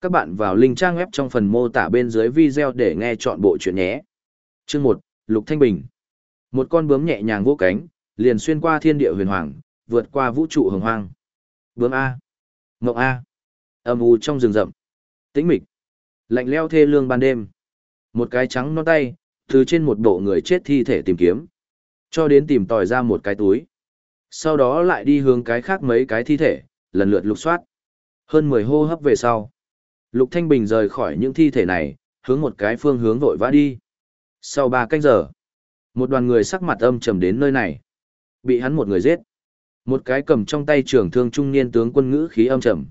Các bạn vào link trang web trong phần mô tả bên dưới video để nghe chọn bộ chuyện nhé. Chương 1, Lục Thanh Bình. Một con bướm nhẹ nhàng vỗ cánh, liền xuyên qua thiên địa huyền hoàng, vượt qua vũ trụ hồng hoang. Bướm A. ngọc A. Âm u trong rừng rậm. Tĩnh mịch. Lạnh leo thê lương ban đêm. Một cái trắng non tay, từ trên một bộ người chết thi thể tìm kiếm. Cho đến tìm tòi ra một cái túi. Sau đó lại đi hướng cái khác mấy cái thi thể, lần lượt lục soát. Hơn 10 hô hấp về sau. Lục Thanh Bình rời khỏi những thi thể này, hướng một cái phương hướng vội vã đi. Sau 3 canh giờ, một đoàn người sắc mặt âm trầm đến nơi này. Bị hắn một người giết. Một cái cầm trong tay trường thương trung niên tướng quân ngữ khí âm trầm.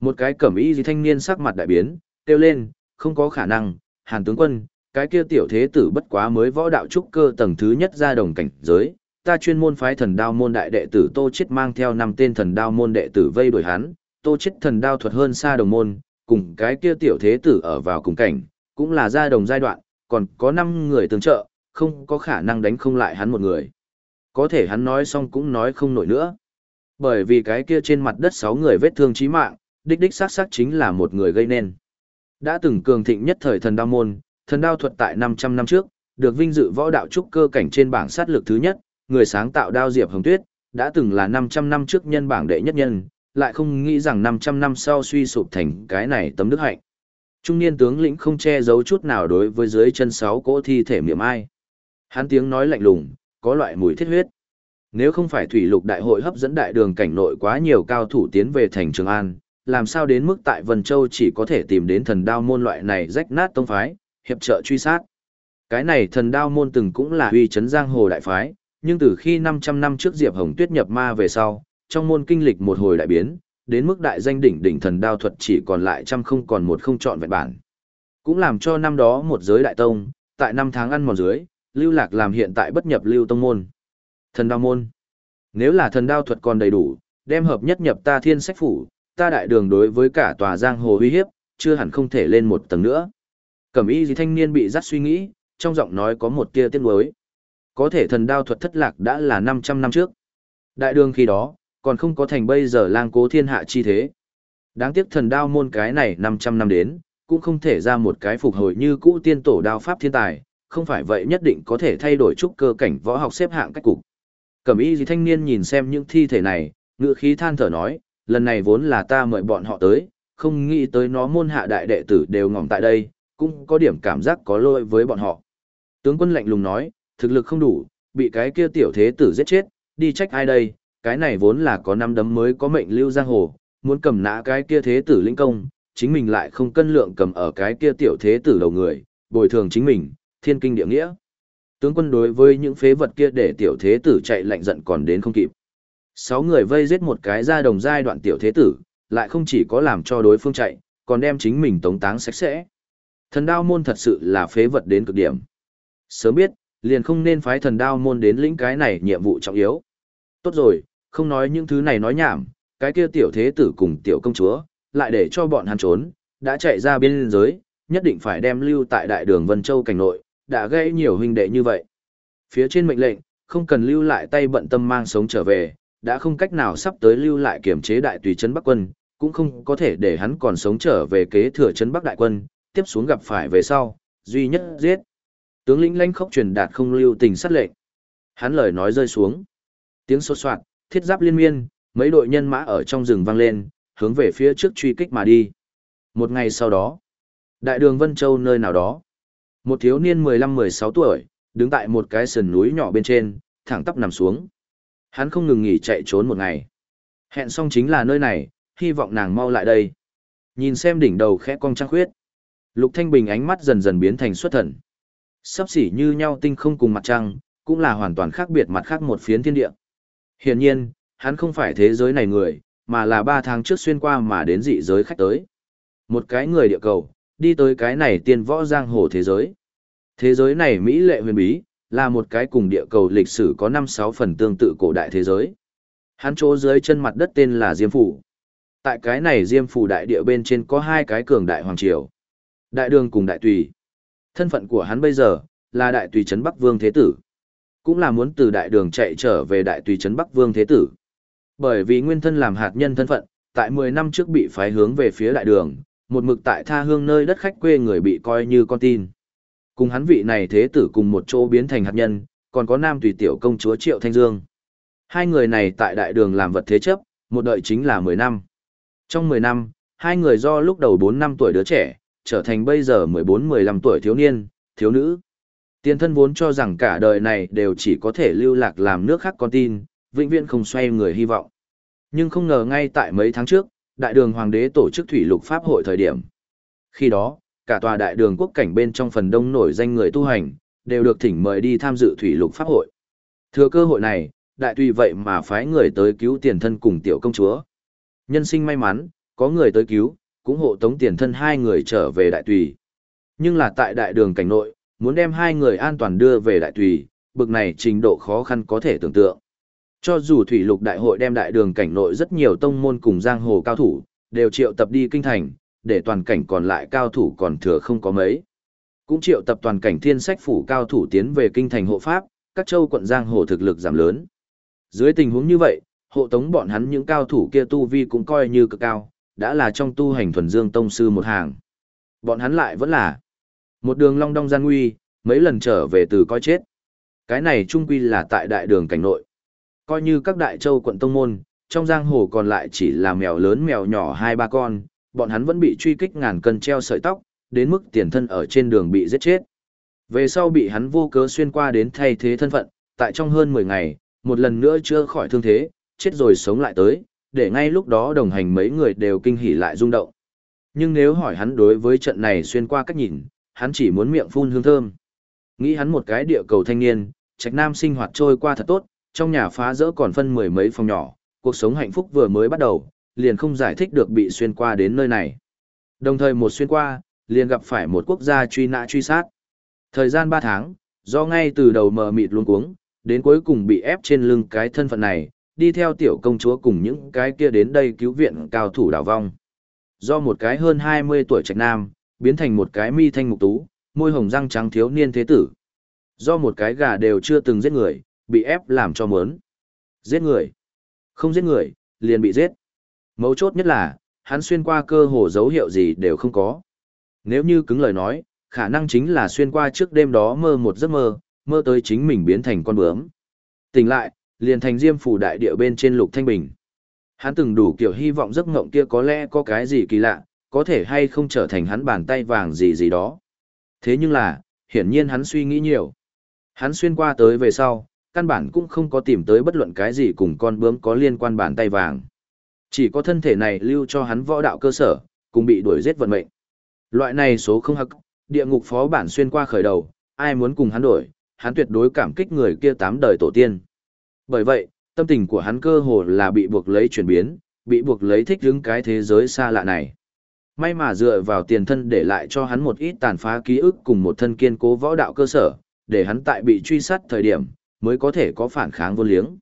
Một cái cầm ý gì thanh niên sắc mặt đại biến, kêu lên, không có khả năng, hàn tướng quân, cái kia tiểu thế tử bất quá mới võ đạo trúc cơ tầng thứ nhất ra đồng cảnh giới. Ta chuyên môn phái thần đao môn đại đệ tử Tô Chiết mang theo năm tên thần đao môn đệ tử vây đuổi hắn, Tô Chiết thần đao thuật hơn xa đồng môn, cùng cái kia tiểu thế tử ở vào cùng cảnh, cũng là gia đồng giai đoạn, còn có 5 người tương trợ, không có khả năng đánh không lại hắn một người. Có thể hắn nói xong cũng nói không nổi nữa. Bởi vì cái kia trên mặt đất 6 người vết thương chí mạng, đích đích xác xác chính là một người gây nên. Đã từng cường thịnh nhất thời thần đao môn, thần đao thuật tại 500 năm trước, được vinh dự võ đạo trúc cơ cảnh trên bảng sát lực thứ nhất, người sáng tạo đao diệp hồng tuyết, đã từng là 500 năm trước nhân bảng đệ nhất nhân, lại không nghĩ rằng 500 năm sau suy sụp thành cái này tấm đức hạnh. Trung niên tướng lĩnh không che giấu chút nào đối với dưới chân sáu cỗ thi thể miệng ai. Hắn tiếng nói lạnh lùng, có loại mùi thiết huyết. Nếu không phải thủy lục đại hội hấp dẫn đại đường cảnh nội quá nhiều cao thủ tiến về thành Trường An, làm sao đến mức tại Vân Châu chỉ có thể tìm đến thần đao môn loại này rách nát tông phái, hiệp trợ truy sát. Cái này thần đao môn từng cũng là uy chấn giang hồ đại phái, nhưng từ khi 500 năm trước Diệp Hồng Tuyết nhập ma về sau, trong môn kinh lịch một hồi đại biến, đến mức đại danh đỉnh đỉnh thần đao thuật chỉ còn lại trăm không còn một không chọn vẹn bản. Cũng làm cho năm đó một giới đại tông, tại năm tháng ăn mòn dưới, lưu lạc làm hiện tại bất nhập lưu tông môn. Thần đao môn. Nếu là thần đao thuật còn đầy đủ, đem hợp nhất nhập ta thiên sách phủ, ta đại đường đối với cả tòa giang hồ uy hiếp, chưa hẳn không thể lên một tầng nữa. Cẩm y gì thanh niên bị dắt suy nghĩ, trong giọng nói có một tia tiếc nuối. Có thể thần đao thuật thất lạc đã là 500 năm trước. Đại đường khi đó, còn không có thành bây giờ lang cố thiên hạ chi thế. Đáng tiếc thần đao môn cái này 500 năm đến, cũng không thể ra một cái phục hồi như cũ tiên tổ đao pháp thiên tài, không phải vậy nhất định có thể thay đổi trúc cơ cảnh võ học xếp hạng cách cục. Cẩm y gì thanh niên nhìn xem những thi thể này, ngựa khí than thở nói, lần này vốn là ta mời bọn họ tới, không nghĩ tới nó môn hạ đại đệ tử đều ngỏm tại đây, cũng có điểm cảm giác có lỗi với bọn họ. Tướng quân lạnh lùng nói, thực lực không đủ, bị cái kia tiểu thế tử giết chết, đi trách ai đây, cái này vốn là có năm đấm mới có mệnh lưu giang hồ, muốn cầm nã cái kia thế tử linh công, chính mình lại không cân lượng cầm ở cái kia tiểu thế tử đầu người, bồi thường chính mình, thiên kinh địa nghĩa. Tướng quân đối với những phế vật kia để tiểu thế tử chạy lạnh giận còn đến không kịp. Sáu người vây giết một cái ra đồng giai đoạn tiểu thế tử, lại không chỉ có làm cho đối phương chạy, còn đem chính mình tống táng sạch sẽ. Thần đao môn thật sự là phế vật đến cực điểm. Sớm biết, liền không nên phái thần đao môn đến lĩnh cái này nhiệm vụ trọng yếu. Tốt rồi, không nói những thứ này nói nhảm, cái kia tiểu thế tử cùng tiểu công chúa, lại để cho bọn hắn trốn, đã chạy ra biên giới, nhất định phải đem lưu tại đại đường Vân Châu cảnh nội, đã gây nhiều huynh đệ như vậy. Phía trên mệnh lệnh, không cần lưu lại tay bận tâm mang sống trở về, đã không cách nào sắp tới lưu lại kiểm chế đại tùy trấn Bắc quân, cũng không có thể để hắn còn sống trở về kế thừa trấn Bắc đại quân, tiếp xuống gặp phải về sau, duy nhất giết. Tướng lĩnh lãnh khốc truyền đạt không lưu tình sát lệnh. Hắn lời nói rơi xuống. Tiếng sột soạt, thiết giáp liên miên, mấy đội nhân mã ở trong rừng vang lên, hướng về phía trước truy kích mà đi. Một ngày sau đó, đại đường Vân Châu nơi nào đó, một thiếu niên 15-16 tuổi, đứng tại một cái sườn núi nhỏ bên trên, thẳng tắp nằm xuống. Hắn không ngừng nghỉ chạy trốn một ngày. Hẹn xong chính là nơi này, hy vọng nàng mau lại đây. Nhìn xem đỉnh đầu khẽ cong trăng khuyết. Lục Thanh Bình ánh mắt dần dần biến thành xuất thần. Sắp xỉ như nhau tinh không cùng mặt trăng, cũng là hoàn toàn khác biệt mặt khác một phiến thiên địa. Hiển nhiên, hắn không phải thế giới này người, mà là ba tháng trước xuyên qua mà đến dị giới khách tới. Một cái người địa cầu, đi tới cái này tiên võ giang hồ thế giới. Thế giới này Mỹ lệ huyền bí, là một cái cùng địa cầu lịch sử có 5-6 phần tương tự cổ đại thế giới. Hắn chỗ dưới chân mặt đất tên là Diêm Phủ. Tại cái này Diêm Phủ đại địa bên trên có hai cái cường đại hoàng triều. Đại đường cùng đại tùy. Thân phận của hắn bây giờ, là đại tùy trấn Bắc Vương Thế Tử cũng là muốn từ đại đường chạy trở về đại tùy trấn Bắc Vương Thế Tử. Bởi vì nguyên thân làm hạt nhân thân phận, tại 10 năm trước bị phái hướng về phía đại đường, một mực tại tha hương nơi đất khách quê người bị coi như con tin. Cùng hắn vị này thế tử cùng một chỗ biến thành hạt nhân, còn có nam tùy tiểu công chúa Triệu Thanh Dương. Hai người này tại đại đường làm vật thế chấp, một đợi chính là 10 năm. Trong 10 năm, hai người do lúc đầu 4 năm tuổi đứa trẻ, trở thành bây giờ 14-15 tuổi thiếu niên, thiếu nữ. Tiền thân vốn cho rằng cả đời này đều chỉ có thể lưu lạc làm nước khác con tin, vĩnh viễn không xoay người hy vọng. Nhưng không ngờ ngay tại mấy tháng trước, đại đường hoàng đế tổ chức thủy lục pháp hội thời điểm. Khi đó, cả tòa đại đường quốc cảnh bên trong phần đông nổi danh người tu hành, đều được thỉnh mời đi tham dự thủy lục pháp hội. Thừa cơ hội này, đại tùy vậy mà phái người tới cứu tiền thân cùng tiểu công chúa. Nhân sinh may mắn, có người tới cứu, cũng hộ tống tiền thân hai người trở về đại tùy. Nhưng là tại đại đường cảnh nội, muốn đem hai người an toàn đưa về đại tùy, bực này trình độ khó khăn có thể tưởng tượng. Cho dù thủy lục đại hội đem đại đường cảnh nội rất nhiều tông môn cùng giang hồ cao thủ, đều triệu tập đi kinh thành, để toàn cảnh còn lại cao thủ còn thừa không có mấy. Cũng triệu tập toàn cảnh thiên sách phủ cao thủ tiến về kinh thành hộ pháp, các châu quận giang hồ thực lực giảm lớn. Dưới tình huống như vậy, hộ tống bọn hắn những cao thủ kia tu vi cũng coi như cực cao, đã là trong tu hành thuần dương tông sư một hàng. Bọn hắn lại vẫn là một đường long đong gian nguy, mấy lần trở về từ coi chết. Cái này trung quy là tại đại đường cảnh nội. Coi như các đại châu quận tông môn, trong giang hồ còn lại chỉ là mèo lớn mèo nhỏ hai ba con, bọn hắn vẫn bị truy kích ngàn cân treo sợi tóc, đến mức tiền thân ở trên đường bị giết chết. Về sau bị hắn vô cớ xuyên qua đến thay thế thân phận, tại trong hơn 10 ngày, một lần nữa chưa khỏi thương thế, chết rồi sống lại tới, để ngay lúc đó đồng hành mấy người đều kinh hỉ lại rung động. Nhưng nếu hỏi hắn đối với trận này xuyên qua cách nhìn, hắn chỉ muốn miệng phun hương thơm. Nghĩ hắn một cái địa cầu thanh niên, trạch nam sinh hoạt trôi qua thật tốt, trong nhà phá rỡ còn phân mười mấy phòng nhỏ, cuộc sống hạnh phúc vừa mới bắt đầu, liền không giải thích được bị xuyên qua đến nơi này. Đồng thời một xuyên qua, liền gặp phải một quốc gia truy nã truy sát. Thời gian 3 tháng, do ngay từ đầu mờ mịt luôn cuống, đến cuối cùng bị ép trên lưng cái thân phận này, đi theo tiểu công chúa cùng những cái kia đến đây cứu viện cao thủ đảo vong. Do một cái hơn 20 tuổi trạch nam, biến thành một cái mi thanh mục tú, môi hồng răng trắng thiếu niên thế tử. Do một cái gà đều chưa từng giết người, bị ép làm cho mớn. Giết người. Không giết người, liền bị giết. Mấu chốt nhất là, hắn xuyên qua cơ hồ dấu hiệu gì đều không có. Nếu như cứng lời nói, khả năng chính là xuyên qua trước đêm đó mơ một giấc mơ, mơ tới chính mình biến thành con bướm. Tỉnh lại, liền thành diêm phủ đại địa bên trên lục thanh bình. Hắn từng đủ kiểu hy vọng giấc ngộng kia có lẽ có cái gì kỳ lạ, có thể hay không trở thành hắn bàn tay vàng gì gì đó. Thế nhưng là, hiển nhiên hắn suy nghĩ nhiều. Hắn xuyên qua tới về sau, căn bản cũng không có tìm tới bất luận cái gì cùng con bướm có liên quan bàn tay vàng. Chỉ có thân thể này lưu cho hắn võ đạo cơ sở, cùng bị đuổi giết vận mệnh. Loại này số không hắc, địa ngục phó bản xuyên qua khởi đầu, ai muốn cùng hắn đổi, hắn tuyệt đối cảm kích người kia tám đời tổ tiên. Bởi vậy, tâm tình của hắn cơ hồ là bị buộc lấy chuyển biến, bị buộc lấy thích ứng cái thế giới xa lạ này. May mà dựa vào tiền thân để lại cho hắn một ít tàn phá ký ức cùng một thân kiên cố võ đạo cơ sở, để hắn tại bị truy sát thời điểm, mới có thể có phản kháng vô liếng.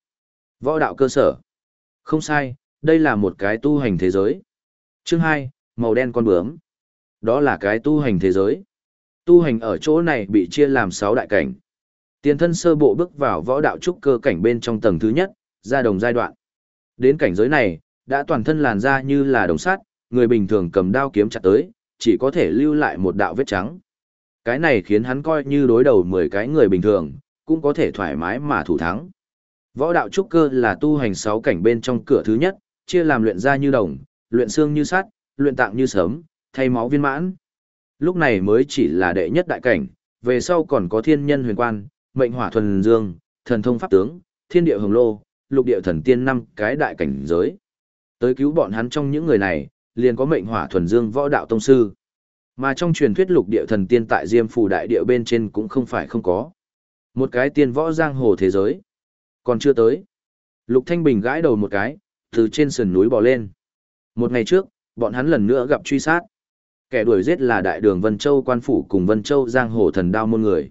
Võ đạo cơ sở. Không sai, đây là một cái tu hành thế giới. Chương 2, màu đen con bướm. Đó là cái tu hành thế giới. Tu hành ở chỗ này bị chia làm 6 đại cảnh. Tiền thân sơ bộ bước vào võ đạo trúc cơ cảnh bên trong tầng thứ nhất, ra đồng giai đoạn. Đến cảnh giới này, đã toàn thân làn da như là đồng sắt, người bình thường cầm đao kiếm chặt tới, chỉ có thể lưu lại một đạo vết trắng. Cái này khiến hắn coi như đối đầu 10 cái người bình thường, cũng có thể thoải mái mà thủ thắng. Võ đạo trúc cơ là tu hành 6 cảnh bên trong cửa thứ nhất, chia làm luyện da như đồng, luyện xương như sắt, luyện tạng như sớm, thay máu viên mãn. Lúc này mới chỉ là đệ nhất đại cảnh, về sau còn có thiên nhân huyền quan, mệnh hỏa thuần dương, thần thông pháp tướng, thiên địa hồng lô, lục địa thần tiên năm cái đại cảnh giới. Tới cứu bọn hắn trong những người này, liền có mệnh hỏa thuần dương võ đạo tông sư. Mà trong truyền thuyết lục địa thần tiên tại Diêm phủ đại địa bên trên cũng không phải không có. Một cái tiên võ giang hồ thế giới. Còn chưa tới. Lục Thanh Bình gãi đầu một cái, từ trên sườn núi bò lên. Một ngày trước, bọn hắn lần nữa gặp truy sát. Kẻ đuổi giết là đại đường Vân Châu quan phủ cùng Vân Châu giang hồ thần đao môn người.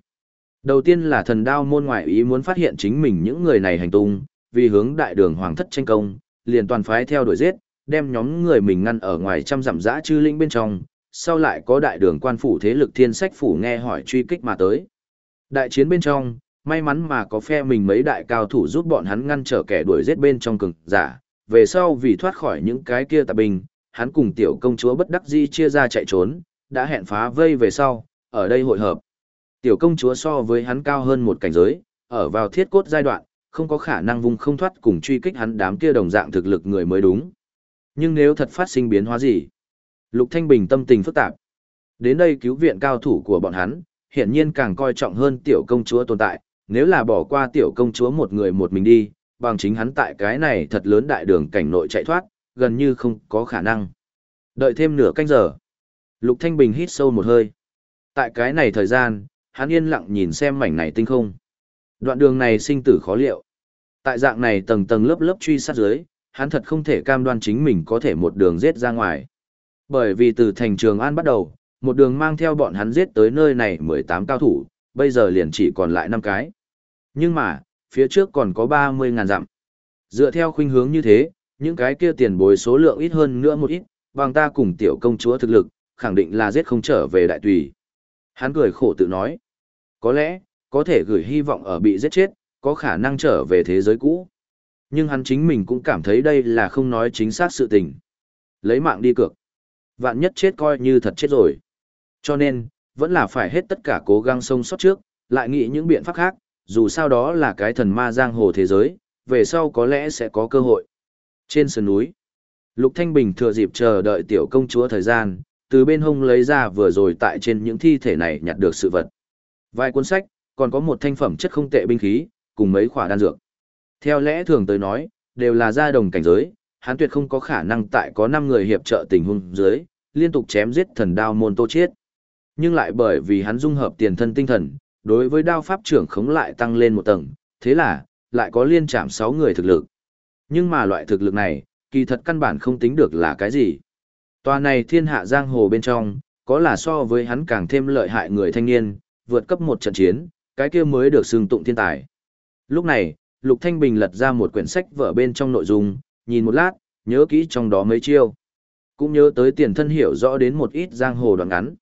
Đầu tiên là thần đao môn ngoại ý muốn phát hiện chính mình những người này hành tung, vì hướng đại đường hoàng thất tranh công, liền toàn phái theo đuổi giết, đem nhóm người mình ngăn ở ngoài trăm dặm dã chư linh bên trong, sau lại có đại đường quan phủ thế lực thiên sách phủ nghe hỏi truy kích mà tới. Đại chiến bên trong, may mắn mà có phe mình mấy đại cao thủ giúp bọn hắn ngăn trở kẻ đuổi giết bên trong cường giả, về sau vì thoát khỏi những cái kia tạp bình, hắn cùng tiểu công chúa bất đắc di chia ra chạy trốn, đã hẹn phá vây về sau, ở đây hội hợp. Tiểu công chúa so với hắn cao hơn một cảnh giới, ở vào thiết cốt giai đoạn, không có khả năng vùng không thoát cùng truy kích hắn đám kia đồng dạng thực lực người mới đúng. Nhưng nếu thật phát sinh biến hóa gì? Lục Thanh Bình tâm tình phức tạp. Đến đây cứu viện cao thủ của bọn hắn, hiển nhiên càng coi trọng hơn tiểu công chúa tồn tại, nếu là bỏ qua tiểu công chúa một người một mình đi, bằng chính hắn tại cái này thật lớn đại đường cảnh nội chạy thoát, gần như không có khả năng. Đợi thêm nửa canh giờ. Lục Thanh Bình hít sâu một hơi. Tại cái này thời gian, hắn yên lặng nhìn xem mảnh này tinh không. Đoạn đường này sinh tử khó liệu. Tại dạng này tầng tầng lớp lớp truy sát dưới, hắn thật không thể cam đoan chính mình có thể một đường giết ra ngoài. Bởi vì từ thành trường An bắt đầu, một đường mang theo bọn hắn giết tới nơi này 18 cao thủ, bây giờ liền chỉ còn lại 5 cái. Nhưng mà, phía trước còn có 30 ngàn dặm. Dựa theo khuynh hướng như thế, những cái kia tiền bối số lượng ít hơn nữa một ít, bằng ta cùng tiểu công chúa thực lực, khẳng định là giết không trở về đại tùy. Hắn cười khổ tự nói, có lẽ, có thể gửi hy vọng ở bị giết chết, có khả năng trở về thế giới cũ. Nhưng hắn chính mình cũng cảm thấy đây là không nói chính xác sự tình. Lấy mạng đi cược. Vạn nhất chết coi như thật chết rồi. Cho nên, vẫn là phải hết tất cả cố gắng sông sót trước, lại nghĩ những biện pháp khác, dù sao đó là cái thần ma giang hồ thế giới, về sau có lẽ sẽ có cơ hội. Trên sườn núi, Lục Thanh Bình thừa dịp chờ đợi tiểu công chúa thời gian, từ bên hông lấy ra vừa rồi tại trên những thi thể này nhặt được sự vật. Vài cuốn sách, còn có một thanh phẩm chất không tệ binh khí, cùng mấy khỏa đan dược. Theo lẽ thường tới nói, đều là gia đồng cảnh giới, hắn tuyệt không có khả năng tại có 5 người hiệp trợ tình huống dưới, liên tục chém giết thần đao môn tô chết. Nhưng lại bởi vì hắn dung hợp tiền thân tinh thần, đối với đao pháp trưởng khống lại tăng lên một tầng, thế là, lại có liên chạm 6 người thực lực. Nhưng mà loại thực lực này, kỳ thật căn bản không tính được là cái gì. Tòa này thiên hạ giang hồ bên trong, có là so với hắn càng thêm lợi hại người thanh niên, vượt cấp một trận chiến, cái kia mới được xưng tụng thiên tài. Lúc này, Lục Thanh Bình lật ra một quyển sách vở bên trong nội dung, nhìn một lát, nhớ kỹ trong đó mấy chiêu. Cũng nhớ tới tiền thân hiểu rõ đến một ít giang hồ đoạn ngắn.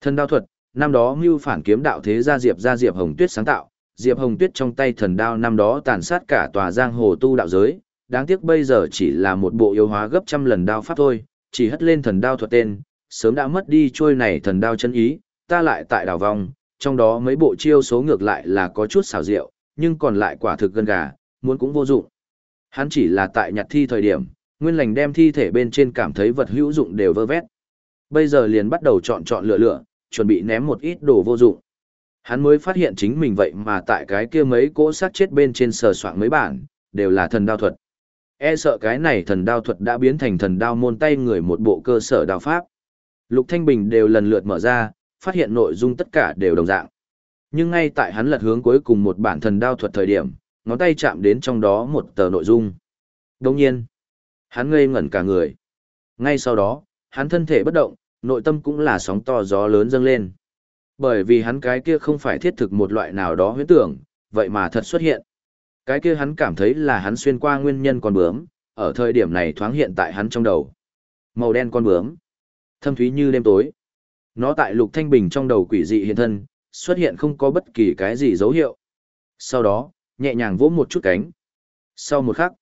Thần đao thuật, năm đó mưu phản kiếm đạo thế gia Diệp gia Diệp Hồng Tuyết sáng tạo, Diệp Hồng Tuyết trong tay thần đao năm đó tàn sát cả tòa giang hồ tu đạo giới, đáng tiếc bây giờ chỉ là một bộ yếu hóa gấp trăm lần đao pháp thôi, chỉ hất lên thần đao thuật tên, sớm đã mất đi trôi này thần đao chân ý, ta lại tại đảo vòng, trong đó mấy bộ chiêu số ngược lại là có chút xảo diệu, nhưng còn lại quả thực gần gà, muốn cũng vô dụng. Hắn chỉ là tại nhặt thi thời điểm, nguyên lành đem thi thể bên trên cảm thấy vật hữu dụng đều vơ vét. Bây giờ liền bắt đầu chọn chọn lựa lựa, chuẩn bị ném một ít đồ vô dụng. Hắn mới phát hiện chính mình vậy mà tại cái kia mấy cỗ sát chết bên trên sờ soạn mấy bản, đều là thần đao thuật. E sợ cái này thần đao thuật đã biến thành thần đao môn tay người một bộ cơ sở đao pháp. Lục Thanh Bình đều lần lượt mở ra, phát hiện nội dung tất cả đều đồng dạng. Nhưng ngay tại hắn lật hướng cuối cùng một bản thần đao thuật thời điểm, ngón tay chạm đến trong đó một tờ nội dung. Đồng nhiên, hắn ngây ngẩn cả người. Ngay sau đó, hắn thân thể bất động, nội tâm cũng là sóng to gió lớn dâng lên. Bởi vì hắn cái kia không phải thiết thực một loại nào đó huyễn tưởng, vậy mà thật xuất hiện. Cái kia hắn cảm thấy là hắn xuyên qua nguyên nhân con bướm, ở thời điểm này thoáng hiện tại hắn trong đầu. Màu đen con bướm, thâm thúy như đêm tối. Nó tại lục thanh bình trong đầu quỷ dị hiện thân, xuất hiện không có bất kỳ cái gì dấu hiệu. Sau đó, nhẹ nhàng vỗ một chút cánh. Sau một khắc,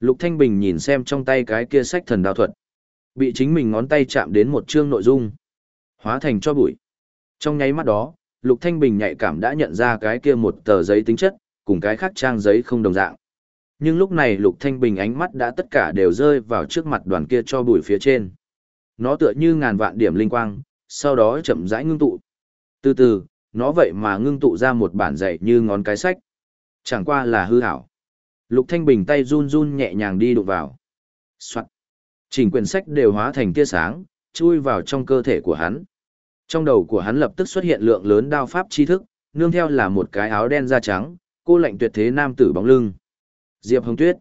lục thanh bình nhìn xem trong tay cái kia sách thần đao thuật. Bị chính mình ngón tay chạm đến một chương nội dung. Hóa thành cho bụi. Trong nháy mắt đó, lục thanh bình nhạy cảm đã nhận ra cái kia một tờ giấy tính chất, cùng cái khác trang giấy không đồng dạng. Nhưng lúc này Lục Thanh Bình ánh mắt đã tất cả đều rơi vào trước mặt đoàn kia cho bụi phía trên. Nó tựa như ngàn vạn điểm linh quang, sau đó chậm rãi ngưng tụ. Từ từ, nó vậy mà ngưng tụ ra một bản dạy như ngón cái sách. Chẳng qua là hư hảo. Lục Thanh Bình tay run run nhẹ nhàng đi đụng vào. Soạn. Chỉnh quyển sách đều hóa thành tia sáng, chui vào trong cơ thể của hắn. Trong đầu của hắn lập tức xuất hiện lượng lớn đao pháp tri thức, nương theo là một cái áo đen da trắng, cô lệnh tuyệt thế nam tử bóng lưng. Diệp Hồng Tuyết.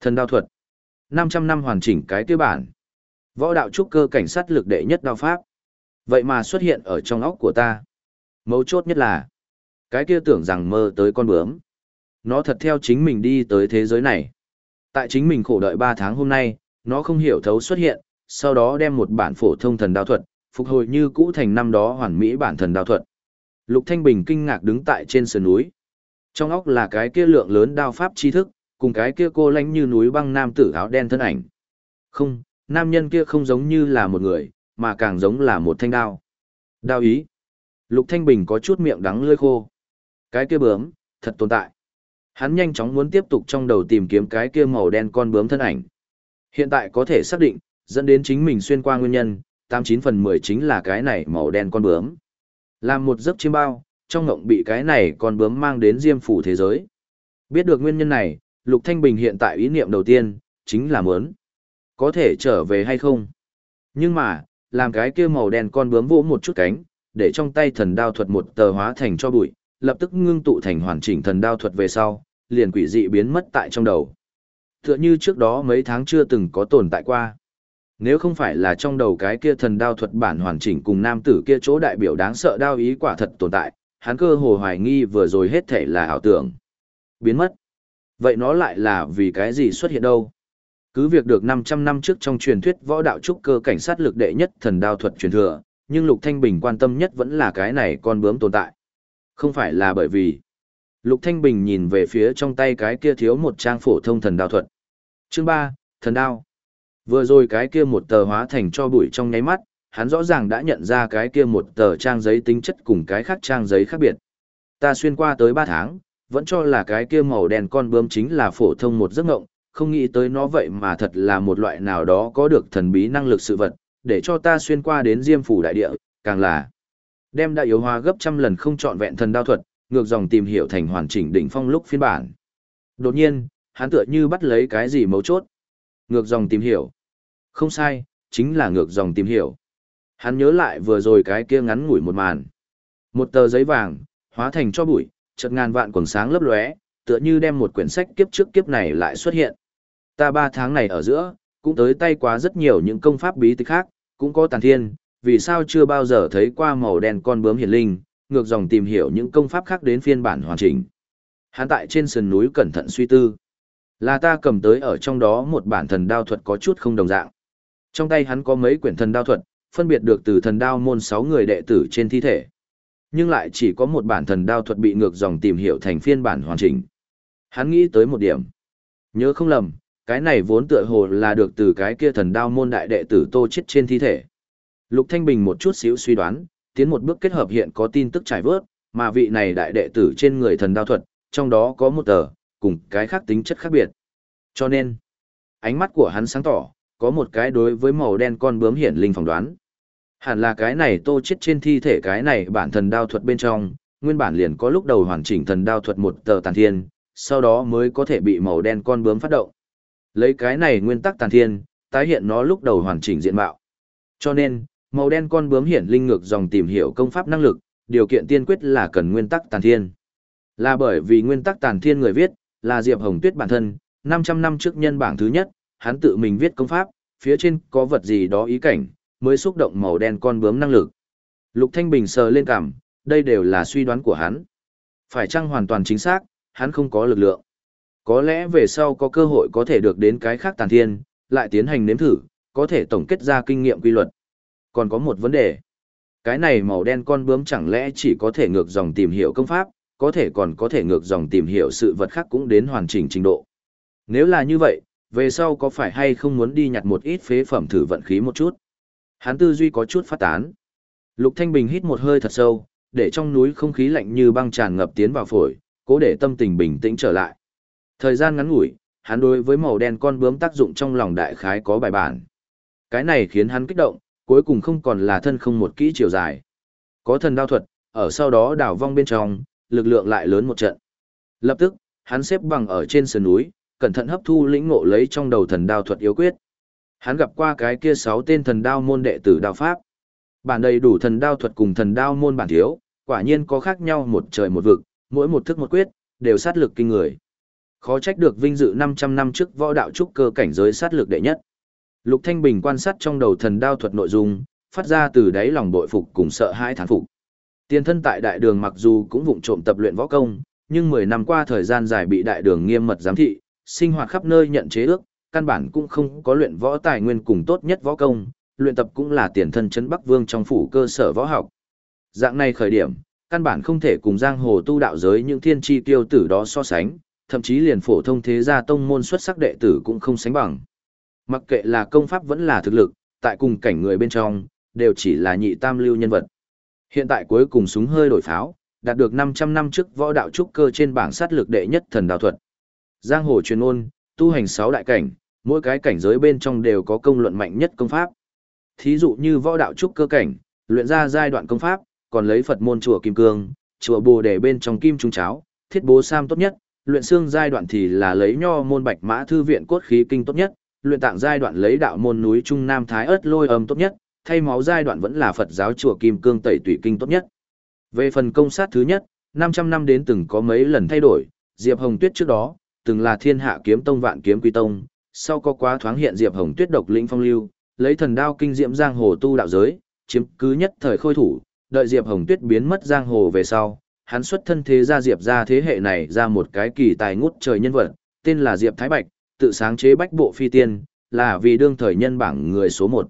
Thần đao thuật. 500 năm hoàn chỉnh cái tiêu bản. Võ đạo trúc cơ cảnh sát lực đệ nhất đao pháp. Vậy mà xuất hiện ở trong óc của ta. Mấu chốt nhất là, cái kia tưởng rằng mơ tới con bướm. Nó thật theo chính mình đi tới thế giới này. Tại chính mình khổ đợi 3 tháng hôm nay, nó không hiểu thấu xuất hiện, sau đó đem một bản phổ thông thần đao thuật, phục hồi như cũ thành năm đó hoàn mỹ bản thần đao thuật. Lục Thanh Bình kinh ngạc đứng tại trên sườn núi. Trong óc là cái kia lượng lớn đao pháp tri thức, cùng cái kia cô lánh như núi băng nam tử áo đen thân ảnh. Không, Nam nhân kia không giống như là một người, mà càng giống là một thanh đao. Đao ý. Lục Thanh Bình có chút miệng đắng lưỡi khô. Cái kia bướm, thật tồn tại. Hắn nhanh chóng muốn tiếp tục trong đầu tìm kiếm cái kia màu đen con bướm thân ảnh. Hiện tại có thể xác định, dẫn đến chính mình xuyên qua nguyên nhân, 89 phần 10 chính là cái này màu đen con bướm. Làm một giấc chiêm bao, trong ngộng bị cái này con bướm mang đến diêm phủ thế giới. Biết được nguyên nhân này, Lục Thanh Bình hiện tại ý niệm đầu tiên, chính là muốn. Có thể trở về hay không? Nhưng mà, làm cái kia màu đen con bướm vỗ một chút cánh, để trong tay thần đao thuật một tờ hóa thành cho bụi, lập tức ngưng tụ thành hoàn chỉnh thần đao thuật về sau, liền quỷ dị biến mất tại trong đầu. Tựa như trước đó mấy tháng chưa từng có tồn tại qua. Nếu không phải là trong đầu cái kia thần đao thuật bản hoàn chỉnh cùng nam tử kia chỗ đại biểu đáng sợ đao ý quả thật tồn tại, hắn cơ hồ hoài nghi vừa rồi hết thể là ảo tưởng. Biến mất. Vậy nó lại là vì cái gì xuất hiện đâu? Cứ việc được 500 năm trước trong truyền thuyết võ đạo trúc cơ cảnh sát lực đệ nhất thần đao thuật truyền thừa, nhưng Lục Thanh Bình quan tâm nhất vẫn là cái này con bướm tồn tại. Không phải là bởi vì Lục Thanh Bình nhìn về phía trong tay cái kia thiếu một trang phổ thông thần đao thuật. Chương 3, thần đao. Vừa rồi cái kia một tờ hóa thành cho bụi trong nháy mắt, hắn rõ ràng đã nhận ra cái kia một tờ trang giấy tính chất cùng cái khác trang giấy khác biệt. Ta xuyên qua tới 3 tháng, vẫn cho là cái kia màu đen con bướm chính là phổ thông một giấc ngộng, không nghĩ tới nó vậy mà thật là một loại nào đó có được thần bí năng lực sự vật, để cho ta xuyên qua đến diêm phủ đại địa, càng là đem đại yếu hóa gấp trăm lần không trọn vẹn thần đao thuật, ngược dòng tìm hiểu thành hoàn chỉnh đỉnh phong lúc phiên bản. Đột nhiên, hắn tựa như bắt lấy cái gì mấu chốt. Ngược dòng tìm hiểu. Không sai, chính là ngược dòng tìm hiểu. Hắn nhớ lại vừa rồi cái kia ngắn ngủi một màn. Một tờ giấy vàng, hóa thành cho bụi, chợt ngàn vạn quần sáng lấp lóe, tựa như đem một quyển sách kiếp trước kiếp này lại xuất hiện. Ta ba tháng này ở giữa, cũng tới tay quá rất nhiều những công pháp bí tịch khác, cũng có tàn thiên, vì sao chưa bao giờ thấy qua màu đen con bướm hiển linh, ngược dòng tìm hiểu những công pháp khác đến phiên bản hoàn chỉnh. Hắn tại trên sườn núi cẩn thận suy tư. Là ta cầm tới ở trong đó một bản thần đao thuật có chút không đồng dạng. Trong tay hắn có mấy quyển thần đao thuật, phân biệt được từ thần đao môn 6 người đệ tử trên thi thể. Nhưng lại chỉ có một bản thần đao thuật bị ngược dòng tìm hiểu thành phiên bản hoàn chỉnh. Hắn nghĩ tới một điểm. Nhớ không lầm, cái này vốn tựa hồ là được từ cái kia thần đao môn đại đệ tử tô chết trên thi thể. Lục Thanh Bình một chút xíu suy đoán, tiến một bước kết hợp hiện có tin tức trải vớt, mà vị này đại đệ tử trên người thần đao thuật, trong đó có một tờ, cùng cái khác tính chất khác biệt. Cho nên, ánh mắt của hắn sáng tỏ, có một cái đối với màu đen con bướm hiển linh phỏng đoán. Hẳn là cái này tô chết trên thi thể cái này bản thần đao thuật bên trong, nguyên bản liền có lúc đầu hoàn chỉnh thần đao thuật một tờ tàn thiên, sau đó mới có thể bị màu đen con bướm phát động. Lấy cái này nguyên tắc tàn thiên, tái hiện nó lúc đầu hoàn chỉnh diện mạo. Cho nên, màu đen con bướm hiển linh ngược dòng tìm hiểu công pháp năng lực, điều kiện tiên quyết là cần nguyên tắc tàn thiên. Là bởi vì nguyên tắc tàn thiên người viết, là Diệp Hồng Tuyết bản thân, 500 năm trước nhân bảng thứ nhất, hắn tự mình viết công pháp, phía trên có vật gì đó ý cảnh, mới xúc động màu đen con bướm năng lực. Lục Thanh Bình sờ lên cảm, đây đều là suy đoán của hắn. Phải chăng hoàn toàn chính xác, hắn không có lực lượng. Có lẽ về sau có cơ hội có thể được đến cái khác tàn thiên, lại tiến hành nếm thử, có thể tổng kết ra kinh nghiệm quy luật. Còn có một vấn đề. Cái này màu đen con bướm chẳng lẽ chỉ có thể ngược dòng tìm hiểu công pháp, có thể còn có thể ngược dòng tìm hiểu sự vật khác cũng đến hoàn chỉnh trình độ. Nếu là như vậy, về sau có phải hay không muốn đi nhặt một ít phế phẩm thử vận khí một chút? Hắn tư duy có chút phát tán. Lục Thanh Bình hít một hơi thật sâu, để trong núi không khí lạnh như băng tràn ngập tiến vào phổi, cố để tâm tình bình tĩnh trở lại. Thời gian ngắn ngủi, hắn đối với màu đen con bướm tác dụng trong lòng đại khái có bài bản. Cái này khiến hắn kích động, cuối cùng không còn là thân không một kỹ chiều dài. Có thần đao thuật, ở sau đó đảo vong bên trong, lực lượng lại lớn một trận. Lập tức, hắn xếp bằng ở trên sườn núi, cẩn thận hấp thu lĩnh ngộ lấy trong đầu thần đao thuật yếu quyết. Hắn gặp qua cái kia sáu tên thần đao môn đệ tử đao pháp. Bản đầy đủ thần đao thuật cùng thần đao môn bản thiếu, quả nhiên có khác nhau một trời một vực, mỗi một thức một quyết, đều sát lực kinh người. Khó trách được vinh dự 500 năm trước võ đạo trúc cơ cảnh giới sát lực đệ nhất. Lục Thanh Bình quan sát trong đầu thần đao thuật nội dung, phát ra từ đáy lòng bội phục cùng sợ hãi thán phục. Tiền thân tại đại đường mặc dù cũng vụng trộm tập luyện võ công, nhưng 10 năm qua thời gian dài bị đại đường nghiêm mật giám thị, sinh hoạt khắp nơi nhận chế ước, căn bản cũng không có luyện võ tài nguyên cùng tốt nhất võ công, luyện tập cũng là tiền thân chấn Bắc Vương trong phủ cơ sở võ học. Dạng này khởi điểm, căn bản không thể cùng giang hồ tu đạo giới những thiên tri tiêu tử đó so sánh, thậm chí liền phổ thông thế gia tông môn xuất sắc đệ tử cũng không sánh bằng. Mặc kệ là công pháp vẫn là thực lực, tại cùng cảnh người bên trong, đều chỉ là nhị tam lưu nhân vật. Hiện tại cuối cùng súng hơi đổi pháo, đạt được 500 năm trước võ đạo trúc cơ trên bảng sát lực đệ nhất thần đạo thuật. Giang hồ truyền ôn, tu hành 6 đại cảnh, mỗi cái cảnh giới bên trong đều có công luận mạnh nhất công pháp. Thí dụ như võ đạo trúc cơ cảnh, luyện ra giai đoạn công pháp, còn lấy Phật môn chùa Kim Cương, chùa Bồ Đề bên trong kim trung cháo, thiết bố sam tốt nhất, luyện xương giai đoạn thì là lấy nho môn bạch mã thư viện cốt khí kinh tốt nhất, luyện tạng giai đoạn lấy đạo môn núi Trung Nam Thái ớt lôi âm tốt nhất, thay máu giai đoạn vẫn là Phật giáo chùa Kim Cương tẩy tủy kinh tốt nhất. Về phần công sát thứ nhất, 500 năm đến từng có mấy lần thay đổi, Diệp Hồng Tuyết trước đó, từng là thiên hạ kiếm tông vạn kiếm quy tông, sau có quá thoáng hiện Diệp Hồng Tuyết độc lĩnh phong lưu, lấy thần đao kinh diệm giang hồ tu đạo giới, chiếm cứ nhất thời khôi thủ, đợi Diệp Hồng Tuyết biến mất giang hồ về sau, hắn xuất thân thế gia Diệp ra thế hệ này ra một cái kỳ tài ngút trời nhân vật, tên là Diệp Thái Bạch, tự sáng chế bách bộ phi tiên, là vì đương thời nhân bảng người số 1.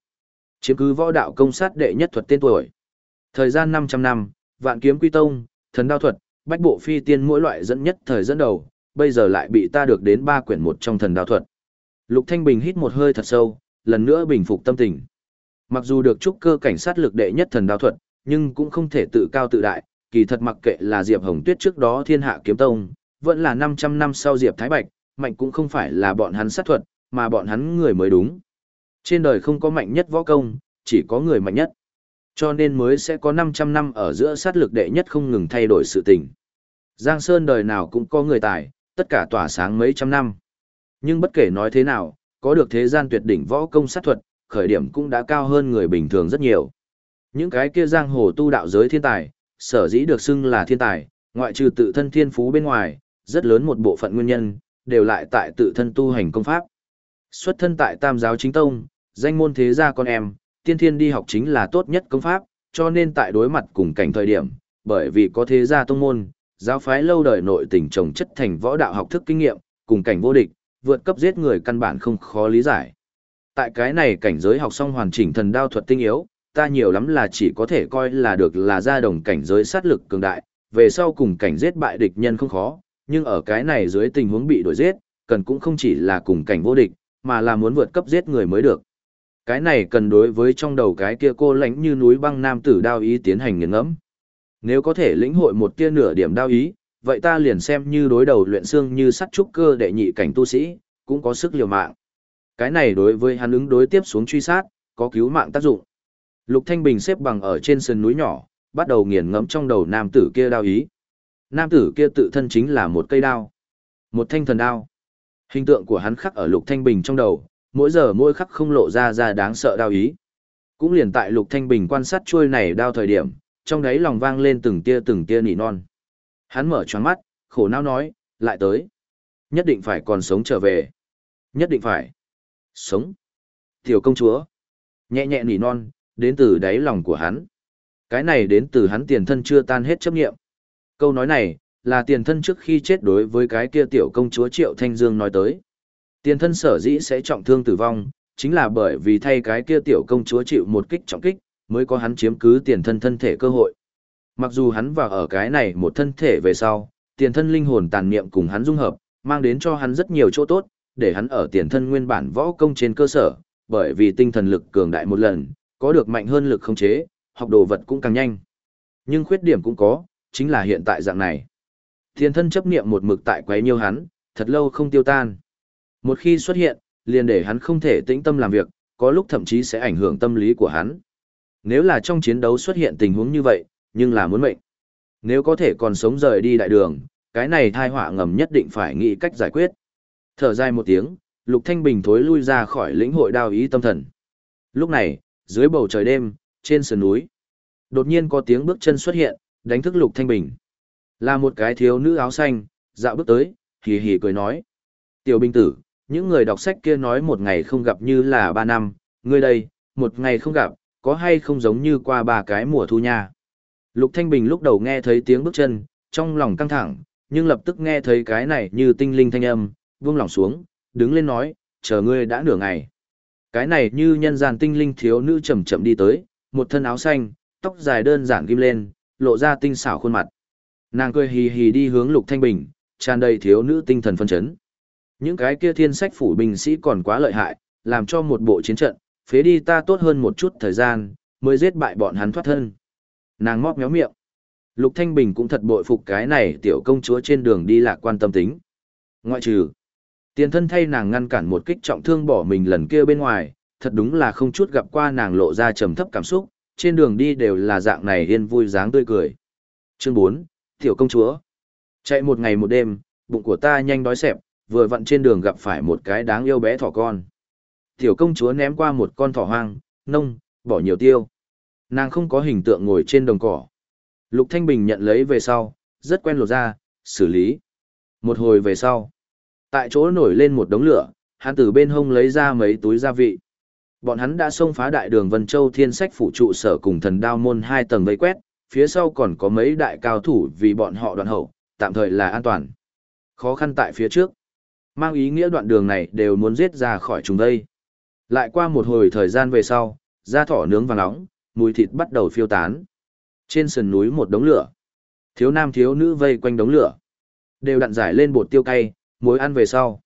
Chiếm cứ võ đạo công sát đệ nhất thuật tên tuổi. Thời gian 500 năm, vạn kiếm quy tông, thần đao thuật, bách bộ phi tiên mỗi loại dẫn nhất thời dẫn đầu, bây giờ lại bị ta được đến ba quyển một trong thần đao thuật. Lục Thanh Bình hít một hơi thật sâu, lần nữa bình phục tâm tình. Mặc dù được trúc cơ cảnh sát lực đệ nhất thần đao thuật, nhưng cũng không thể tự cao tự đại, kỳ thật mặc kệ là Diệp Hồng Tuyết trước đó thiên hạ kiếm tông, vẫn là 500 năm sau Diệp Thái Bạch, mạnh cũng không phải là bọn hắn sát thuật, mà bọn hắn người mới đúng. Trên đời không có mạnh nhất võ công, chỉ có người mạnh nhất. Cho nên mới sẽ có 500 năm ở giữa sát lực đệ nhất không ngừng thay đổi sự tình. Giang Sơn đời nào cũng có người tài, tất cả tỏa sáng mấy trăm năm. Nhưng bất kể nói thế nào, có được thế gian tuyệt đỉnh võ công sát thuật, khởi điểm cũng đã cao hơn người bình thường rất nhiều. Những cái kia giang hồ tu đạo giới thiên tài, sở dĩ được xưng là thiên tài, ngoại trừ tự thân thiên phú bên ngoài, rất lớn một bộ phận nguyên nhân, đều lại tại tự thân tu hành công pháp. Xuất thân tại tam giáo chính tông, danh môn thế gia con em, tiên thiên đi học chính là tốt nhất công pháp, cho nên tại đối mặt cùng cảnh thời điểm, bởi vì có thế gia tông môn, giáo phái lâu đời nội tình trồng chất thành võ đạo học thức kinh nghiệm, cùng cảnh vô địch, vượt cấp giết người căn bản không khó lý giải. Tại cái này cảnh giới học xong hoàn chỉnh thần đao thuật tinh yếu, ta nhiều lắm là chỉ có thể coi là được là ra đồng cảnh giới sát lực cường đại, về sau cùng cảnh giết bại địch nhân không khó, nhưng ở cái này dưới tình huống bị đổi giết, cần cũng không chỉ là cùng cảnh vô địch, mà là muốn vượt cấp giết người mới được. Cái này cần đối với trong đầu cái kia cô lãnh như núi băng nam tử đao ý tiến hành nghiền ngẫm. Nếu có thể lĩnh hội một tia nửa điểm đao ý, vậy ta liền xem như đối đầu luyện xương như sắt trúc cơ đệ nhị cảnh tu sĩ, cũng có sức liều mạng. Cái này đối với hắn ứng đối tiếp xuống truy sát, có cứu mạng tác dụng. Lục Thanh Bình xếp bằng ở trên sườn núi nhỏ, bắt đầu nghiền ngẫm trong đầu nam tử kia đao ý. Nam tử kia tự thân chính là một cây đao, một thanh thần đao. Hình tượng của hắn khắc ở Lục Thanh Bình trong đầu, mỗi giờ mỗi khắc không lộ ra ra đáng sợ đao ý. Cũng liền tại Lục Thanh Bình quan sát chuôi này đao thời điểm, trong đấy lòng vang lên từng tia từng tia nỉ non. Hắn mở choáng mắt, khổ não nói, lại tới. Nhất định phải còn sống trở về. Nhất định phải. Sống. Tiểu công chúa. Nhẹ nhẹ nỉ non, đến từ đáy lòng của hắn. Cái này đến từ hắn tiền thân chưa tan hết chấp nghiệm. Câu nói này, là tiền thân trước khi chết đối với cái kia tiểu công chúa Triệu Thanh Dương nói tới. Tiền thân sở dĩ sẽ trọng thương tử vong, chính là bởi vì thay cái kia tiểu công chúa chịu một kích trọng kích, mới có hắn chiếm cứ tiền thân thân thể cơ hội. Mặc dù hắn vào ở cái này một thân thể về sau, tiền thân linh hồn tàn niệm cùng hắn dung hợp, mang đến cho hắn rất nhiều chỗ tốt, để hắn ở tiền thân nguyên bản võ công trên cơ sở, bởi vì tinh thần lực cường đại một lần, có được mạnh hơn lực khống chế, học đồ vật cũng càng nhanh. Nhưng khuyết điểm cũng có, chính là hiện tại dạng này. thiên thân chấp niệm một mực tại quấy nhiêu hắn, thật lâu không tiêu tan. Một khi xuất hiện, liền để hắn không thể tĩnh tâm làm việc, có lúc thậm chí sẽ ảnh hưởng tâm lý của hắn. Nếu là trong chiến đấu xuất hiện tình huống như vậy, nhưng là muốn mệnh. Nếu có thể còn sống rời đi đại đường, cái này thai họa ngầm nhất định phải nghĩ cách giải quyết. Thở dài một tiếng, Lục Thanh Bình thối lui ra khỏi lĩnh hội đao ý tâm thần. Lúc này, dưới bầu trời đêm, trên sườn núi, đột nhiên có tiếng bước chân xuất hiện, đánh thức Lục Thanh Bình. Là một cái thiếu nữ áo xanh, dạo bước tới, hì hì cười nói. Tiểu Bình tử, những người đọc sách kia nói một ngày không gặp như là ba năm, ngươi đây, một ngày không gặp, có hay không giống như qua ba cái mùa thu nha. Lục Thanh Bình lúc đầu nghe thấy tiếng bước chân, trong lòng căng thẳng, nhưng lập tức nghe thấy cái này như tinh linh thanh âm, buông lòng xuống, đứng lên nói, chờ ngươi đã nửa ngày. Cái này như nhân gian tinh linh thiếu nữ chậm chậm đi tới, một thân áo xanh, tóc dài đơn giản ghim lên, lộ ra tinh xảo khuôn mặt. Nàng cười hì hì đi hướng Lục Thanh Bình, tràn đầy thiếu nữ tinh thần phân chấn. Những cái kia thiên sách phủ binh sĩ còn quá lợi hại, làm cho một bộ chiến trận, phế đi ta tốt hơn một chút thời gian, mới giết bại bọn hắn thoát thân. Nàng móc méo miệng. Lục Thanh Bình cũng thật bội phục cái này tiểu công chúa trên đường đi lạc quan tâm tính. Ngoại trừ, tiền thân thay nàng ngăn cản một kích trọng thương bỏ mình lần kia bên ngoài, thật đúng là không chút gặp qua nàng lộ ra trầm thấp cảm xúc, trên đường đi đều là dạng này yên vui dáng tươi cười. Chương 4, Tiểu công chúa. Chạy một ngày một đêm, bụng của ta nhanh đói xẹp, vừa vặn trên đường gặp phải một cái đáng yêu bé thỏ con. Tiểu công chúa ném qua một con thỏ hoang, nông, bỏ nhiều tiêu. Nàng không có hình tượng ngồi trên đồng cỏ. Lục Thanh Bình nhận lấy về sau, rất quen lột ra, xử lý. Một hồi về sau, tại chỗ nổi lên một đống lửa, hắn từ bên hông lấy ra mấy túi gia vị. Bọn hắn đã xông phá đại đường Vân Châu Thiên Sách phủ trụ sở cùng thần đao môn hai tầng vây quét, phía sau còn có mấy đại cao thủ vì bọn họ đoạn hậu, tạm thời là an toàn. Khó khăn tại phía trước, mang ý nghĩa đoạn đường này đều muốn giết ra khỏi chúng đây. Lại qua một hồi thời gian về sau, da thỏ nướng vàng nóng, mùi thịt bắt đầu phiêu tán. Trên sườn núi một đống lửa. Thiếu nam thiếu nữ vây quanh đống lửa. Đều đặn giải lên bột tiêu cay, muối ăn về sau.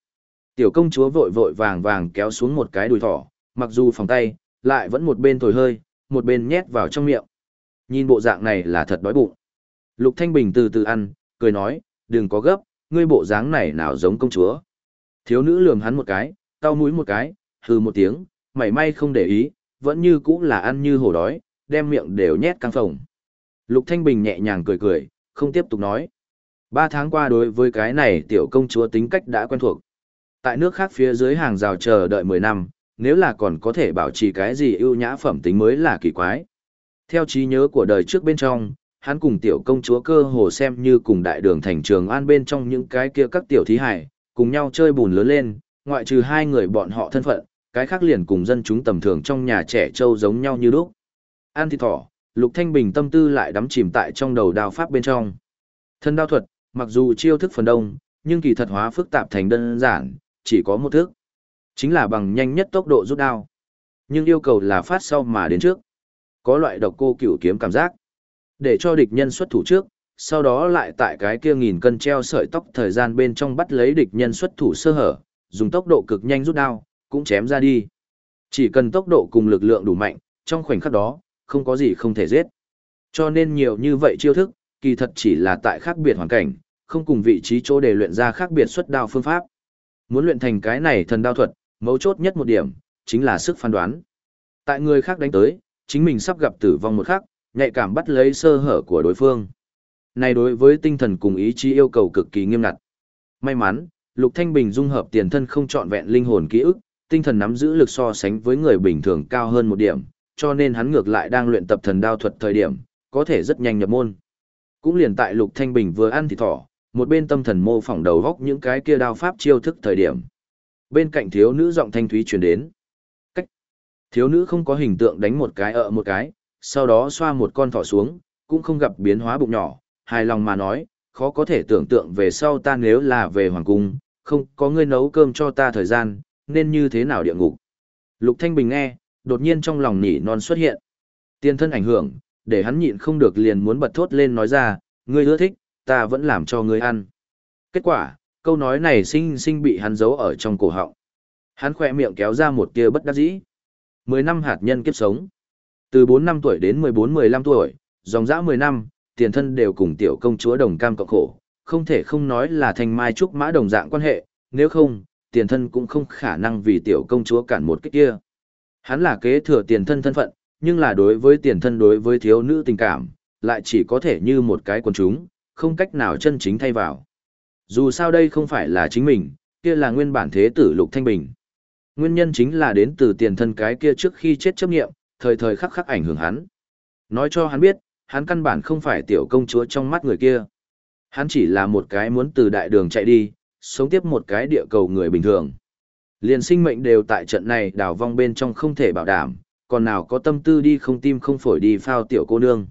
Tiểu công chúa vội vội vàng vàng kéo xuống một cái đùi thỏ, mặc dù phòng tay, lại vẫn một bên thổi hơi, một bên nhét vào trong miệng. Nhìn bộ dạng này là thật đói bụng. Lục Thanh Bình từ từ ăn, cười nói, đừng có gấp, ngươi bộ dáng này nào giống công chúa. Thiếu nữ lườm hắn một cái, tao mũi một cái, hừ một tiếng, mảy may không để ý, vẫn như cũ là ăn như hổ đói, đem miệng đều nhét căng phồng. Lục Thanh Bình nhẹ nhàng cười cười, không tiếp tục nói. Ba tháng qua đối với cái này tiểu công chúa tính cách đã quen thuộc. Tại nước khác phía dưới hàng rào chờ đợi 10 năm, nếu là còn có thể bảo trì cái gì ưu nhã phẩm tính mới là kỳ quái. Theo trí nhớ của đời trước bên trong, hắn cùng tiểu công chúa cơ hồ xem như cùng đại đường thành trường an bên trong những cái kia các tiểu thí hải, cùng nhau chơi bùn lớn lên, ngoại trừ hai người bọn họ thân phận, cái khác liền cùng dân chúng tầm thường trong nhà trẻ trâu giống nhau như lúc. An thịt thỏ, Lục Thanh Bình tâm tư lại đắm chìm tại trong đầu đao pháp bên trong. Thân đao thuật, mặc dù chiêu thức phần đông, nhưng kỳ thật hóa phức tạp thành đơn giản, chỉ có một thức. Chính là bằng nhanh nhất tốc độ rút đao. Nhưng yêu cầu là phát sau mà đến trước. Có loại độc cô cửu kiếm cảm giác. Để cho địch nhân xuất thủ trước, sau đó lại tại cái kia nghìn cân treo sợi tóc thời gian bên trong bắt lấy địch nhân xuất thủ sơ hở, dùng tốc độ cực nhanh rút đao, cũng chém ra đi. Chỉ cần tốc độ cùng lực lượng đủ mạnh, trong khoảnh khắc đó, không có gì không thể giết. Cho nên nhiều như vậy chiêu thức, kỳ thật chỉ là tại khác biệt hoàn cảnh, không cùng vị trí chỗ để luyện ra khác biệt xuất đao phương pháp. Muốn luyện thành cái này thần đao thuật, mấu chốt nhất một điểm, chính là sức phán đoán. Tại người khác đánh tới, chính mình sắp gặp tử vong một khắc, nhạy cảm bắt lấy sơ hở của đối phương. Này đối với tinh thần cùng ý chí yêu cầu cực kỳ nghiêm ngặt. May mắn, Lục Thanh Bình dung hợp tiền thân không trọn vẹn linh hồn ký ức, tinh thần nắm giữ lực so sánh với người bình thường cao hơn một điểm, cho nên hắn ngược lại đang luyện tập thần đao thuật thời điểm, có thể rất nhanh nhập môn. Cũng liền tại Lục Thanh Bình vừa ăn thì thỏ, một bên tâm thần mô phỏng đầu góc những cái kia đao pháp chiêu thức thời điểm. Bên cạnh thiếu nữ giọng thanh thúy truyền đến. Cách. Thiếu nữ không có hình tượng đánh một cái ở một cái, sau đó xoa một con thỏ xuống, cũng không gặp biến hóa bụng nhỏ, hài lòng mà nói, khó có thể tưởng tượng về sau ta nếu là về hoàng cung, không có ngươi nấu cơm cho ta thời gian, nên như thế nào địa ngục. Lục Thanh Bình nghe, đột nhiên trong lòng nỉ non xuất hiện. Tiên thân ảnh hưởng, để hắn nhịn không được liền muốn bật thốt lên nói ra, ngươi ưa thích, ta vẫn làm cho ngươi ăn. Kết quả, câu nói này sinh sinh bị hắn giấu ở trong cổ họng. Hắn khỏe miệng kéo ra một tia bất đắc dĩ. Mười năm hạt nhân kiếp sống. Từ bốn năm tuổi đến mười bốn mười lăm tuổi, dòng dã mười năm, tiền thân đều cùng tiểu công chúa đồng cam cộng khổ, không thể không nói là thành mai trúc mã đồng dạng quan hệ, nếu không, tiền thân cũng không khả năng vì tiểu công chúa cản một cái kia. Hắn là kế thừa tiền thân thân phận, nhưng là đối với tiền thân đối với thiếu nữ tình cảm, lại chỉ có thể như một cái quần chúng, không cách nào chân chính thay vào. Dù sao đây không phải là chính mình, kia là nguyên bản thế tử Lục Thanh Bình. Nguyên nhân chính là đến từ tiền thân cái kia trước khi chết chấp nghiệm, thời thời khắc khắc ảnh hưởng hắn. Nói cho hắn biết, hắn căn bản không phải tiểu công chúa trong mắt người kia. Hắn chỉ là một cái muốn từ đại đường chạy đi, sống tiếp một cái địa cầu người bình thường. Liền sinh mệnh đều tại trận này đào vong bên trong không thể bảo đảm, còn nào có tâm tư đi không tim không phổi đi phao tiểu cô nương.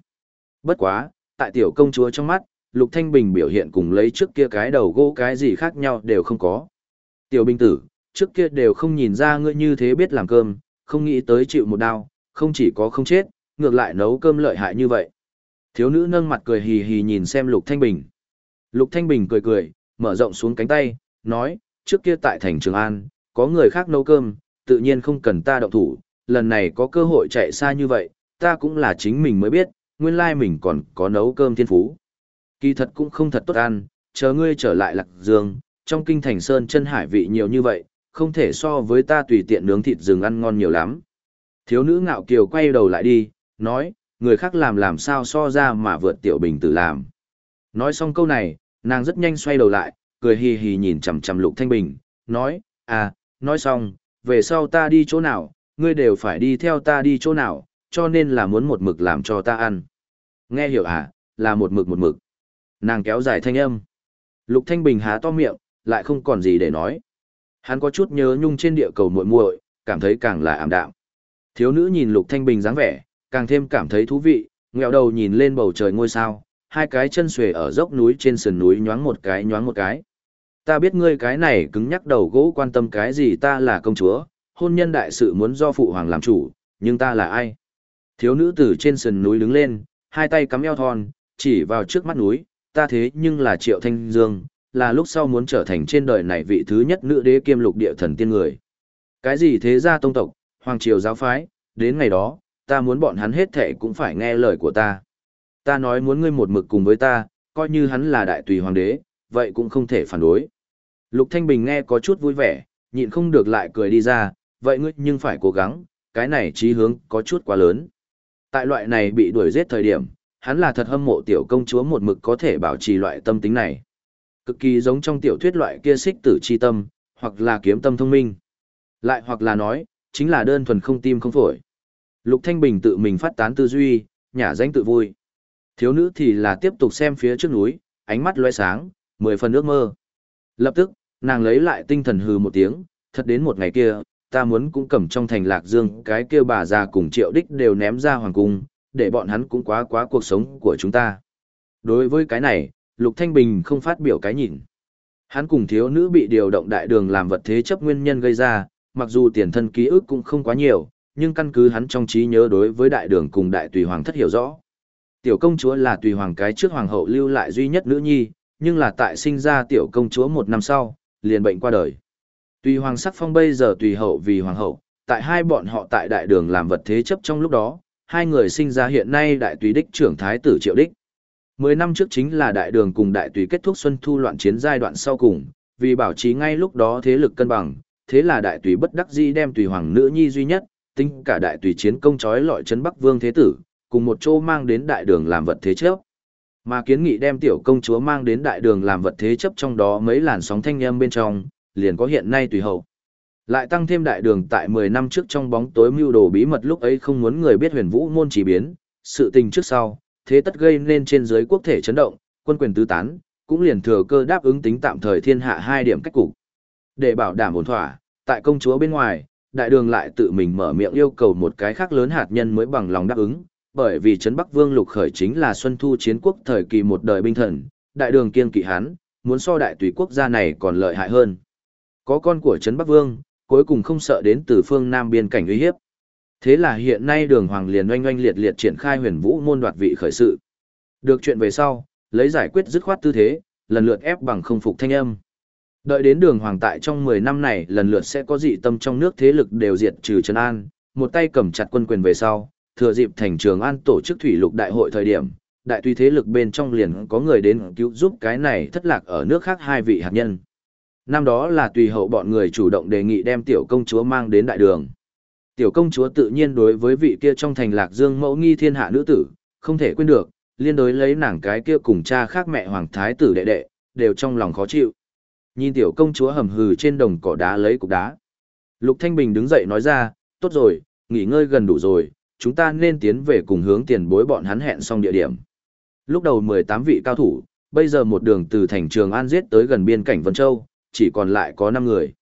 Bất quá, tại tiểu công chúa trong mắt, Lục Thanh Bình biểu hiện cùng lấy trước kia cái đầu gỗ cái gì khác nhau đều không có. Tiểu bình tử, trước kia đều không nhìn ra ngươi như thế biết làm cơm, không nghĩ tới chịu một đau, không chỉ có không chết, ngược lại nấu cơm lợi hại như vậy. Thiếu nữ nâng mặt cười hì hì nhìn xem Lục Thanh Bình. Lục Thanh Bình cười cười, mở rộng xuống cánh tay, nói, trước kia tại thành Trường An, có người khác nấu cơm, tự nhiên không cần ta động thủ, lần này có cơ hội chạy xa như vậy, ta cũng là chính mình mới biết, nguyên lai mình còn có nấu cơm thiên phú. Kỳ thật cũng không thật tốt ăn, chờ ngươi trở lại lạc dương, trong kinh thành sơn chân hải vị nhiều như vậy, không thể so với ta tùy tiện nướng thịt rừng ăn ngon nhiều lắm. Thiếu nữ ngạo kiều quay đầu lại đi, nói, người khác làm làm sao so ra mà vượt tiểu bình tự làm. Nói xong câu này, nàng rất nhanh xoay đầu lại, cười hì hì nhìn chằm chằm lục thanh bình, nói, à, nói xong, về sau ta đi chỗ nào, ngươi đều phải đi theo ta đi chỗ nào, cho nên là muốn một mực làm cho ta ăn. Nghe hiểu à, là một mực một mực. Nàng kéo dài thanh âm. Lục Thanh Bình há to miệng, lại không còn gì để nói. Hắn có chút nhớ nhung trên địa cầu muội muội, cảm thấy càng là ảm đạm. Thiếu nữ nhìn Lục Thanh Bình dáng vẻ, càng thêm cảm thấy thú vị, ngẹo đầu nhìn lên bầu trời ngôi sao, hai cái chân xuề ở dốc núi trên sườn núi nhoáng một cái nhoáng một cái. Ta biết ngươi cái này cứng nhắc đầu gỗ quan tâm cái gì ta là công chúa, hôn nhân đại sự muốn do phụ hoàng làm chủ, nhưng ta là ai? Thiếu nữ từ trên sườn núi đứng lên, hai tay cắm eo thon, chỉ vào trước mắt núi, ta thế nhưng là Triệu Thanh Dương, là lúc sau muốn trở thành trên đời này vị thứ nhất nữ đế kiêm lục địa thần tiên người. Cái gì thế gia tông tộc, hoàng triều giáo phái, đến ngày đó, ta muốn bọn hắn hết thệ cũng phải nghe lời của ta. Ta nói muốn ngươi một mực cùng với ta, coi như hắn là đại tùy hoàng đế, vậy cũng không thể phản đối. Lục Thanh Bình nghe có chút vui vẻ, nhịn không được lại cười đi ra, vậy ngươi nhưng phải cố gắng, cái này trí hướng có chút quá lớn. Tại loại này bị đuổi giết thời điểm, hắn là thật hâm mộ tiểu công chúa một mực có thể bảo trì loại tâm tính này. Cực kỳ giống trong tiểu thuyết loại kia xích tử chi tâm, hoặc là kiếm tâm thông minh. Lại hoặc là nói, chính là đơn thuần không tim không phổi. Lục Thanh Bình tự mình phát tán tư duy, nhả danh tự vui. Thiếu nữ thì là tiếp tục xem phía trước núi, ánh mắt loe sáng, mười phần ước mơ. Lập tức, nàng lấy lại tinh thần hừ một tiếng, thật đến một ngày kia, ta muốn cũng cầm trong thành lạc dương cái kia bà già cùng triệu đích đều ném ra hoàng cung, để bọn hắn cũng quá quá cuộc sống của chúng ta. Đối với cái này, Lục Thanh Bình không phát biểu cái nhìn. Hắn cùng thiếu nữ bị điều động đại đường làm vật thế chấp nguyên nhân gây ra, mặc dù tiền thân ký ức cũng không quá nhiều, nhưng căn cứ hắn trong trí nhớ đối với đại đường cùng đại tùy hoàng thất hiểu rõ. Tiểu công chúa là tùy hoàng cái trước hoàng hậu lưu lại duy nhất nữ nhi, nhưng là tại sinh ra tiểu công chúa một năm sau, liền bệnh qua đời. Tùy hoàng sắc phong bây giờ tùy hậu vì hoàng hậu, tại hai bọn họ tại đại đường làm vật thế chấp trong lúc đó, hai người sinh ra hiện nay đại tùy đích trưởng thái tử triệu đích. Mười năm trước chính là đại đường cùng đại tùy kết thúc xuân thu loạn chiến giai đoạn sau cùng, vì bảo trì ngay lúc đó thế lực cân bằng, thế là đại tùy bất đắc dĩ đem tùy hoàng nữ nhi duy nhất, tính cả đại tùy chiến công chói lọi trấn Bắc Vương thế tử, cùng một chỗ mang đến đại đường làm vật thế chấp. Mà kiến nghị đem tiểu công chúa mang đến đại đường làm vật thế chấp trong đó mấy làn sóng thanh âm bên trong, liền có hiện nay tùy hậu. Lại tăng thêm đại đường tại 10 năm trước trong bóng tối mưu đồ bí mật lúc ấy không muốn người biết huyền vũ môn chỉ biến, sự tình trước sau, thế tất gây nên trên dưới quốc thể chấn động, quân quyền tứ tán, cũng liền thừa cơ đáp ứng tính tạm thời thiên hạ hai điểm cách cục. Để bảo đảm ổn thỏa, tại công chúa bên ngoài, đại đường lại tự mình mở miệng yêu cầu một cái khác lớn hạt nhân mới bằng lòng đáp ứng, bởi vì Trấn Bắc Vương Lục Khởi chính là Xuân Thu chiến quốc thời kỳ một đời binh thần, đại đường kiên kỵ hắn, muốn so đại tùy quốc gia này còn lợi hại hơn. Có con của Trấn Bắc Vương, cuối cùng không sợ đến từ phương Nam biên cảnh uy hiếp. Thế là hiện nay đường hoàng liền oanh oanh liệt liệt triển khai huyền vũ môn đoạt vị khởi sự. Được chuyện về sau, lấy giải quyết dứt khoát tư thế, lần lượt ép bằng không phục thanh âm. Đợi đến đường hoàng tại trong 10 năm này lần lượt sẽ có dị tâm trong nước thế lực đều diệt trừ Trần An, một tay cầm chặt quân quyền về sau, thừa dịp thành trường An tổ chức thủy lục đại hội thời điểm, đại tùy thế lực bên trong liền có người đến cứu giúp cái này thất lạc ở nước khác hai vị hạt nhân. Năm đó là tùy hậu bọn người chủ động đề nghị đem tiểu công chúa mang đến đại đường. Tiểu công chúa tự nhiên đối với vị kia trong thành lạc dương mẫu nghi thiên hạ nữ tử, không thể quên được, liên đối lấy nàng cái kia cùng cha khác mẹ hoàng thái tử đệ đệ, đều trong lòng khó chịu. Nhìn tiểu công chúa hầm hừ trên đồng cỏ đá lấy cục đá. Lục Thanh Bình đứng dậy nói ra, tốt rồi, nghỉ ngơi gần đủ rồi, chúng ta nên tiến về cùng hướng tiền bối bọn hắn hẹn xong địa điểm. Lúc đầu 18 vị cao thủ, bây giờ một đường từ thành trường An giết tới gần biên cảnh Vân Châu, chỉ còn lại có 5 người.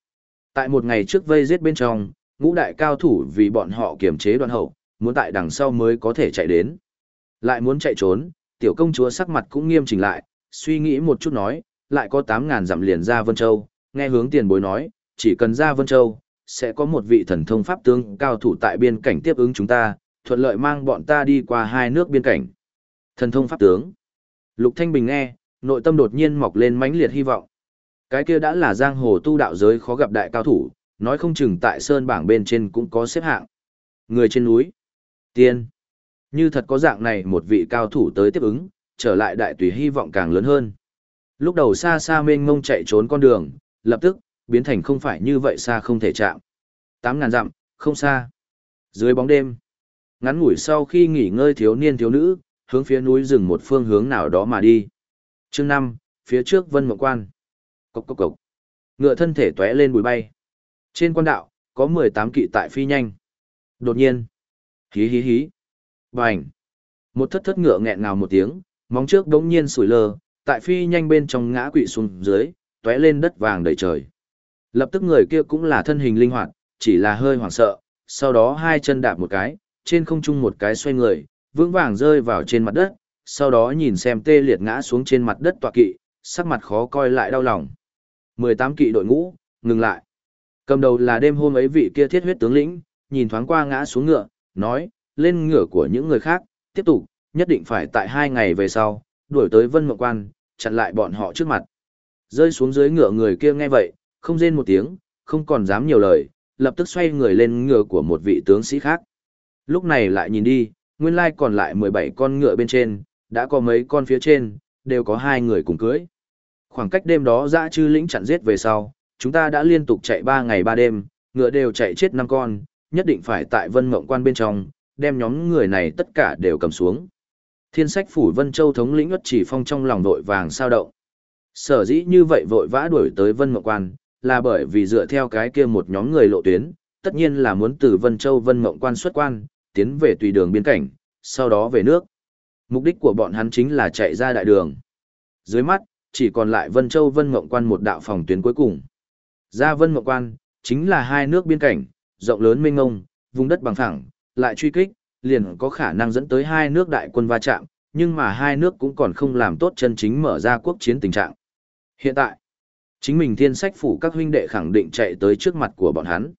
Tại một ngày trước vây giết bên trong, ngũ đại cao thủ vì bọn họ kiềm chế đoàn hậu, muốn tại đằng sau mới có thể chạy đến. Lại muốn chạy trốn, tiểu công chúa sắc mặt cũng nghiêm chỉnh lại, suy nghĩ một chút nói, lại có 8.000 dặm liền ra Vân Châu, nghe hướng tiền bối nói, chỉ cần ra Vân Châu, sẽ có một vị thần thông pháp tướng cao thủ tại biên cảnh tiếp ứng chúng ta, thuận lợi mang bọn ta đi qua hai nước biên cảnh. Thần thông pháp tướng. Lục Thanh Bình nghe, nội tâm đột nhiên mọc lên mãnh liệt hy vọng. Cái kia đã là giang hồ tu đạo giới khó gặp đại cao thủ, nói không chừng tại sơn bảng bên trên cũng có xếp hạng. Người trên núi. Tiên. Như thật có dạng này một vị cao thủ tới tiếp ứng, trở lại đại tùy hy vọng càng lớn hơn. Lúc đầu xa xa mênh mông chạy trốn con đường, lập tức, biến thành không phải như vậy xa không thể chạm. Tám ngàn dặm, không xa. Dưới bóng đêm, ngắn ngủi sau khi nghỉ ngơi thiếu niên thiếu nữ, hướng phía núi rừng một phương hướng nào đó mà đi. Chương năm phía trước Vân Mộng Quan. Cốc cốc cốc. Ngựa thân thể tóe lên bụi bay. Trên quan đạo, có mười tám kỵ tại phi nhanh. Đột nhiên, hí hí hí. Bành. Một thất thất ngựa nghẹn ngào một tiếng, móng trước đống nhiên sủi lơ, tại phi nhanh bên trong ngã quỵ xuống dưới, tóe lên đất vàng đầy trời. Lập tức người kia cũng là thân hình linh hoạt, chỉ là hơi hoảng sợ, sau đó hai chân đạp một cái, trên không trung một cái xoay người, vững vàng rơi vào trên mặt đất, sau đó nhìn xem tê liệt ngã xuống trên mặt đất tọa kỵ, sắc mặt khó coi lại đau lòng. 18 kỵ đội ngũ, ngừng lại. Cầm đầu là đêm hôm ấy vị kia thiết huyết tướng lĩnh, nhìn thoáng qua ngã xuống ngựa, nói, lên ngựa của những người khác, tiếp tục, nhất định phải tại hai ngày về sau, đuổi tới Vân Mộng Quan, chặn lại bọn họ trước mặt. Rơi xuống dưới ngựa người kia nghe vậy, không rên một tiếng, không còn dám nhiều lời, lập tức xoay người lên ngựa của một vị tướng sĩ khác. Lúc này lại nhìn đi, nguyên lai còn lại 17 con ngựa bên trên, đã có mấy con phía trên, đều có hai người cùng cưới. Khoảng cách đêm đó dã chư lĩnh chặn giết về sau, chúng ta đã liên tục chạy 3 ngày 3 đêm, ngựa đều chạy chết 5 con, nhất định phải tại vân mộng quan bên trong, đem nhóm người này tất cả đều cầm xuống. Thiên sách phủ Vân Châu thống lĩnh ất chỉ phong trong lòng vội vàng sao động. Sở dĩ như vậy vội vã đuổi tới Vân Mộng Quan, là bởi vì dựa theo cái kia một nhóm người lộ tuyến, tất nhiên là muốn từ Vân Châu Vân Mộng Quan xuất quan, tiến về tùy đường biên cảnh, sau đó về nước. Mục đích của bọn hắn chính là chạy ra đại đường. Dưới mắt, chỉ còn lại Vân Châu Vân Mộng Quan một đạo phòng tuyến cuối cùng. Ra Vân Mộng Quan, chính là hai nước biên cảnh, rộng lớn mênh ngông, vùng đất bằng phẳng, lại truy kích, liền có khả năng dẫn tới hai nước đại quân va chạm, nhưng mà hai nước cũng còn không làm tốt chân chính mở ra quốc chiến tình trạng. Hiện tại, chính mình thiên sách phủ các huynh đệ khẳng định chạy tới trước mặt của bọn hắn.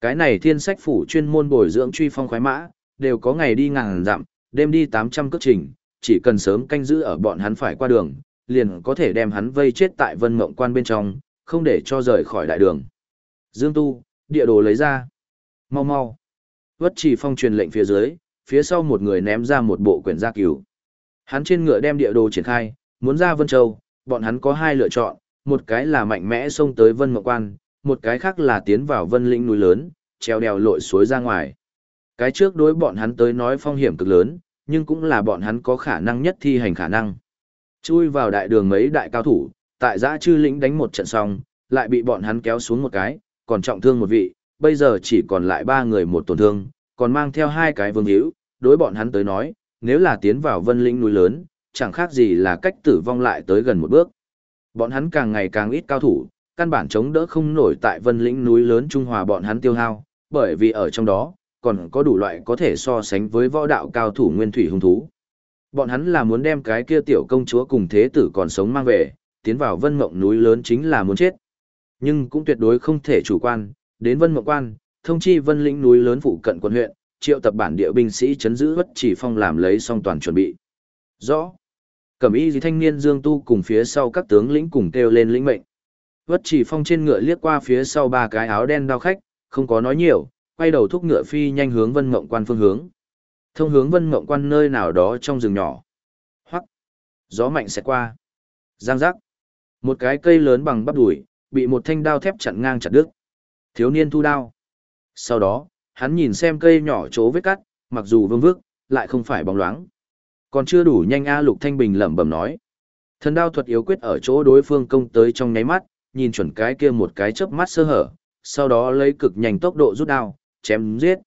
Cái này thiên sách phủ chuyên môn bồi dưỡng truy phong khoái mã, đều có ngày đi ngàn dặm, đêm đi 800 cước trình, chỉ cần sớm canh giữ ở bọn hắn phải qua đường, liền có thể đem hắn vây chết tại vân mộng quan bên trong, không để cho rời khỏi đại đường. Dương Tu, địa đồ lấy ra. Mau mau. Vất chỉ phong truyền lệnh phía dưới, phía sau một người ném ra một bộ quyển gia cứu. Hắn trên ngựa đem địa đồ triển khai, muốn ra Vân Châu, bọn hắn có hai lựa chọn, một cái là mạnh mẽ xông tới Vân Mộng Quan, một cái khác là tiến vào Vân Lĩnh núi lớn, treo đèo lội suối ra ngoài. Cái trước đối bọn hắn tới nói phong hiểm cực lớn, nhưng cũng là bọn hắn có khả năng nhất thi hành khả năng. Chui vào đại đường mấy đại cao thủ, tại giã chư lĩnh đánh một trận xong, lại bị bọn hắn kéo xuống một cái, còn trọng thương một vị, bây giờ chỉ còn lại ba người một tổn thương, còn mang theo hai cái vương hữu, đối bọn hắn tới nói, nếu là tiến vào vân lĩnh núi lớn, chẳng khác gì là cách tử vong lại tới gần một bước. Bọn hắn càng ngày càng ít cao thủ, căn bản chống đỡ không nổi tại vân lĩnh núi lớn Trung Hòa bọn hắn tiêu hao, bởi vì ở trong đó, còn có đủ loại có thể so sánh với võ đạo cao thủ nguyên thủy hung thú. Bọn hắn là muốn đem cái kia tiểu công chúa cùng thế tử còn sống mang về, tiến vào vân mộng núi lớn chính là muốn chết. Nhưng cũng tuyệt đối không thể chủ quan, đến vân mộng quan, thông chi vân lĩnh núi lớn phụ cận quận huyện, triệu tập bản địa binh sĩ chấn giữ bất chỉ phong làm lấy xong toàn chuẩn bị. Rõ. Cẩm y gì thanh niên Dương Tu cùng phía sau các tướng lĩnh cùng kêu lên lĩnh mệnh. Vất chỉ phong trên ngựa liếc qua phía sau ba cái áo đen đao khách, không có nói nhiều, quay đầu thúc ngựa phi nhanh hướng vân mộng quan phương hướng. Thông hướng vân mộng quan nơi nào đó trong rừng nhỏ. Hoắc. Gió mạnh sẽ qua. Giang giác. Một cái cây lớn bằng bắp đùi, bị một thanh đao thép chặn ngang chặt đứt. Thiếu niên thu đao. Sau đó, hắn nhìn xem cây nhỏ chỗ vết cắt, mặc dù vương vước, lại không phải bóng loáng. Còn chưa đủ nhanh A Lục Thanh Bình lẩm bẩm nói. Thần đao thuật yếu quyết ở chỗ đối phương công tới trong nháy mắt, nhìn chuẩn cái kia một cái chớp mắt sơ hở, sau đó lấy cực nhanh tốc độ rút đao, chém giết.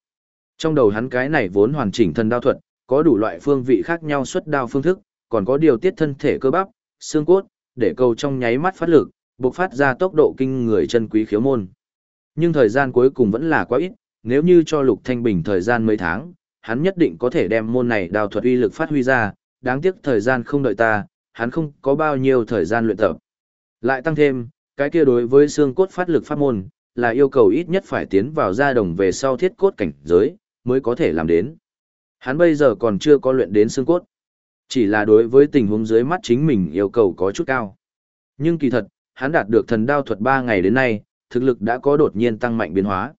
Trong đầu hắn cái này vốn hoàn chỉnh thần đao thuật, có đủ loại phương vị khác nhau xuất đao phương thức, còn có điều tiết thân thể cơ bắp, xương cốt, để cầu trong nháy mắt phát lực, bộc phát ra tốc độ kinh người chân quý khiếu môn. Nhưng thời gian cuối cùng vẫn là quá ít, nếu như cho Lục Thanh Bình thời gian mấy tháng, hắn nhất định có thể đem môn này đào thuật uy lực phát huy ra, đáng tiếc thời gian không đợi ta, hắn không có bao nhiêu thời gian luyện tập. Lại tăng thêm, cái kia đối với xương cốt phát lực pháp môn, là yêu cầu ít nhất phải tiến vào gia đồng về sau thiết cốt cảnh giới, mới có thể làm đến. Hắn bây giờ còn chưa có luyện đến xương cốt. Chỉ là đối với tình huống dưới mắt chính mình yêu cầu có chút cao. Nhưng kỳ thật, hắn đạt được thần đao thuật 3 ngày đến nay, thực lực đã có đột nhiên tăng mạnh biến hóa.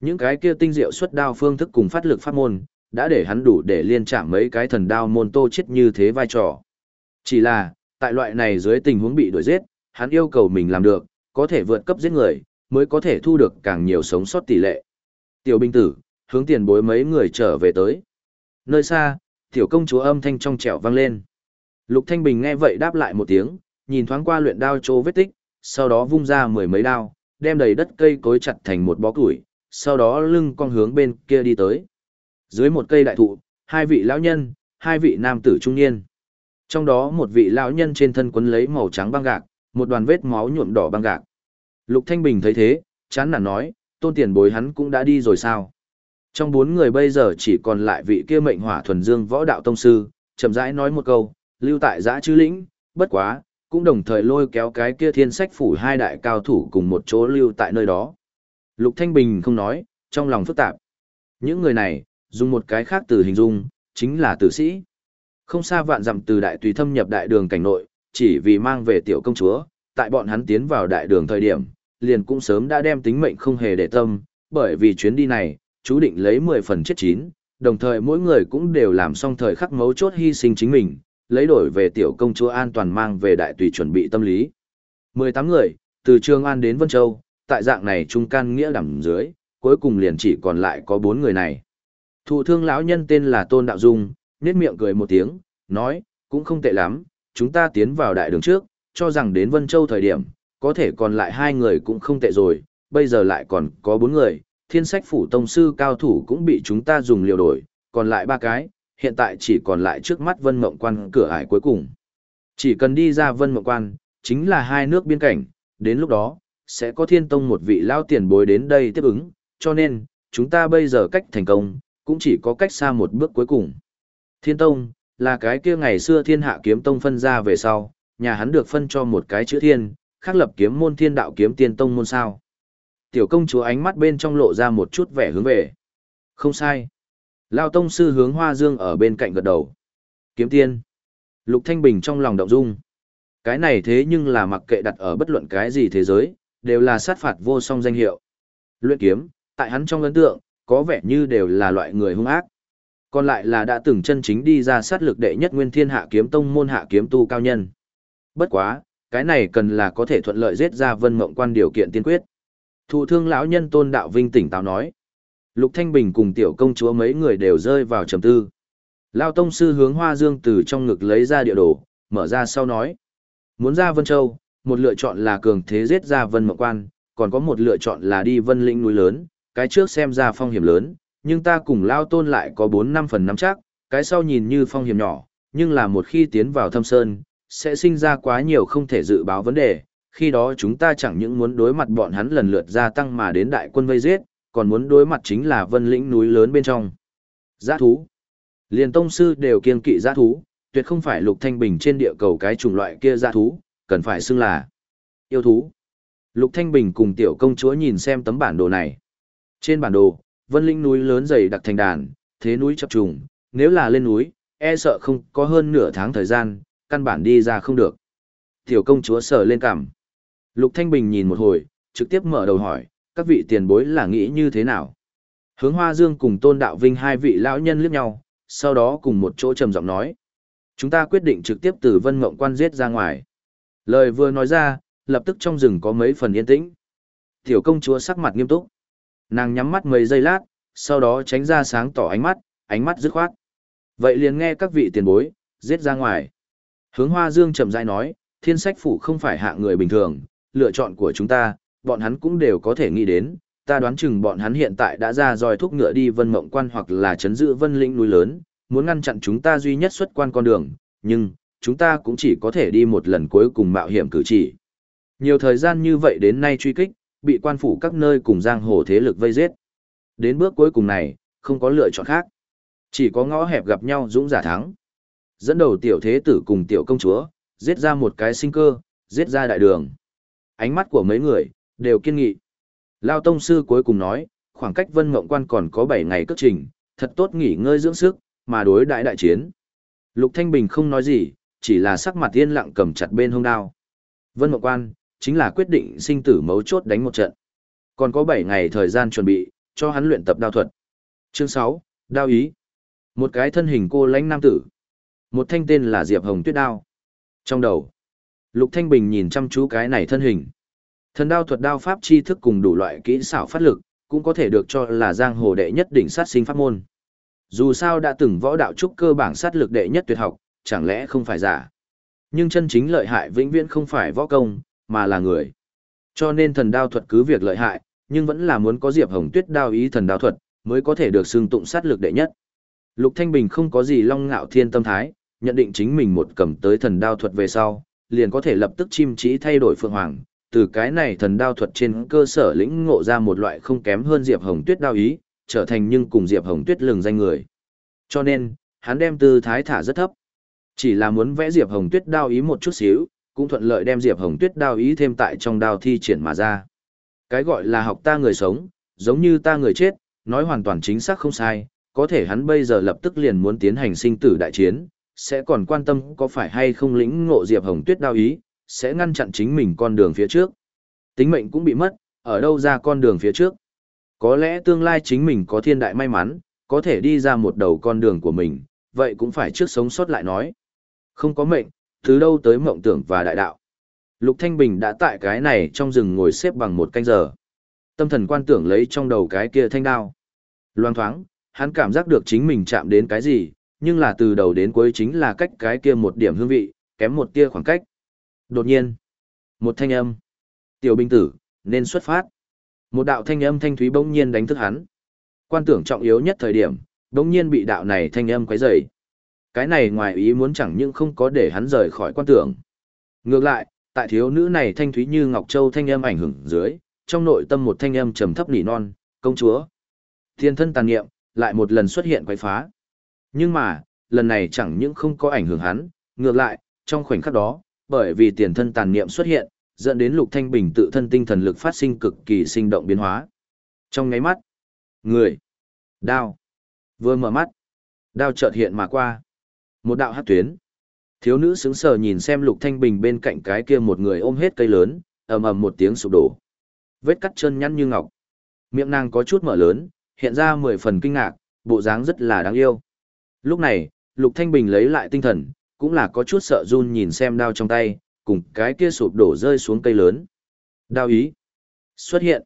Những cái kia tinh diệu xuất đao phương thức cùng phát lực pháp môn, đã để hắn đủ để liên chạm mấy cái thần đao môn tô chết như thế vai trò. Chỉ là, tại loại này dưới tình huống bị đuổi giết, hắn yêu cầu mình làm được, có thể vượt cấp giết người, mới có thể thu được càng nhiều sống sót tỷ lệ. Tiểu binh tử, hướng tiền bối mấy người trở về tới. Nơi xa, tiểu công chúa âm thanh trong trẻo vang lên. Lục Thanh Bình nghe vậy đáp lại một tiếng, nhìn thoáng qua luyện đao chỗ vết tích, sau đó vung ra mười mấy đao, đem đầy đất cây cối chặt thành một bó củi, sau đó lưng con hướng bên kia đi tới. Dưới một cây đại thụ, hai vị lão nhân, hai vị nam tử trung niên. Trong đó một vị lão nhân trên thân quấn lấy màu trắng băng gạc, một đoàn vết máu nhuộm đỏ băng gạc. Lục Thanh Bình thấy thế, chán nản nói, tôn tiền bối hắn cũng đã đi rồi sao? Trong bốn người bây giờ chỉ còn lại vị kia mệnh hỏa thuần dương võ đạo tông sư, chậm rãi nói một câu, lưu tại giã chư lĩnh, bất quá, cũng đồng thời lôi kéo cái kia thiên sách phủ hai đại cao thủ cùng một chỗ lưu tại nơi đó. Lục Thanh Bình không nói, trong lòng phức tạp. Những người này, dùng một cái khác từ hình dung, chính là tử sĩ. Không xa vạn dặm từ đại tùy thâm nhập đại đường cảnh nội, chỉ vì mang về tiểu công chúa, tại bọn hắn tiến vào đại đường thời điểm, liền cũng sớm đã đem tính mệnh không hề để tâm, bởi vì chuyến đi này, chú định lấy 10 phần chết chín, đồng thời mỗi người cũng đều làm xong thời khắc mấu chốt hy sinh chính mình, lấy đổi về tiểu công chúa an toàn mang về đại tùy chuẩn bị tâm lý. 18 người, từ Trường An đến Vân Châu, tại dạng này trung can nghĩa đẳng dưới, cuối cùng liền chỉ còn lại có 4 người này. Thụ thương lão nhân tên là Tôn Đạo Dung, nét miệng cười một tiếng, nói, cũng không tệ lắm, chúng ta tiến vào đại đường trước, cho rằng đến Vân Châu thời điểm, có thể còn lại hai người cũng không tệ rồi, bây giờ lại còn có bốn người, thiên sách phủ tông sư cao thủ cũng bị chúng ta dùng liều đổi, còn lại ba cái, hiện tại chỉ còn lại trước mắt Vân Mộng Quan cửa ải cuối cùng. Chỉ cần đi ra Vân Mộng Quan, chính là hai nước biên cảnh, đến lúc đó, sẽ có thiên tông một vị lao tiền bối đến đây tiếp ứng, cho nên, chúng ta bây giờ cách thành công, cũng chỉ có cách xa một bước cuối cùng. Thiên tông, là cái kia ngày xưa thiên hạ kiếm tông phân ra về sau, nhà hắn được phân cho một cái chữ thiên, khắc lập kiếm môn thiên đạo kiếm tiên tông môn sao. Tiểu công chúa ánh mắt bên trong lộ ra một chút vẻ hướng về. Không sai. Lao tông sư hướng hoa dương ở bên cạnh gật đầu. Kiếm tiên. Lục Thanh Bình trong lòng động dung. Cái này thế nhưng là mặc kệ đặt ở bất luận cái gì thế giới, đều là sát phạt vô song danh hiệu. Luyện kiếm, tại hắn trong ấn tượng, có vẻ như đều là loại người hung ác. Còn lại là đã từng chân chính đi ra sát lực đệ nhất nguyên thiên hạ kiếm tông môn hạ kiếm tu cao nhân. Bất quá, cái này cần là có thể thuận lợi giết ra vân mộng quan điều kiện tiên quyết. Thụ thương lão nhân tôn đạo vinh tỉnh táo nói. Lục Thanh Bình cùng tiểu công chúa mấy người đều rơi vào trầm tư. Lao tông sư hướng hoa dương từ trong ngực lấy ra địa đồ, mở ra sau nói. Muốn ra Vân Châu, một lựa chọn là cường thế giết ra Vân Mộng Quan, còn có một lựa chọn là đi Vân Lĩnh núi lớn, cái trước xem ra phong hiểm lớn, nhưng ta cùng Lao tôn lại có 4 năm phần nắm chắc, cái sau nhìn như phong hiểm nhỏ, nhưng là một khi tiến vào thâm sơn, sẽ sinh ra quá nhiều không thể dự báo vấn đề, khi đó chúng ta chẳng những muốn đối mặt bọn hắn lần lượt gia tăng mà đến đại quân vây giết, còn muốn đối mặt chính là vân lĩnh núi lớn bên trong. Giã thú. Liền tông sư đều kiên kỵ giã thú, tuyệt không phải lục thanh bình trên địa cầu cái chủng loại kia giã thú, cần phải xưng là yêu thú. Lục Thanh Bình cùng tiểu công chúa nhìn xem tấm bản đồ này. Trên bản đồ, vân lĩnh núi lớn dày đặc thành đàn, thế núi chập trùng, nếu là lên núi, e sợ không có hơn nửa tháng thời gian, căn bản đi ra không được. Tiểu công chúa sờ lên cằm. Lục Thanh Bình nhìn một hồi, trực tiếp mở đầu hỏi, các vị tiền bối là nghĩ như thế nào? Hướng Hoa Dương cùng Tôn Đạo Vinh hai vị lão nhân liếc nhau, sau đó cùng một chỗ trầm giọng nói. Chúng ta quyết định trực tiếp từ Vân Mộng Quan giết ra ngoài. Lời vừa nói ra, lập tức trong rừng có mấy phần yên tĩnh. Tiểu công chúa sắc mặt nghiêm túc. Nàng nhắm mắt mấy giây lát, sau đó tránh ra sáng tỏ ánh mắt, ánh mắt dứt khoát. Vậy liền nghe các vị tiền bối, giết ra ngoài. Hướng Hoa Dương chậm rãi nói, thiên sách phủ không phải hạ người bình thường, lựa chọn của chúng ta, bọn hắn cũng đều có thể nghĩ đến, ta đoán chừng bọn hắn hiện tại đã ra dòi thúc ngựa đi vân mộng quan hoặc là chấn giữ vân lĩnh núi lớn, muốn ngăn chặn chúng ta duy nhất xuất quan con đường, nhưng, chúng ta cũng chỉ có thể đi một lần cuối cùng mạo hiểm cử chỉ. Nhiều thời gian như vậy đến nay truy kích, bị quan phủ các nơi cùng giang hồ thế lực vây giết. Đến bước cuối cùng này, không có lựa chọn khác. Chỉ có ngõ hẹp gặp nhau dũng giả thắng. Dẫn đầu tiểu thế tử cùng tiểu công chúa, giết ra một cái sinh cơ, giết ra đại đường. Ánh mắt của mấy người, đều kiên nghị. Lao Tông Sư cuối cùng nói, khoảng cách Vân Mộng Quan còn có 7 ngày cất trình, thật tốt nghỉ ngơi dưỡng sức, mà đối đại đại chiến. Lục Thanh Bình không nói gì, chỉ là sắc mặt yên lặng cầm chặt bên hông đao. Vân Mộng Quan, chính là quyết định sinh tử mấu chốt đánh một trận. còn có 7 ngày thời gian chuẩn bị, cho hắn luyện tập đao thuật. Chương 6, Đao ý. Một cái thân hình cô lãnh nam tử. Một thanh tên là Diệp Hồng Tuyết Đao. Trong đầu, Lục Thanh Bình nhìn chăm chú cái này thân hình. Thần đao thuật đao pháp chi thức cùng đủ loại kỹ xảo phát lực, cũng có thể được cho là giang hồ đệ nhất đỉnh sát sinh pháp môn. Dù sao đã từng võ đạo trúc cơ bảng sát lực đệ nhất tuyệt học, chẳng lẽ không phải giả. Nhưng chân chính lợi hại vĩnh viễn không phải võ công, mà là người. Cho nên thần đao thuật cứ việc lợi hại, nhưng vẫn là muốn có Diệp Hồng Tuyết đao ý thần đao thuật, mới có thể được xưng tụng sát lực đệ nhất. Lục Thanh Bình không có gì long ngạo thiên tâm thái, nhận định chính mình một cầm tới thần đao thuật về sau, liền có thể lập tức chim chỉ thay đổi phượng hoàng, từ cái này thần đao thuật trên cơ sở lĩnh ngộ ra một loại không kém hơn Diệp Hồng Tuyết đao ý, trở thành nhưng cùng Diệp Hồng Tuyết lừng danh người. Cho nên, hắn đem tư thái thả rất thấp. Chỉ là muốn vẽ Diệp Hồng Tuyết đao ý một chút xíu, cũng thuận lợi đem Diệp Hồng Tuyết đao ý thêm tại trong đao thi triển mà ra. Cái gọi là học ta người sống, giống như ta người chết, nói hoàn toàn chính xác không sai, có thể hắn bây giờ lập tức liền muốn tiến hành sinh tử đại chiến, sẽ còn quan tâm có phải hay không lĩnh ngộ Diệp Hồng Tuyết đao ý, sẽ ngăn chặn chính mình con đường phía trước. Tính mệnh cũng bị mất, ở đâu ra con đường phía trước. Có lẽ tương lai chính mình có thiên đại may mắn, có thể đi ra một đầu con đường của mình, vậy cũng phải trước sống sót lại nói. Không có mệnh, từ đâu tới mộng tưởng và đại đạo. Lục Thanh Bình đã tại cái này trong rừng ngồi xếp bằng một canh giờ. Tâm thần quan tưởng lấy trong đầu cái kia thanh đao. Loang thoáng, hắn cảm giác được chính mình chạm đến cái gì, nhưng là từ đầu đến cuối chính là cách cái kia một điểm hương vị, kém một tia khoảng cách. Đột nhiên, một thanh âm. Tiểu binh tử, nên xuất phát. Một đạo thanh âm thanh thúy bỗng nhiên đánh thức hắn. Quan tưởng trọng yếu nhất thời điểm, bỗng nhiên bị đạo này thanh âm quấy rầy. Cái này ngoài ý muốn chẳng những không có để hắn rời khỏi quan tưởng. Ngược lại, tại thiếu nữ này thanh thúy như ngọc châu thanh âm ảnh hưởng dưới, trong nội tâm một thanh âm trầm thấp nỉ non, công chúa. Thiên thân tàn niệm, lại một lần xuất hiện quấy phá. Nhưng mà, lần này chẳng những không có ảnh hưởng hắn, ngược lại, trong khoảnh khắc đó, bởi vì tiền thân tàn niệm xuất hiện, dẫn đến Lục Thanh Bình tự thân tinh thần lực phát sinh cực kỳ sinh động biến hóa. Trong ngáy mắt, người, đao, vừa mở mắt, đao chợt hiện mà qua. Một đạo hát tuyến. Thiếu nữ sững sờ nhìn xem Lục Thanh Bình bên cạnh cái kia một người ôm hết cây lớn, ầm ầm một tiếng sụp đổ. Vết cắt chân nhăn như ngọc. Miệng nàng có chút mở lớn, hiện ra mười phần kinh ngạc, bộ dáng rất là đáng yêu. Lúc này, Lục Thanh Bình lấy lại tinh thần, cũng là có chút sợ run nhìn xem đao trong tay, cùng cái kia sụp đổ rơi xuống cây lớn. Đao ý xuất hiện.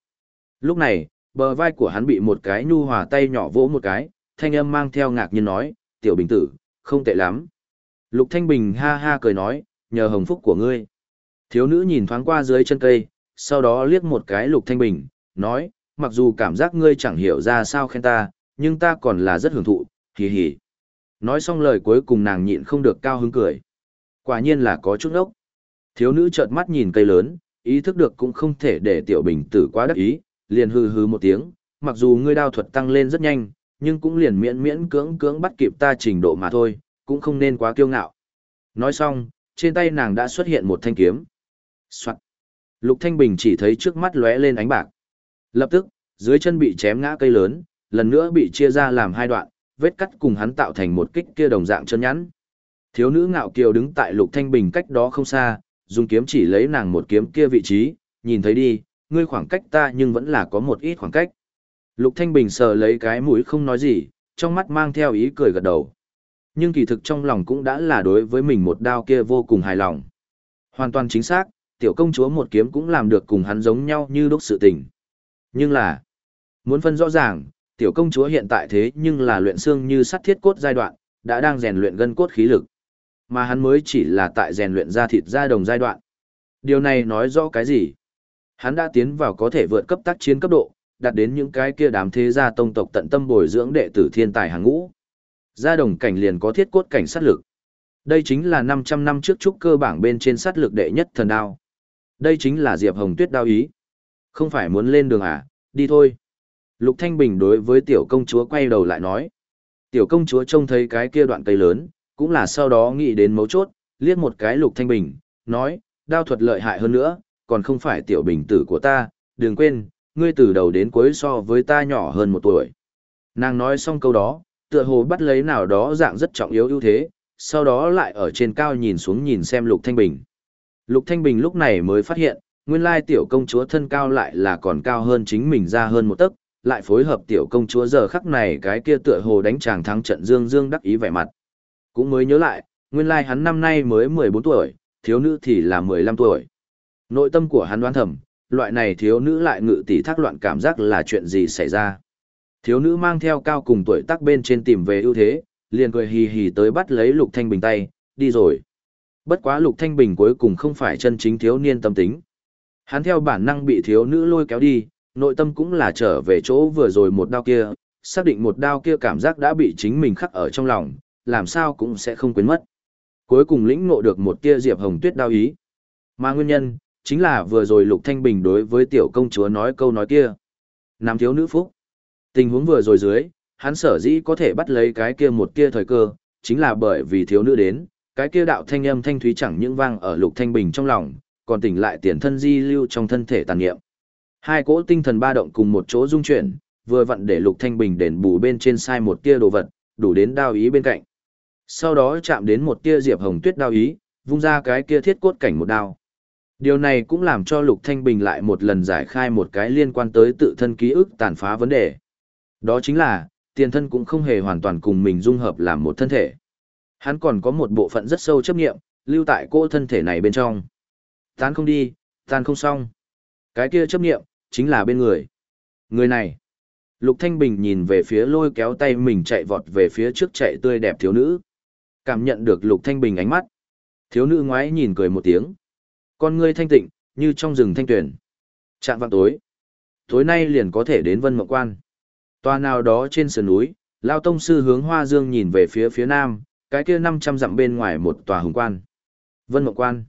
Lúc này, bờ vai của hắn bị một cái nhu hòa tay nhỏ vỗ một cái, thanh âm mang theo ngạc nhiên nói, tiểu bình tử, không tệ lắm. Lục Thanh Bình ha ha cười nói, nhờ hồng phúc của ngươi. Thiếu nữ nhìn thoáng qua dưới chân cây, sau đó liếc một cái Lục Thanh Bình, nói, mặc dù cảm giác ngươi chẳng hiểu ra sao khen ta, nhưng ta còn là rất hưởng thụ, hì hì. Nói xong lời cuối cùng nàng nhịn không được cao hứng cười. Quả nhiên là có chút ốc. Thiếu nữ trợn mắt nhìn cây lớn, ý thức được cũng không thể để tiểu bình tử quá đắc ý, liền hừ hừ một tiếng, mặc dù ngươi đao thuật tăng lên rất nhanh, nhưng cũng liền miễn miễn cưỡng cưỡng bắt kịp ta trình độ mà thôi, cũng không nên quá kiêu ngạo. Nói xong, trên tay nàng đã xuất hiện một thanh kiếm. Soạn. Lục Thanh Bình chỉ thấy trước mắt lóe lên ánh bạc. Lập tức, dưới chân bị chém ngã cây lớn, lần nữa bị chia ra làm hai đoạn, vết cắt cùng hắn tạo thành một kích kia đồng dạng chân nhắn. Thiếu nữ ngạo kiều đứng tại Lục Thanh Bình cách đó không xa, dùng kiếm chỉ lấy nàng một kiếm kia vị trí, nhìn thấy đi, ngươi khoảng cách ta nhưng vẫn là có một ít khoảng cách. Lục Thanh Bình sờ lấy cái mũi không nói gì, trong mắt mang theo ý cười gật đầu. Nhưng kỳ thực trong lòng cũng đã là đối với mình một đao kia vô cùng hài lòng. Hoàn toàn chính xác, tiểu công chúa một kiếm cũng làm được cùng hắn giống nhau như đúc sự tình. Nhưng là, muốn phân rõ ràng, tiểu công chúa hiện tại thế nhưng là luyện xương như sắt thiết cốt giai đoạn, đã đang rèn luyện gân cốt khí lực. Mà hắn mới chỉ là tại rèn luyện da thịt da đồng giai đoạn. Điều này nói rõ cái gì? Hắn đã tiến vào có thể vượt cấp tác chiến cấp độ, đạt đến những cái kia đám thế gia tông tộc tận tâm bồi dưỡng đệ tử thiên tài hàng ngũ. Gia đồng cảnh liền có thiết cốt cảnh sát lực. Đây chính là 500 năm trước trúc cơ bảng bên trên sát lực đệ nhất thần đao. Đây chính là Diệp Hồng Tuyết đao ý. Không phải muốn lên đường à, đi thôi. Lục Thanh Bình đối với tiểu công chúa quay đầu lại nói. Tiểu công chúa trông thấy cái kia đoạn cây lớn, cũng là sau đó nghĩ đến mấu chốt, liếc một cái Lục Thanh Bình, nói, đao thuật lợi hại hơn nữa, còn không phải tiểu bình tử của ta, đừng quên, ngươi từ đầu đến cuối so với ta nhỏ hơn một tuổi. Nàng nói xong câu đó, tựa hồ bắt lấy nào đó dạng rất trọng yếu ưu thế, sau đó lại ở trên cao nhìn xuống nhìn xem Lục Thanh Bình. Lục Thanh Bình lúc này mới phát hiện, Nguyên lai tiểu công chúa thân cao lại là còn cao hơn chính mình ra hơn một tấc, lại phối hợp tiểu công chúa giờ khắc này cái kia tựa hồ đánh chàng thắng trận dương dương đắc ý vẻ mặt. Cũng mới nhớ lại, nguyên lai hắn năm nay mới 14 tuổi, thiếu nữ thì là 15 tuổi. Nội tâm của hắn đoán thầm, loại này thiếu nữ lại ngự tỷ thác loạn cảm giác là chuyện gì xảy ra. Thiếu nữ mang theo cao cùng tuổi tác bên trên tìm về ưu thế, liền cười hì hì tới bắt lấy Lục Thanh Bình tay, đi rồi. Bất quá Lục Thanh Bình cuối cùng không phải chân chính thiếu niên tâm tính. Hắn theo bản năng bị thiếu nữ lôi kéo đi, nội tâm cũng là trở về chỗ vừa rồi một đao kia, xác định một đao kia cảm giác đã bị chính mình khắc ở trong lòng, làm sao cũng sẽ không quên mất. Cuối cùng lĩnh ngộ được một tia Diệp Hồng Tuyết đao ý. Mà nguyên nhân, chính là vừa rồi Lục Thanh Bình đối với tiểu công chúa nói câu nói kia. Nam thiếu nữ phúc. Tình huống vừa rồi dưới, hắn sở dĩ có thể bắt lấy cái kia một kia thời cơ, chính là bởi vì thiếu nữ đến, cái kia đạo thanh âm thanh thúy chẳng những vang ở Lục Thanh Bình trong lòng, còn tỉnh lại tiền thân di lưu trong thân thể tàn niệm. Hai cỗ tinh thần ba động cùng một chỗ dung chuyển, vừa vặn để Lục Thanh Bình đền bù bên trên sai một tia đồ vật, đủ đến đao ý bên cạnh. Sau đó chạm đến một tia Diệp Hồng Tuyết đao ý, vung ra cái kia thiết cốt cảnh một đao. Điều này cũng làm cho Lục Thanh Bình lại một lần giải khai một cái liên quan tới tự thân ký ức tàn phá vấn đề. Đó chính là, tiền thân cũng không hề hoàn toàn cùng mình dung hợp làm một thân thể. Hắn còn có một bộ phận rất sâu chấp nghiệm, lưu tại cô thân thể này bên trong. Tán không đi, tan không xong. Cái kia chấp nghiệm, chính là bên người. Người này. Lục Thanh Bình nhìn về phía lôi kéo tay mình chạy vọt về phía trước chạy tươi đẹp thiếu nữ. Cảm nhận được Lục Thanh Bình ánh mắt. Thiếu nữ ngoái nhìn cười một tiếng. Con ngươi thanh tịnh, như trong rừng thanh tuyển. Trạng vạng tối. Tối nay liền có thể đến Vân Mộng Quan. Toa nào đó trên sườn núi, Lao Tông Sư hướng Hoa Dương nhìn về phía phía nam, cái kia 500 dặm bên ngoài một tòa hùng quan. Vân Mộng Quan.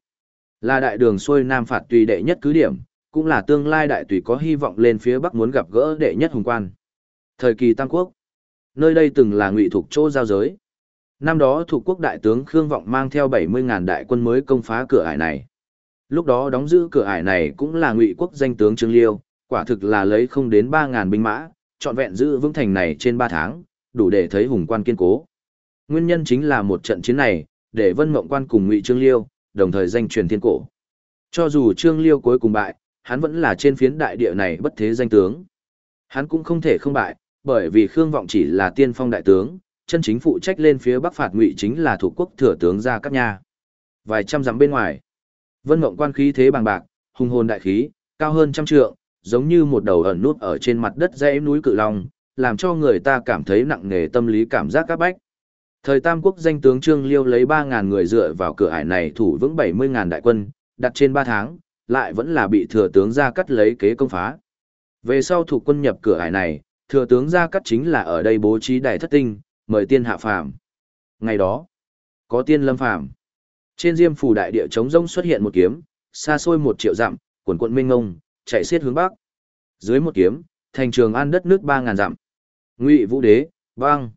Là đại đường xuôi nam phạt tùy đệ nhất cứ điểm, cũng là tương lai đại tùy có hy vọng lên phía bắc muốn gặp gỡ đệ nhất hùng quan. Thời kỳ Tam Quốc. Nơi đây từng là ngụy thuộc chỗ giao giới. Năm đó thuộc quốc đại tướng Khương Vọng mang theo 70.000 đại quân mới công phá cửa ải này. Lúc đó đóng giữ cửa ải này cũng là ngụy quốc danh tướng Trương Liêu, quả thực là lấy không đến 3.000 binh mã, trọn vẹn giữ vững thành này trên 3 tháng, đủ để thấy hùng quan kiên cố. Nguyên nhân chính là một trận chiến này, để Vân Mộng Quan cùng Ngụy Trương Liêu, đồng thời danh truyền thiên cổ. Cho dù Trương Liêu cuối cùng bại, hắn vẫn là trên phiến đại địa này bất thế danh tướng. Hắn cũng không thể không bại, bởi vì Khương Vọng chỉ là tiên phong đại tướng, chân chính phụ trách lên phía bắc phạt Ngụy chính là thủ quốc thừa tướng gia các nhà. Vài trăm dặm bên ngoài, Vân Mộng Quan khí thế bằng bạc, hùng hồn đại khí, cao hơn trăm trượng, giống như một đầu ẩn nút ở trên mặt đất dãy núi cự long, làm cho người ta cảm thấy nặng nề tâm lý cảm giác các bách. Thời Tam Quốc danh tướng Trương Liêu lấy 3.000 người dựa vào cửa ải này thủ vững 70.000 đại quân, đặt trên 3 tháng, lại vẫn là bị thừa tướng gia cắt lấy kế công phá. Về sau thủ quân nhập cửa ải này, thừa tướng gia cắt chính là ở đây bố trí đài thất tinh, mời tiên hạ phàm. Ngày đó, có tiên lâm phàm. Trên diêm phủ đại địa chống rông xuất hiện một kiếm, xa xôi một triệu dặm, quần quận minh ngông, chạy xiết hướng bắc. Dưới một kiếm, thành trường an đất nước ba ngàn dặm. Ngụy Vũ Đế, băng.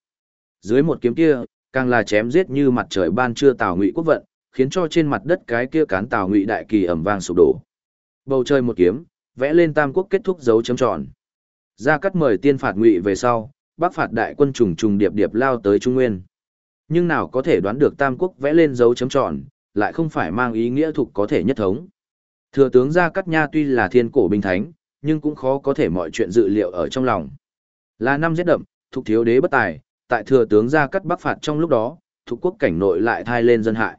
Dưới một kiếm kia, càng là chém giết như mặt trời ban trưa tào ngụy quốc vận, khiến cho trên mặt đất cái kia cán tào ngụy đại kỳ ẩm vang sụp đổ. Bầu trời một kiếm, vẽ lên tam quốc kết thúc dấu chấm tròn. Ra cắt mời tiên phạt ngụy về sau, bắc phạt đại quân trùng trùng điệp điệp lao tới Trung Nguyên. Nhưng nào có thể đoán được tam quốc vẽ lên dấu chấm tròn, lại không phải mang ý nghĩa thuộc có thể nhất thống. Thừa tướng Gia Cát Nha tuy là thiên cổ binh thánh, nhưng cũng khó có thể mọi chuyện dự liệu ở trong lòng. Là năm rét đậm, thuộc thiếu đế bất tài, tại thừa tướng Gia Cát bắc phạt trong lúc đó, thuộc quốc cảnh nội lại thai lên dân hại.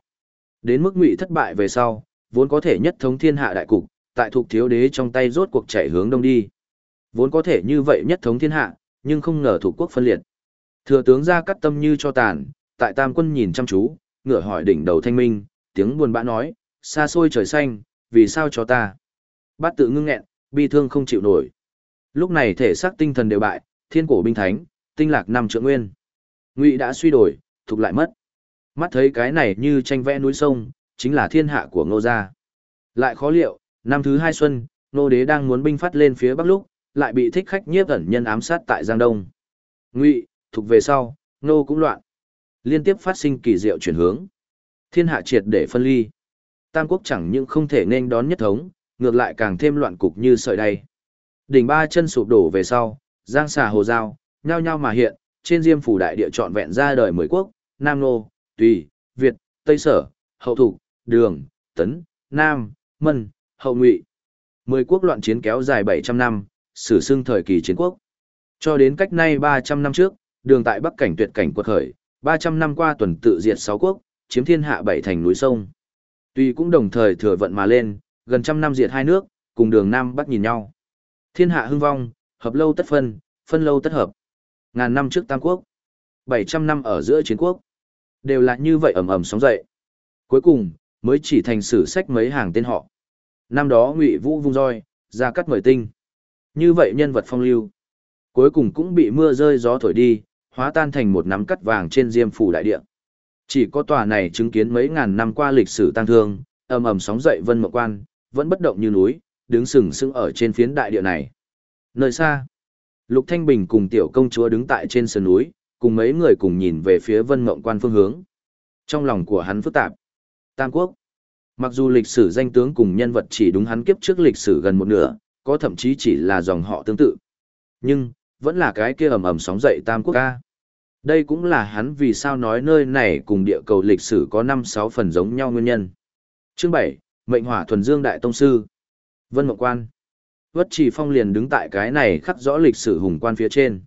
Đến mức ngụy thất bại về sau, vốn có thể nhất thống thiên hạ đại cục, tại thuộc thiếu đế trong tay rốt cuộc chạy hướng đông đi. Vốn có thể như vậy nhất thống thiên hạ, nhưng không ngờ thuộc quốc phân liệt. Thừa tướng ra cắt tâm như cho tàn, tại tam quân nhìn chăm chú, ngửa hỏi đỉnh đầu thanh minh, tiếng buồn bã nói, xa xôi trời xanh, vì sao cho ta? Bát tự ngưng nghẹn, bi thương không chịu nổi. Lúc này thể xác tinh thần đều bại, thiên cổ binh thánh, tinh lạc năm trượng nguyên. Ngụy đã suy đổi, thuộc lại mất. Mắt thấy cái này như tranh vẽ núi sông, chính là thiên hạ của ngô gia. Lại khó liệu, năm thứ hai xuân, Ngô đế đang muốn binh phát lên phía bắc lúc, lại bị thích khách nhiếp ẩn nhân ám sát tại Giang Đông. Ngụy, thuộc về sau, Ngô cũng loạn. Liên tiếp phát sinh kỳ diệu chuyển hướng. Thiên hạ triệt để phân ly. Tam quốc chẳng những không thể nên đón nhất thống, ngược lại càng thêm loạn cục như sợi đay. Đỉnh ba chân sụp đổ về sau, giang xà hồ giao, nhao nhao mà hiện, trên diêm phủ đại địa trọn vẹn ra đời mười quốc, Nam Nô, Tùy, Việt, Tây Sở, Hậu Thục, Đường, Tấn, Nam, Mân, Hậu Ngụy. Mười quốc loạn chiến kéo dài 700 năm, sử xưng thời kỳ chiến quốc. Cho đến cách nay 300 năm trước, đường tại Bắc cảnh tuyệt cảnh quật khởi, 300 năm qua tuần tự diệt 6 quốc, chiếm thiên hạ bảy thành núi sông. Tuy cũng đồng thời thừa vận mà lên, gần trăm năm diệt hai nước, cùng đường Nam Bắc nhìn nhau. Thiên hạ hưng vong, hợp lâu tất phân, phân lâu tất hợp. Ngàn năm trước Tam Quốc, 700 năm ở giữa chiến quốc, đều là như vậy ầm ầm sóng dậy. Cuối cùng, mới chỉ thành sử sách mấy hàng tên họ. Năm đó Ngụy Vũ vung roi, ra cắt mời tinh. Như vậy nhân vật phong lưu, cuối cùng cũng bị mưa rơi gió thổi đi, hóa tan thành một nắm cắt vàng trên diêm phủ đại địa. Chỉ có tòa này chứng kiến mấy ngàn năm qua lịch sử tăng thương, ầm ầm sóng dậy vân mộng quan, vẫn bất động như núi, đứng sừng sững ở trên phiến đại địa này. Nơi xa, Lục Thanh Bình cùng tiểu công chúa đứng tại trên sườn núi, cùng mấy người cùng nhìn về phía vân mộng quan phương hướng. Trong lòng của hắn phức tạp. Tam Quốc. Mặc dù lịch sử danh tướng cùng nhân vật chỉ đúng hắn kiếp trước lịch sử gần một nửa, có thậm chí chỉ là dòng họ tương tự. Nhưng, vẫn là cái kia ầm ầm sóng dậy Tam Quốc ca. Đây cũng là hắn vì sao nói nơi này cùng địa cầu lịch sử có 5-6 phần giống nhau nguyên nhân. Chương 7, Mệnh Hỏa Thuần Dương Đại Tông Sư Vân Mộng Quan Vất Trì Phong liền đứng tại cái này khắc rõ lịch sử hùng quan phía trên.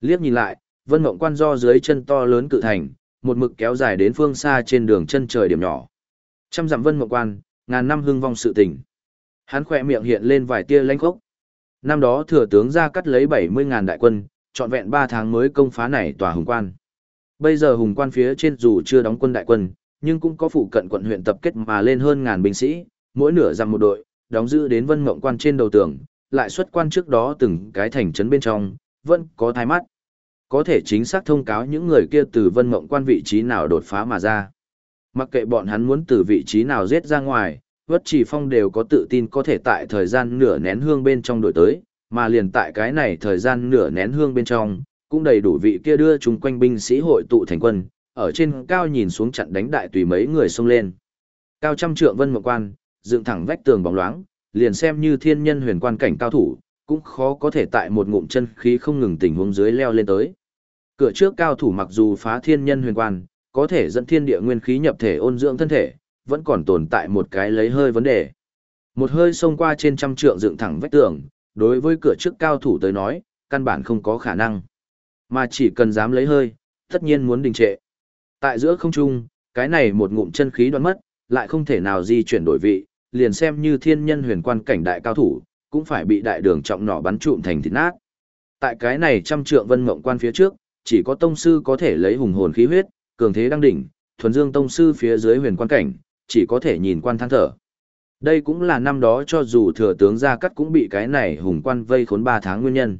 Liếc nhìn lại, Vân Mộng Quan do dưới chân to lớn cự thành, một mực kéo dài đến phương xa trên đường chân trời điểm nhỏ. Trăm dặm Vân Mộng Quan, ngàn năm hưng vong sự tình. Hắn khỏe miệng hiện lên vài tia lãnh khốc. Năm đó thừa tướng ra cắt lấy 70.000 đại quân, trọn vẹn 3 tháng mới công phá này tòa hùng quan. Bây giờ hùng quan phía trên dù chưa đóng quân đại quân, nhưng cũng có phụ cận quận huyện tập kết mà lên hơn ngàn binh sĩ, mỗi nửa dặm một đội, đóng giữ đến vân mộng quan trên đầu tường, lại xuất quan trước đó từng cái thành trấn bên trong, vẫn có thái mắt. Có thể chính xác thông cáo những người kia từ vân mộng quan vị trí nào đột phá mà ra. Mặc kệ bọn hắn muốn từ vị trí nào giết ra ngoài, vất chỉ phong đều có tự tin có thể tại thời gian nửa nén hương bên trong đổi tới, mà liền tại cái này thời gian nửa nén hương bên trong, cũng đầy đủ vị kia đưa chúng quanh binh sĩ hội tụ thành quân, ở trên cao nhìn xuống chặn đánh đại tùy mấy người xông lên. Cao trăm trượng vân mộng quan, dựng thẳng vách tường bóng loáng, liền xem như thiên nhân huyền quan cảnh cao thủ, cũng khó có thể tại một ngụm chân khí không ngừng tình huống dưới leo lên tới. Cửa trước cao thủ mặc dù phá thiên nhân huyền quan, có thể dẫn thiên địa nguyên khí nhập thể ôn dưỡng thân thể, vẫn còn tồn tại một cái lấy hơi vấn đề. Một hơi xông qua trên trăm trượng dựng thẳng vách tường, đối với cửa trước cao thủ tới nói, căn bản không có khả năng. Mà chỉ cần dám lấy hơi, tất nhiên muốn đình trệ. Tại giữa không trung, cái này một ngụm chân khí đoán mất, lại không thể nào di chuyển đổi vị, liền xem như thiên nhân huyền quan cảnh đại cao thủ, cũng phải bị đại đường trọng nỏ bắn trụm thành thịt nát. Tại cái này trăm trượng vân mộng quan phía trước, chỉ có tông sư có thể lấy hùng hồn khí huyết, cường thế đăng đỉnh, thuần dương tông sư phía dưới huyền quan cảnh, chỉ có thể nhìn quan than thở. Đây cũng là năm đó cho dù thừa tướng gia cắt cũng bị cái này hùng quan vây khốn 3 tháng nguyên nhân.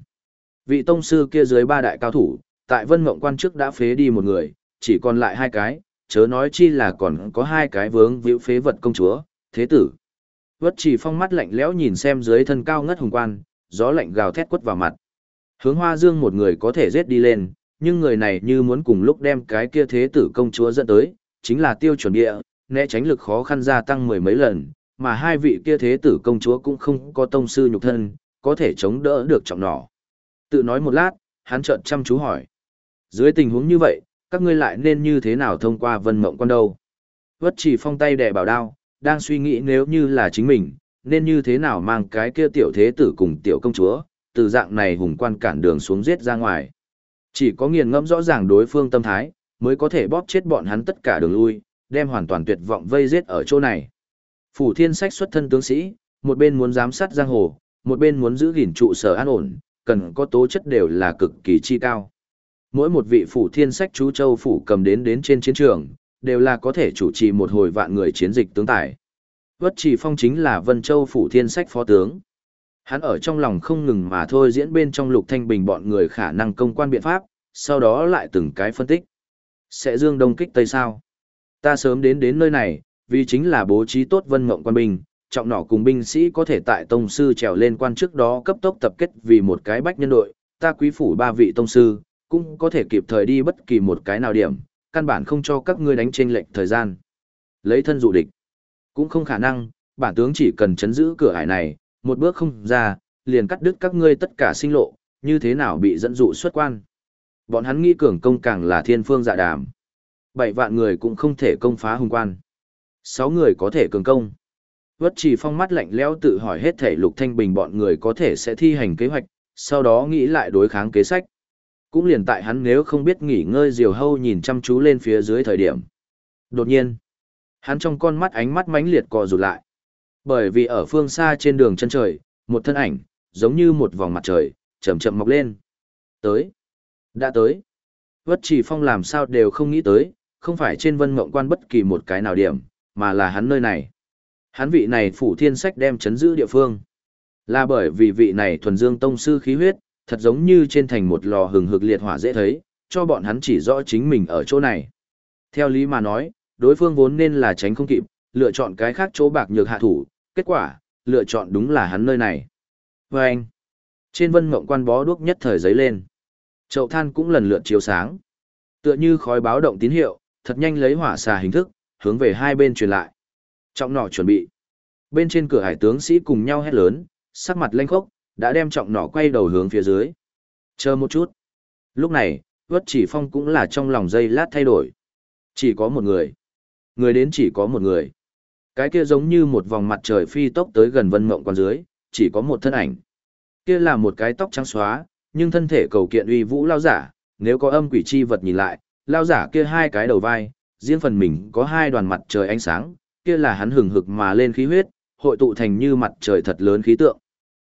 Vị tông sư kia dưới ba đại cao thủ, tại vân mộng quan trước đã phế đi một người, chỉ còn lại hai cái, chớ nói chi là còn có hai cái vướng víu phế vật công chúa, thế tử. Vất chỉ phong mắt lạnh lẽo nhìn xem dưới thân cao ngất hùng quan, gió lạnh gào thét quất vào mặt. Hướng hoa dương một người có thể giết đi lên, nhưng người này như muốn cùng lúc đem cái kia thế tử công chúa dẫn tới, chính là tiêu chuẩn địa, né tránh lực khó khăn gia tăng mười mấy lần, mà hai vị kia thế tử công chúa cũng không có tông sư nhục thân, có thể chống đỡ được trọng nỏ. Tự nói một lát, hắn trợn chăm chú hỏi. Dưới tình huống như vậy, các ngươi lại nên như thế nào thông qua vân mộng quan đâu? Vất chỉ phong tay đè bảo đao, đang suy nghĩ nếu như là chính mình, nên như thế nào mang cái kia tiểu thế tử cùng tiểu công chúa, từ dạng này hùng quan cản đường xuống giết ra ngoài. Chỉ có nghiền ngẫm rõ ràng đối phương tâm thái, mới có thể bóp chết bọn hắn tất cả đường lui, đem hoàn toàn tuyệt vọng vây giết ở chỗ này. Phủ thiên sách xuất thân tướng sĩ, một bên muốn giám sát giang hồ, một bên muốn giữ gìn trụ sở an ổn, cần có tố chất đều là cực kỳ chi cao. Mỗi một vị phủ thiên sách chú châu phủ cầm đến đến trên chiến trường, đều là có thể chủ trì một hồi vạn người chiến dịch tướng tài. Vất Trì Phong chính là Vân Châu phủ thiên sách phó tướng. Hắn ở trong lòng không ngừng mà thôi diễn bên trong lục thanh bình bọn người khả năng công quan biện pháp, sau đó lại từng cái phân tích. Sẽ dương đông kích tây sao? Ta sớm đến đến nơi này, vì chính là bố trí tốt vân mộng quan binh, trọng nỏ cùng binh sĩ có thể tại tông sư trèo lên quan trước đó cấp tốc tập kết vì một cái bách nhân đội, ta quý phủ ba vị tông sư, cũng có thể kịp thời đi bất kỳ một cái nào điểm, căn bản không cho các ngươi đánh trên lệnh thời gian. Lấy thân dụ địch, cũng không khả năng, bản tướng chỉ cần chấn giữ cửa hải này, một bước không ra, liền cắt đứt các ngươi tất cả sinh lộ, như thế nào bị dẫn dụ xuất quan. Bọn hắn nghĩ cường công càng là thiên phương dạ đàm. Bảy vạn người cũng không thể công phá hùng quan. Sáu người có thể cường công. Vất chỉ phong mắt lạnh lẽo tự hỏi hết thể lục thanh bình bọn người có thể sẽ thi hành kế hoạch, sau đó nghĩ lại đối kháng kế sách. Cũng liền tại hắn nếu không biết nghỉ ngơi diều hâu nhìn chăm chú lên phía dưới thời điểm. Đột nhiên, hắn trong con mắt ánh mắt mãnh liệt co rụt lại. Bởi vì ở phương xa trên đường chân trời, một thân ảnh, giống như một vòng mặt trời, chậm chậm mọc lên. Tới. Đã tới. Vất chỉ phong làm sao đều không nghĩ tới, không phải trên vân mộng quan bất kỳ một cái nào điểm, mà là hắn nơi này. Hắn vị này phủ thiên sách đem chấn giữ địa phương. Là bởi vì vị này thuần dương tông sư khí huyết, thật giống như trên thành một lò hừng hực liệt hỏa dễ thấy, cho bọn hắn chỉ rõ chính mình ở chỗ này. Theo lý mà nói, đối phương vốn nên là tránh không kịp, lựa chọn cái khác chỗ bạc nhược hạ thủ, kết quả, lựa chọn đúng là hắn nơi này. Và anh, trên vân mộng quan bó đuốc nhất thời giấy lên. Chậu than cũng lần lượt chiếu sáng. Tựa như khói báo động tín hiệu, thật nhanh lấy hỏa xà hình thức, hướng về hai bên truyền lại. Trọng nỏ chuẩn bị. Bên trên cửa hải tướng sĩ cùng nhau hét lớn, sắc mặt lênh khốc, đã đem trọng nỏ quay đầu hướng phía dưới. Chờ một chút. Lúc này, vất chỉ phong cũng là trong lòng dây lát thay đổi. Chỉ có một người. Người đến chỉ có một người. Cái kia giống như một vòng mặt trời phi tốc tới gần vân mộng quan dưới, chỉ có một thân ảnh. Kia là một cái tóc trắng xóa, nhưng thân thể cầu kiện uy vũ lao giả, nếu có âm quỷ chi vật nhìn lại, lao giả kia hai cái đầu vai, riêng phần mình có hai đoàn mặt trời ánh sáng, kia là hắn hừng hực mà lên khí huyết, hội tụ thành như mặt trời thật lớn khí tượng.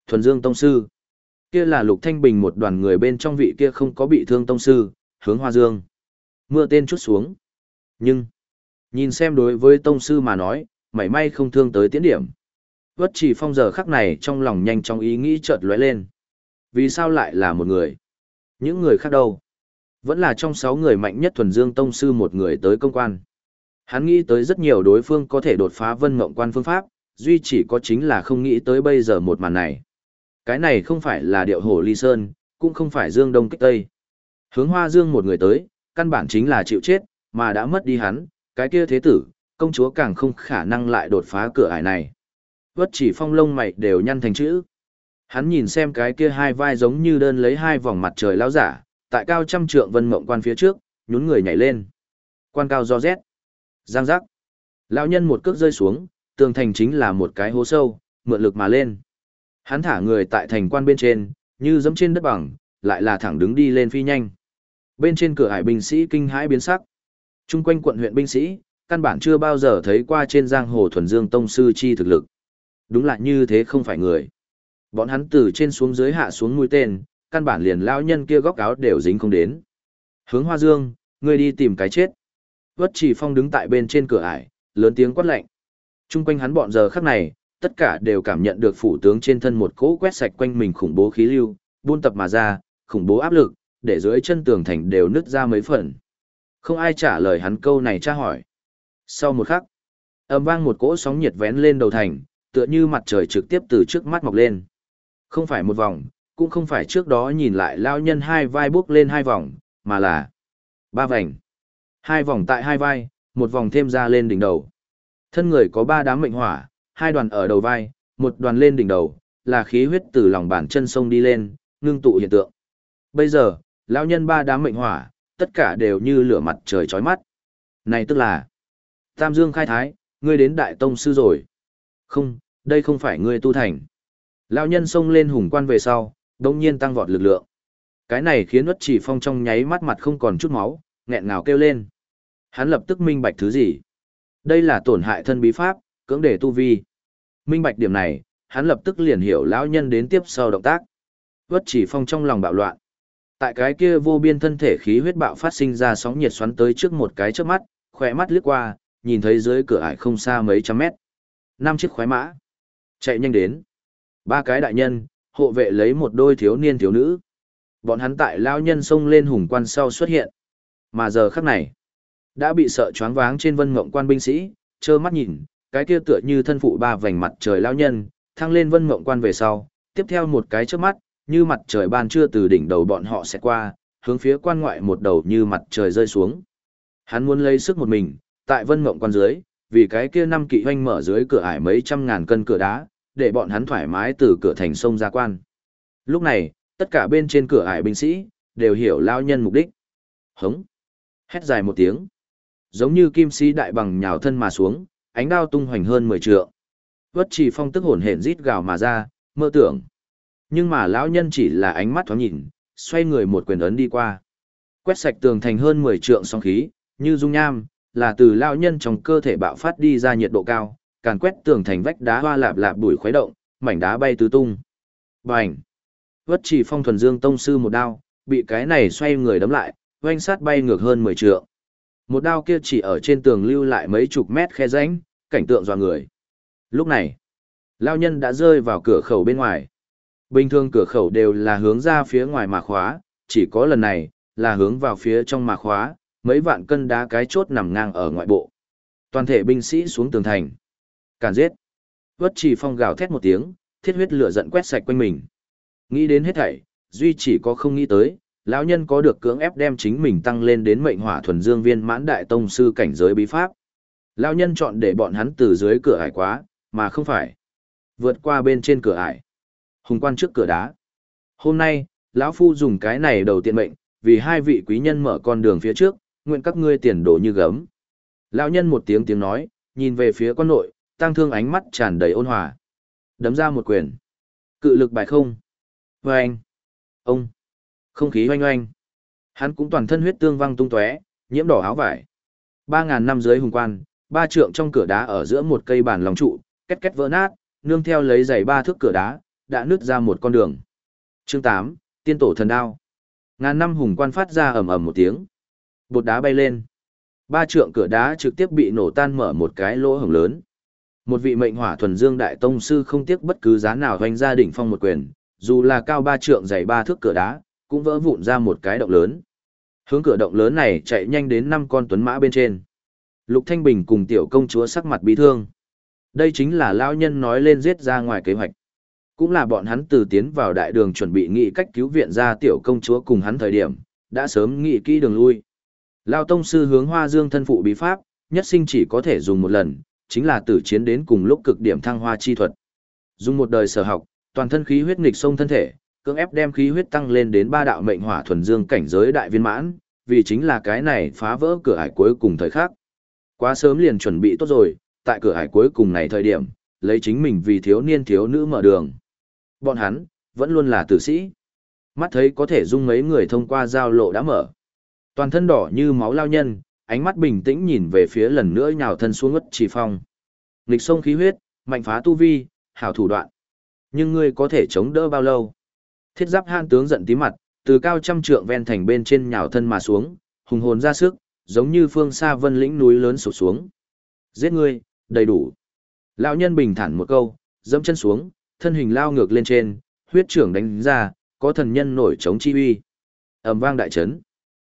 Thuần Dương Tông Sư. Kia là Lục Thanh Bình một đoàn người bên trong vị kia không có bị thương Tông Sư, hướng Hoa Dương. Mưa tên chút xuống. Nhưng, nhìn xem đối với Tông Sư mà nói, mảy may không thương tới tiến điểm. Vất chỉ phong giờ khắc này trong lòng nhanh trong ý nghĩ chợt lóe lên. Vì sao lại là một người? Những người khác đâu? Vẫn là trong sáu người mạnh nhất thuần dương tông sư một người tới công quan. Hắn nghĩ tới rất nhiều đối phương có thể đột phá vân mộng quan phương pháp, duy chỉ có chính là không nghĩ tới bây giờ một màn này. Cái này không phải là điệu hổ ly sơn, cũng không phải dương đông kích tây. Hướng hoa dương một người tới, căn bản chính là chịu chết, mà đã mất đi hắn, cái kia thế tử, công chúa càng không khả năng lại đột phá cửa ải này. Vất chỉ phong lông mày đều nhăn thành chữ. Hắn nhìn xem cái kia hai vai giống như đơn lấy hai vòng mặt trời lao giả, tại cao trăm trượng vân mộng quan phía trước, nhún người nhảy lên. Quan cao do rét. Giang giác. Lão nhân một cước rơi xuống, tường thành chính là một cái hố sâu, mượn lực mà lên. Hắn thả người tại thành quan bên trên, như dẫm trên đất bằng, lại là thẳng đứng đi lên phi nhanh. Bên trên cửa hải binh sĩ kinh hãi biến sắc. Trung quanh quận huyện binh sĩ, căn bản chưa bao giờ thấy qua trên giang hồ thuần dương tông sư chi thực lực. Đúng là như thế không phải người. Bọn hắn từ trên xuống dưới hạ xuống mũi tên, căn bản liền lão nhân kia góc áo đều dính không đến. Hướng Hoa Dương, ngươi đi tìm cái chết. Vất Chỉ Phong đứng tại bên trên cửa ải, lớn tiếng quát lệnh. Trung quanh hắn bọn giờ khắc này, tất cả đều cảm nhận được phủ tướng trên thân một cỗ quét sạch quanh mình khủng bố khí lưu, buôn tập mà ra, khủng bố áp lực, để dưới chân tường thành đều nứt ra mấy phần. Không ai trả lời hắn câu này tra hỏi. Sau một khắc, âm vang một cỗ sóng nhiệt vén lên đầu thành, tựa như mặt trời trực tiếp từ trước mắt mọc lên. Không phải một vòng, cũng không phải trước đó nhìn lại lao nhân hai vai bước lên hai vòng, mà là ba vành. Hai vòng tại hai vai, một vòng thêm ra lên đỉnh đầu. Thân người có ba đám mệnh hỏa, hai đoàn ở đầu vai, một đoàn lên đỉnh đầu, là khí huyết từ lòng bàn chân sông đi lên, ngưng tụ hiện tượng. Bây giờ, lão nhân ba đám mệnh hỏa, tất cả đều như lửa mặt trời chói mắt. Này tức là Tam Dương khai thái, ngươi đến đại tông sư rồi. Không, đây không phải ngươi tu thành. Lão nhân xông lên hùng quan về sau, đồng nhiên tăng vọt lực lượng. Cái này khiến Uất Chỉ Phong trong nháy mắt mặt không còn chút máu, nghẹn ngào kêu lên. Hắn lập tức minh bạch thứ gì? Đây là tổn hại thân bí pháp, cưỡng để tu vi. Minh bạch điểm này, hắn lập tức liền hiểu lão nhân đến tiếp sau động tác. Vất Chỉ Phong trong lòng bạo loạn. Tại cái kia vô biên thân thể khí huyết bạo phát sinh ra sóng nhiệt xoắn tới trước một cái trước mắt, khỏe mắt lướt qua, nhìn thấy dưới cửa ải không xa mấy trăm mét. Năm chiếc khoái mã. Chạy nhanh đến. Ba cái đại nhân, hộ vệ lấy một đôi thiếu niên thiếu nữ. Bọn hắn tại lao nhân xông lên hùng quan sau xuất hiện. Mà giờ khắc này, đã bị sợ choáng váng trên vân mộng quan binh sĩ, trơ mắt nhìn, cái kia tựa như thân phụ ba vành mặt trời lao nhân, thăng lên vân mộng quan về sau, tiếp theo một cái trước mắt, như mặt trời ban trưa từ đỉnh đầu bọn họ sẽ qua, hướng phía quan ngoại một đầu như mặt trời rơi xuống. Hắn muốn lấy sức một mình, tại vân mộng quan dưới, vì cái kia năm kỵ hoanh mở dưới cửa ải mấy trăm ngàn cân cửa đá, để bọn hắn thoải mái từ cửa thành sông ra quan. Lúc này, tất cả bên trên cửa ải binh sĩ, đều hiểu lao nhân mục đích. Hống! Hét dài một tiếng. Giống như kim sĩ đại bằng nhào thân mà xuống, ánh đao tung hoành hơn 10 trượng. Vất Chỉ phong tức hồn hển rít gào mà ra, mơ tưởng. Nhưng mà lão nhân chỉ là ánh mắt thoáng nhìn, xoay người một quyền ấn đi qua. Quét sạch tường thành hơn 10 trượng song khí, như dung nham, là từ lão nhân trong cơ thể bạo phát đi ra nhiệt độ cao, càn quét tường thành vách đá hoa lạp lạp bụi khuấy động, mảnh đá bay tứ tung. Bành! Vất chỉ phong thuần dương tông sư một đao, bị cái này xoay người đấm lại, oanh sát bay ngược hơn 10 trượng. Một đao kia chỉ ở trên tường lưu lại mấy chục mét khe rãnh, cảnh tượng dọa người. Lúc này, lao nhân đã rơi vào cửa khẩu bên ngoài. Bình thường cửa khẩu đều là hướng ra phía ngoài mà khóa, chỉ có lần này, là hướng vào phía trong mà khóa, mấy vạn cân đá cái chốt nằm ngang ở ngoại bộ. Toàn thể binh sĩ xuống tường thành. Càn giết. Vất chỉ phong gào thét một tiếng, thiết huyết lửa giận quét sạch quanh mình. Nghĩ đến hết thảy, duy chỉ có không nghĩ tới, lão nhân có được cưỡng ép đem chính mình tăng lên đến mệnh hỏa thuần dương viên mãn đại tông sư cảnh giới bí pháp. Lão nhân chọn để bọn hắn từ dưới cửa ải quá, mà không phải vượt qua bên trên cửa ải. Hùng quan trước cửa đá. Hôm nay, lão phu dùng cái này đầu tiên mệnh, vì hai vị quý nhân mở con đường phía trước, nguyện các ngươi tiền đồ như gấm. Lão nhân một tiếng tiếng nói, nhìn về phía quan nội, tăng thương ánh mắt tràn đầy ôn hòa. Đấm ra một quyền. Cự lực bài không. Và anh. Ông. Không khí oanh oanh. Hắn cũng toàn thân huyết tương văng tung tóe, nhiễm đỏ áo vải. Ba ngàn năm dưới hùng quan, ba trượng trong cửa đá ở giữa một cây bàn lòng trụ, két két vỡ nát, nương theo lấy giày ba thước cửa đá, đã nứt ra một con đường. Chương tám, Tiên tổ thần đao. Ngàn năm hùng quan phát ra ầm ầm một tiếng. Bột đá bay lên. Ba trượng cửa đá trực tiếp bị nổ tan mở một cái lỗ hổng lớn. Một vị mệnh hỏa thuần dương đại tông sư không tiếc bất cứ giá nào hoành ra đỉnh phong một quyền, dù là cao ba trượng dày ba thước cửa đá, cũng vỡ vụn ra một cái động lớn. Hướng cửa động lớn này chạy nhanh đến năm con tuấn mã bên trên. Lục Thanh Bình cùng tiểu công chúa sắc mặt bí thương. Đây chính là lão nhân nói lên giết ra ngoài kế hoạch. Cũng là bọn hắn từ tiến vào đại đường chuẩn bị nghị cách cứu viện ra tiểu công chúa cùng hắn thời điểm, đã sớm nghị kỹ đường lui. Lão tông sư hướng Hoa Dương thân phụ bí pháp, nhất sinh chỉ có thể dùng một lần, chính là tử chiến đến cùng lúc cực điểm thăng hoa chi thuật. Dùng một đời sở học, toàn thân khí huyết nghịch sông thân thể, cưỡng ép đem khí huyết tăng lên đến ba đạo mệnh hỏa thuần dương cảnh giới đại viên mãn, vì chính là cái này phá vỡ cửa ải cuối cùng thời khắc. Quá sớm liền chuẩn bị tốt rồi, tại cửa ải cuối cùng này thời điểm, lấy chính mình vì thiếu niên thiếu nữ mở đường. Bọn hắn, vẫn luôn là tử sĩ. Mắt thấy có thể dung mấy người thông qua giao lộ đã mở. Toàn thân đỏ như máu lao nhân, ánh mắt bình tĩnh nhìn về phía lần nữa nhào thân xuống ngất chỉ phong. Nghịch sông khí huyết, mạnh phá tu vi, hảo thủ đoạn. Nhưng ngươi có thể chống đỡ bao lâu? Thiết giáp han tướng giận tí mặt, từ cao trăm trượng ven thành bên trên nhào thân mà xuống, hùng hồn ra sức, giống như phương xa vân lĩnh núi lớn sụp xuống. Giết ngươi, đầy đủ. Lão nhân bình thản một câu, dẫm chân xuống, thân hình lao ngược lên trên, huyết trưởng đánh ra, có thần nhân nổi chống chi uy. ầm vang đại chấn.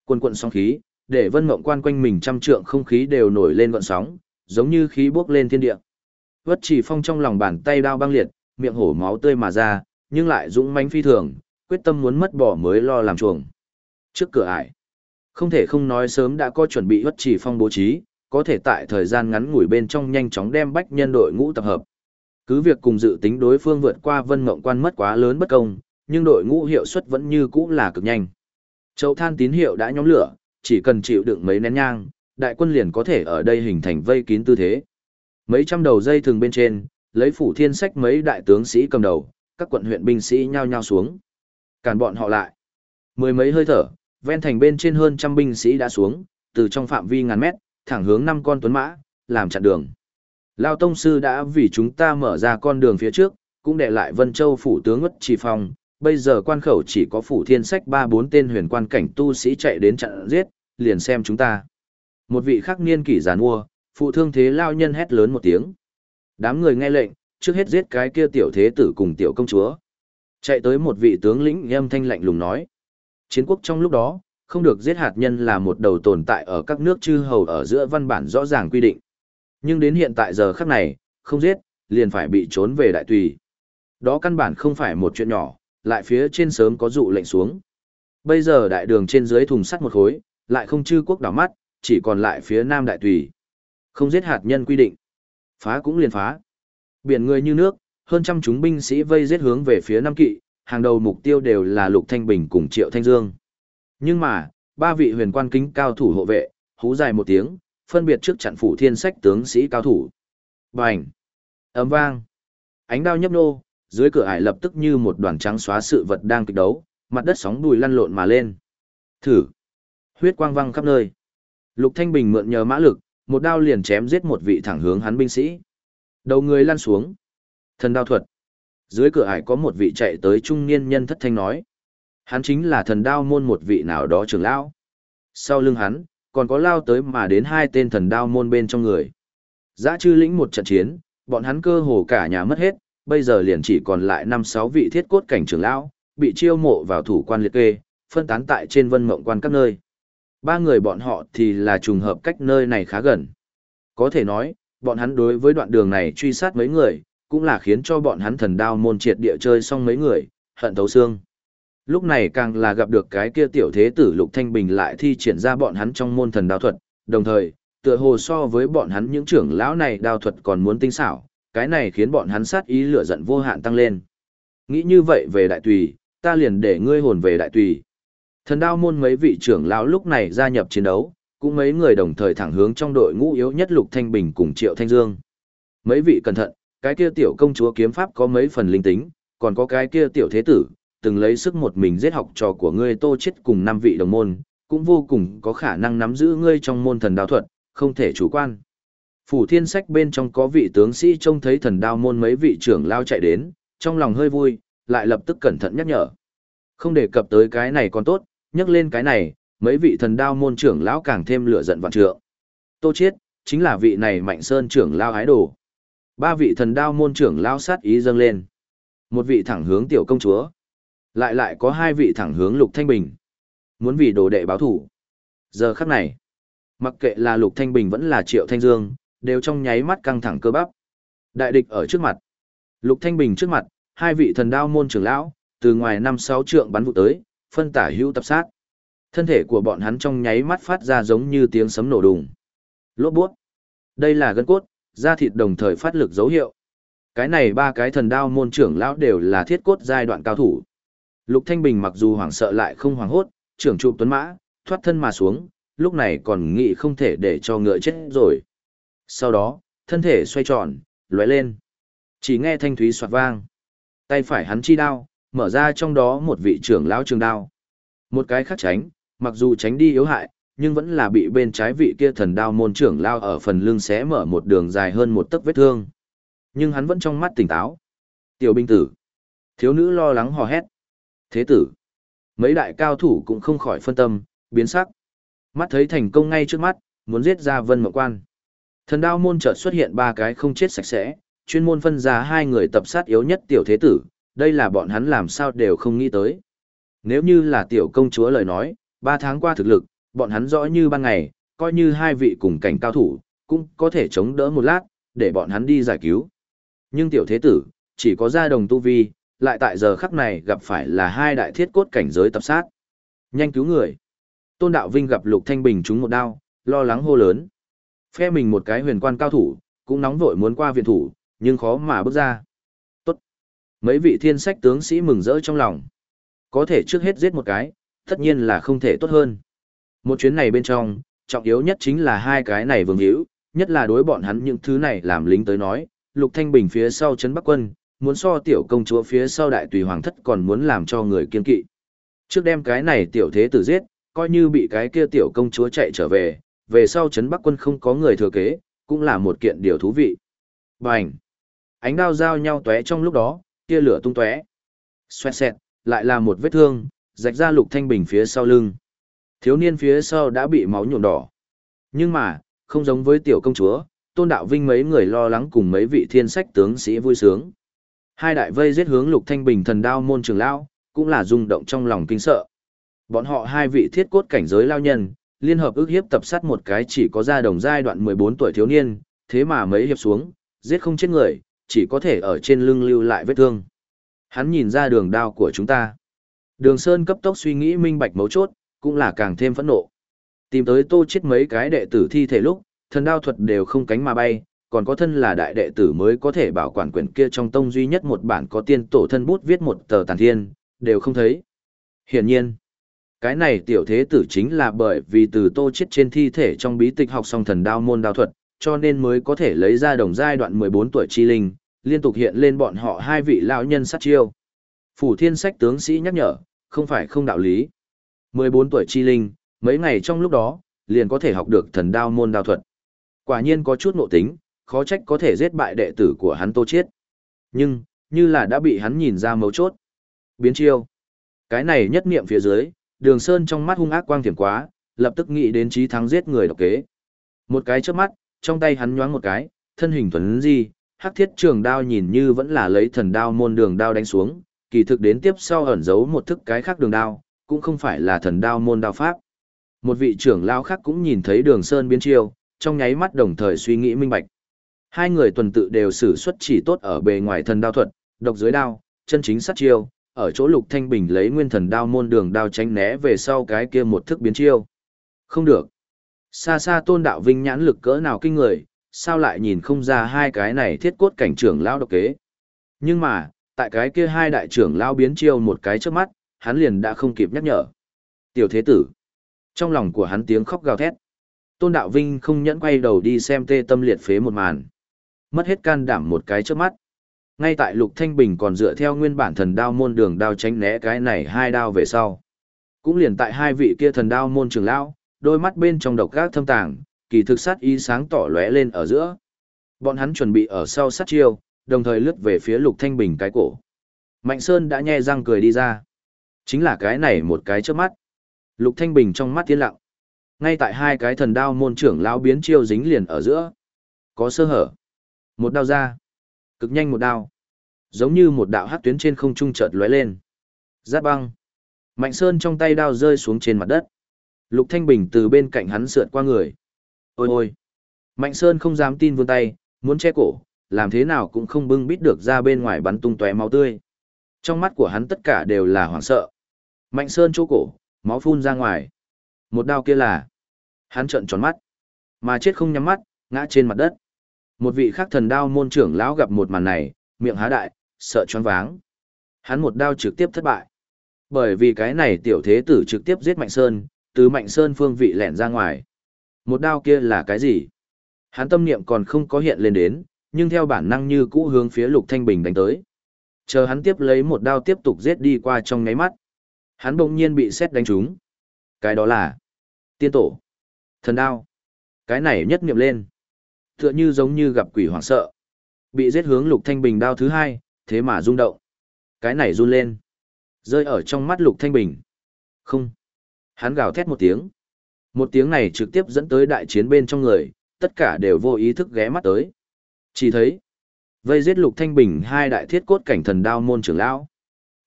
Quân quận sóng khí, để vân mộng quan quanh mình trăm trượng không khí đều nổi lên gọn sóng, giống như khí bốc lên thiên địa. Vất chỉ phong trong lòng bàn tay đao băng liệt, miệng hổ máu tươi mà ra, nhưng lại dũng mãnh phi thường, quyết tâm muốn mất bỏ mới lo làm chuồng. Trước cửa ải, không thể không nói sớm đã có chuẩn bị bất chỉ phong bố trí, có thể tại thời gian ngắn ngủi bên trong nhanh chóng đem bách nhân đội ngũ tập hợp. Cứ việc cùng dự tính đối phương vượt qua vân mộng quan mất quá lớn bất công, nhưng đội ngũ hiệu suất vẫn như cũ là cực nhanh. Châu than tín hiệu đã nhóm lửa, chỉ cần chịu đựng mấy nén nhang, đại quân liền có thể ở đây hình thành vây kín tư thế. Mấy trăm đầu dây thường bên trên, lấy phủ thiên sách mấy đại tướng sĩ cầm đầu, các quận huyện binh sĩ nhao nhao xuống. Cản bọn họ lại. Mười mấy hơi thở, ven thành bên trên hơn trăm binh sĩ đã xuống, từ trong phạm vi ngàn mét, thẳng hướng năm con tuấn mã, làm chặn đường. Lao Tông Sư đã vì chúng ta mở ra con đường phía trước, cũng để lại Vân Châu phủ tướng ngất trì phong, bây giờ quan khẩu chỉ có phủ thiên sách ba bốn tên huyền quan cảnh tu sĩ chạy đến chặn giết, liền xem chúng ta. Một vị khắc niên kỷ giàn mua, phụ thương thế lao nhân hét lớn một tiếng. Đám người nghe lệnh, trước hết giết cái kia tiểu thế tử cùng tiểu công chúa. Chạy tới một vị tướng lĩnh âm thanh lạnh lùng nói. Chiến quốc trong lúc đó, không được giết hạt nhân là một đầu tồn tại ở các nước chư hầu ở giữa văn bản rõ ràng quy định. Nhưng đến hiện tại giờ khắc này, không giết, liền phải bị trốn về đại tùy. Đó căn bản không phải một chuyện nhỏ, lại phía trên sớm có dụ lệnh xuống. Bây giờ đại đường trên dưới thùng sắt một khối, lại không chư quốc đảo mắt, chỉ còn lại phía nam đại tùy. Không giết hạt nhân quy định. Phá cũng liền phá. Biển người như nước, hơn trăm chúng binh sĩ vây giết hướng về phía Nam Kỵ, hàng đầu mục tiêu đều là Lục Thanh Bình cùng Triệu Thanh Dương. Nhưng mà, ba vị huyền quan kính cao thủ hộ vệ, hú dài một tiếng, phân biệt trước chặn phủ thiên sách tướng sĩ cao thủ. Bành! Ấm vang. Ánh đao nhấp nô, dưới cửa ải lập tức như một đoàn trắng xóa sự vật đang kịch đấu, mặt đất sóng đùi lăn lộn mà lên. Thử. Huyết quang văng khắp nơi. Lục Thanh Bình mượn nhờ mã lực, một đao liền chém giết một vị thẳng hướng hắn binh sĩ. Đầu người lăn xuống. Thần đao thuật. Dưới cửa ải có một vị chạy tới trung niên nhân thất thanh nói. Hắn chính là thần đao môn một vị nào đó trưởng lão. Sau lưng hắn, còn có lao tới mà đến hai tên thần đao môn bên trong người. Giã chư lĩnh một trận chiến, bọn hắn cơ hồ cả nhà mất hết, bây giờ liền chỉ còn lại năm sáu vị thiết cốt cảnh trưởng lão, bị chiêu mộ vào thủ quan liệt kê, phân tán tại trên vân mộng quan các nơi. Ba người bọn họ thì là trùng hợp cách nơi này khá gần. Có thể nói, bọn hắn đối với đoạn đường này truy sát mấy người, cũng là khiến cho bọn hắn thần đao môn triệt địa chơi xong mấy người, hận thấu xương. Lúc này càng là gặp được cái kia tiểu thế tử Lục Thanh Bình lại thi triển ra bọn hắn trong môn thần đao thuật, đồng thời, tựa hồ so với bọn hắn những trưởng lão này đao thuật còn muốn tinh xảo, cái này khiến bọn hắn sát ý lửa giận vô hạn tăng lên. Nghĩ như vậy về đại tùy, ta liền để ngươi hồn về đại tùy. Thần đao môn mấy vị trưởng lão lúc này gia nhập chiến đấu, cũng mấy người đồng thời thẳng hướng trong đội ngũ yếu nhất Lục Thanh Bình cùng Triệu Thanh Dương. Mấy vị cẩn thận, cái kia tiểu công chúa kiếm pháp có mấy phần linh tính, còn có cái kia tiểu thế tử, từng lấy sức một mình giết học trò của ngươi tô chết cùng năm vị đồng môn, cũng vô cùng có khả năng nắm giữ ngươi trong môn thần đạo thuật, không thể chủ quan. Phủ thiên sách bên trong có vị tướng sĩ trông thấy thần đao môn mấy vị trưởng lao chạy đến, trong lòng hơi vui, lại lập tức cẩn thận nhắc nhở. Không đề cập tới cái này còn tốt, nhắc lên cái này, mấy vị thần đao môn trưởng lão càng thêm lửa giận vạn trượng. Tô Chiết, chính là vị này Mạnh Sơn trưởng lao ái đồ. Ba vị thần đao môn trưởng lão sát ý dâng lên. Một vị thẳng hướng tiểu công chúa. Lại lại có hai vị thẳng hướng Lục Thanh Bình. Muốn vì đồ đệ báo thù. Giờ khắc này, mặc kệ là Lục Thanh Bình vẫn là Triệu Thanh Dương, đều trong nháy mắt căng thẳng cơ bắp. Đại địch ở trước mặt. Lục Thanh Bình trước mặt, hai vị thần đao môn trưởng lão, từ ngoài năm sáu trượng bắn vụ tới, phân tả hữu tập sát. Thân thể của bọn hắn trong nháy mắt phát ra giống như tiếng sấm nổ đùng. Lốt buốt. Đây là gân cốt, da thịt đồng thời phát lực dấu hiệu. Cái này ba cái thần đao môn trưởng lão đều là thiết cốt giai đoạn cao thủ. Lục Thanh Bình mặc dù hoảng sợ lại không hoảng hốt, trưởng trụ tuấn mã, thoát thân mà xuống, lúc này còn nghĩ không thể để cho ngựa chết rồi. Sau đó, thân thể xoay tròn, lóe lên. Chỉ nghe thanh thúy soạt vang. Tay phải hắn chi đao, mở ra trong đó một vị trưởng lão trường đao. Một cái khác tránh, mặc dù tránh đi yếu hại, nhưng vẫn là bị bên trái vị kia thần đao môn trưởng lao ở phần lưng xé mở một đường dài hơn một tấc vết thương. Nhưng hắn vẫn trong mắt tỉnh táo. Tiểu binh tử. Thiếu nữ lo lắng hò hét. Thế tử. Mấy đại cao thủ cũng không khỏi phân tâm, biến sắc. Mắt thấy thành công ngay trước mắt, muốn giết ra vân mộng quan. Thần đao môn chợt xuất hiện ba cái không chết sạch sẽ, chuyên môn phân ra hai người tập sát yếu nhất tiểu thế tử, đây là bọn hắn làm sao đều không nghĩ tới. Nếu như là tiểu công chúa lời nói, ba tháng qua thực lực, bọn hắn rõ như ban ngày, coi như hai vị cùng cảnh cao thủ, cũng có thể chống đỡ một lát, để bọn hắn đi giải cứu. Nhưng tiểu thế tử, chỉ có gia đồng tu vi, lại tại giờ khắc này gặp phải là hai đại thiết cốt cảnh giới tập sát. Nhanh cứu người. Tôn Đạo Vinh gặp Lục Thanh Bình trúng một đao, lo lắng hô lớn. Phe mình một cái huyền quan cao thủ, cũng nóng vội muốn qua viện thủ, nhưng khó mà bước ra. Tốt. Mấy vị thiên sách tướng sĩ mừng rỡ trong lòng. Có thể trước hết giết một cái, tất nhiên là không thể tốt hơn. Một chuyến này bên trong, trọng yếu nhất chính là hai cái này vương hữu, nhất là đối bọn hắn những thứ này làm lính tới nói, Lục Thanh Bình phía sau chấn Bắc quân, muốn so tiểu công chúa phía sau đại tùy hoàng thất còn muốn làm cho người kiên kỵ. Trước đem cái này tiểu thế tử giết, coi như bị cái kia tiểu công chúa chạy trở về, về sau chấn Bắc quân không có người thừa kế, cũng là một kiện điều thú vị. Bành! Ánh đao giao nhau tóe trong lúc đó, kia lửa tung tóe. Xoẹt xẹt, lại là một vết thương, rạch ra lục thanh bình phía sau lưng. Thiếu niên phía sau đã bị máu nhuộm đỏ. Nhưng mà, không giống với tiểu công chúa, tôn đạo vinh mấy người lo lắng cùng mấy vị thiên sách tướng sĩ vui sướng. Hai đại vây giết hướng lục thanh bình thần đao môn trường lao, cũng là rung động trong lòng kinh sợ. Bọn họ hai vị thiết cốt cảnh giới lao nhân, liên hợp ước hiếp tập sát một cái chỉ có ra đồng giai đoạn 14 tuổi thiếu niên, thế mà mấy hiệp xuống, giết không chết người, chỉ có thể ở trên lưng lưu lại vết thương. Hắn nhìn ra đường đao của chúng ta. Đường Sơn cấp tốc suy nghĩ minh bạch mấu chốt, cũng là càng thêm phẫn nộ. Tìm tới tô chết mấy cái đệ tử thi thể lúc, thần đao thuật đều không cánh mà bay, còn có thân là đại đệ tử mới có thể bảo quản quyển kia trong tông duy nhất một bản có tiên tổ thân bút viết một tờ tàn thiên, đều không thấy. Hiển nhiên, cái này tiểu thế tử chính là bởi vì từ tô chết trên thi thể trong bí tịch học xong thần đao môn đao thuật, cho nên mới có thể lấy ra đồng giai đoạn 14 tuổi chi linh, liên tục hiện lên bọn họ hai vị lão nhân sát chiêu. Phủ thiên sách tướng sĩ nhắc nhở, không phải không đạo lý. 14 tuổi chi linh, mấy ngày trong lúc đó, liền có thể học được thần đao môn đao thuật. Quả nhiên có chút nộ tính, khó trách có thể giết bại đệ tử của hắn Tô Chiết. Nhưng, như là đã bị hắn nhìn ra mấu chốt. Biến chiêu. Cái này nhất niệm phía dưới, đường sơn trong mắt hung ác quang thiểm quá, lập tức nghĩ đến trí thắng giết người độc kế. Một cái chớp mắt, trong tay hắn nhoáng một cái, thân hình thuần di, hắc thiết trường đao nhìn như vẫn là lấy thần đao môn đường đao đánh xuống, kỳ thực đến tiếp sau ẩn giấu một thức cái khác đường đao, cũng không phải là thần đao môn đao pháp. Một vị trưởng lao khác cũng nhìn thấy đường sơn biến chiêu, trong nháy mắt đồng thời suy nghĩ minh bạch. Hai người tuần tự đều sử xuất chỉ tốt ở bề ngoài thần đao thuật, độc dưới đao, chân chính sát chiêu, ở chỗ Lục Thanh Bình lấy nguyên thần đao môn đường đao tránh né về sau cái kia một thức biến chiêu. Không được. Xa xa tôn đạo vinh nhãn lực cỡ nào kinh người, sao lại nhìn không ra hai cái này thiết cốt cảnh trưởng lao độc kế. Nhưng mà, tại cái kia hai đại trưởng lao biến chiêu một cái trước mắt, hắn liền đã không kịp nhắc nhở. Tiểu thế tử. Trong lòng của hắn tiếng khóc gào thét. Tôn đạo vinh không nhẫn quay đầu đi xem tê tâm liệt phế một màn. Mất hết can đảm một cái trước mắt. Ngay tại Lục Thanh Bình còn dựa theo nguyên bản thần đao môn đường đao tránh né cái này hai đao về sau. Cũng liền tại hai vị kia thần đao môn trưởng lão, đôi mắt bên trong độc gác thâm tàng, kỳ thực sát ý sáng tỏ lóe lên ở giữa. Bọn hắn chuẩn bị ở sau sát chiêu, đồng thời lướt về phía Lục Thanh Bình cái cổ. Mạnh Sơn đã nhe răng cười đi ra. Chính là cái này một cái chớp mắt. Lục Thanh Bình trong mắt tiến lặng. Ngay tại hai cái thần đao môn trưởng lão biến chiêu dính liền ở giữa. Có sơ hở. Một đao ra. Cực nhanh một đao. Giống như một đạo hắc tuyến trên không trung chợt lóe lên. Giáp băng. Mạnh Sơn trong tay đao rơi xuống trên mặt đất. Lục Thanh Bình từ bên cạnh hắn sượt qua người. Ôi ôi! Mạnh Sơn không dám tin vươn tay, muốn che cổ, làm thế nào cũng không bưng bít được ra bên ngoài bắn tung tóe máu tươi. Trong mắt của hắn tất cả đều là hoảng sợ. Mạnh Sơn chỗ cổ, máu phun ra ngoài. Một đao kia là... Hắn trợn tròn mắt. Mà chết không nhắm mắt, ngã trên mặt đất. Một vị khác thần đao môn trưởng lão gặp một màn này, miệng há đại, sợ choáng váng. Hắn một đao trực tiếp thất bại. Bởi vì cái này tiểu thế tử trực tiếp giết Mạnh Sơn, từ Mạnh Sơn phương vị lẻn ra ngoài. Một đao kia là cái gì? Hắn tâm niệm còn không có hiện lên đến, nhưng theo bản năng như cũ hướng phía Lục Thanh Bình đánh tới. Chờ hắn tiếp lấy một đao tiếp tục giết đi qua trong nháy mắt. Hắn bỗng nhiên bị xét đánh trúng. Cái đó là tiên tổ, thần đao. Cái này nhất niệm lên. Tựa như giống như gặp quỷ hoảng sợ. Bị giết hướng Lục Thanh Bình đao thứ hai, thế mà rung động. Cái này run lên. Rơi ở trong mắt Lục Thanh Bình. Không. Hắn gào thét một tiếng. Một tiếng này trực tiếp dẫn tới đại chiến bên trong người, tất cả đều vô ý thức ghé mắt tới. Chỉ thấy, vây giết Lục Thanh Bình hai đại thiết cốt cảnh thần đao môn trưởng lão.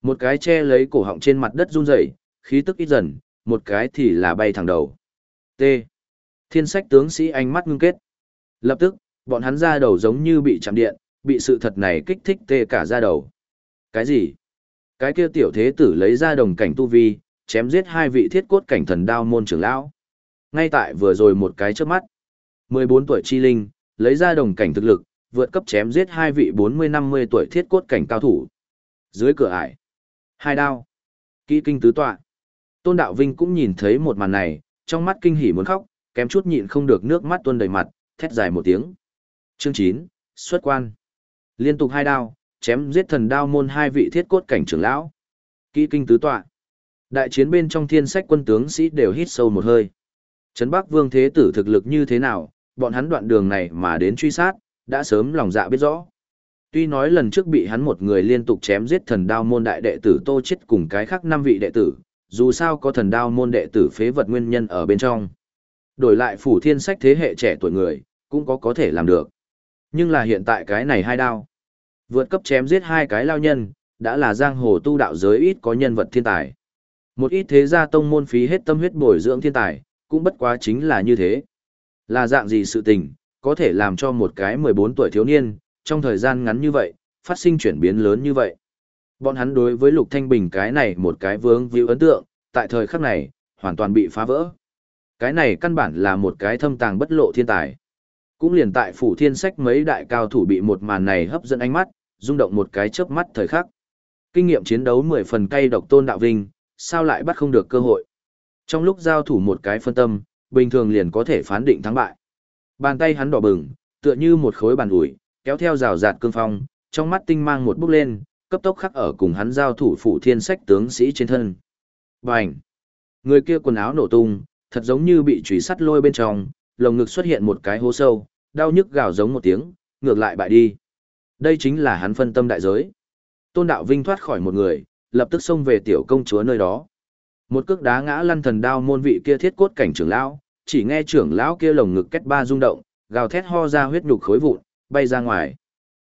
Một cái che lấy cổ họng trên mặt đất run rẩy, khí tức ít dần, một cái thì là bay thẳng đầu. T. Thiên sách tướng sĩ ánh mắt ngưng kết. Lập tức, bọn hắn ra đầu giống như bị chạm điện, bị sự thật này kích thích tê cả ra đầu. Cái gì? Cái kia tiểu thế tử lấy ra đồng cảnh tu vi, chém giết hai vị thiết cốt cảnh thần đao môn trưởng lão. Ngay tại vừa rồi một cái chớp mắt, 14 tuổi chi linh, lấy ra đồng cảnh thực lực, vượt cấp chém giết hai vị 40-50 tuổi thiết cốt cảnh cao thủ. Dưới cửa ải, hai đao, kỹ kinh tứ tọa. Tôn Đạo Vinh cũng nhìn thấy một màn này, trong mắt kinh hỉ muốn khóc, kém chút nhịn không được nước mắt tuôn đầy mặt, thét dài một tiếng. Chương 9, xuất quan. Liên tục hai đao, chém giết thần đao môn hai vị thiết cốt cảnh trưởng lão. Kỹ kinh tứ tọa. Đại chiến bên trong thiên sách quân tướng sĩ đều hít sâu một hơi. Trấn Bắc Vương Thế Tử thực lực như thế nào, bọn hắn đoạn đường này mà đến truy sát, đã sớm lòng dạ biết rõ. Tuy nói lần trước bị hắn một người liên tục chém giết thần đao môn đại đệ tử Tô Chết cùng cái khác năm vị đệ tử, dù sao có thần đao môn đệ tử phế vật nguyên nhân ở bên trong. Đổi lại phủ thiên sách thế hệ trẻ tuổi người, cũng có có thể làm được. Nhưng là hiện tại cái này hai đao. Vượt cấp chém giết hai cái lao nhân, đã là giang hồ tu đạo giới ít có nhân vật thiên tài. Một ít thế gia tông môn phí hết tâm huyết bồi dưỡng thiên tài, cũng bất quá chính là như thế. Là dạng gì sự tình, có thể làm cho một cái 14 tuổi thiếu niên, trong thời gian ngắn như vậy, phát sinh chuyển biến lớn như vậy. Bọn hắn đối với Lục Thanh Bình cái này một cái vướng víu ấn tượng, tại thời khắc này, hoàn toàn bị phá vỡ. Cái này căn bản là một cái thâm tàng bất lộ thiên tài. Cũng liền tại phủ thiên sách mấy đại cao thủ bị một màn này hấp dẫn ánh mắt, rung động một cái chớp mắt thời khắc. Kinh nghiệm chiến đấu 10 phần cay độc tôn đạo vinh, sao lại bắt không được cơ hội. Trong lúc giao thủ một cái phân tâm, bình thường liền có thể phán định thắng bại. Bàn tay hắn đỏ bừng, tựa như một khối bàn ủi, kéo theo rào rạt cương phong, trong mắt tinh mang một bước lên, cấp tốc khắc ở cùng hắn giao thủ phủ thiên sách tướng sĩ trên thân. Bành! Người kia quần áo nổ tung, thật giống như bị chùy sắt lôi bên trong, lồng ngực xuất hiện một cái hố sâu, đau nhức gào giống một tiếng, ngược lại bại đi. Đây chính là hắn phân tâm đại giới. Tôn Đạo Vinh thoát khỏi một người, lập tức xông về tiểu công chúa nơi đó. Một cước đá ngã lăn thần đao môn vị kia thiết cốt cảnh trưởng lão, chỉ nghe trưởng lão kia lồng ngực kết ba rung động, gào thét ho ra huyết nhục khối vụn, bay ra ngoài.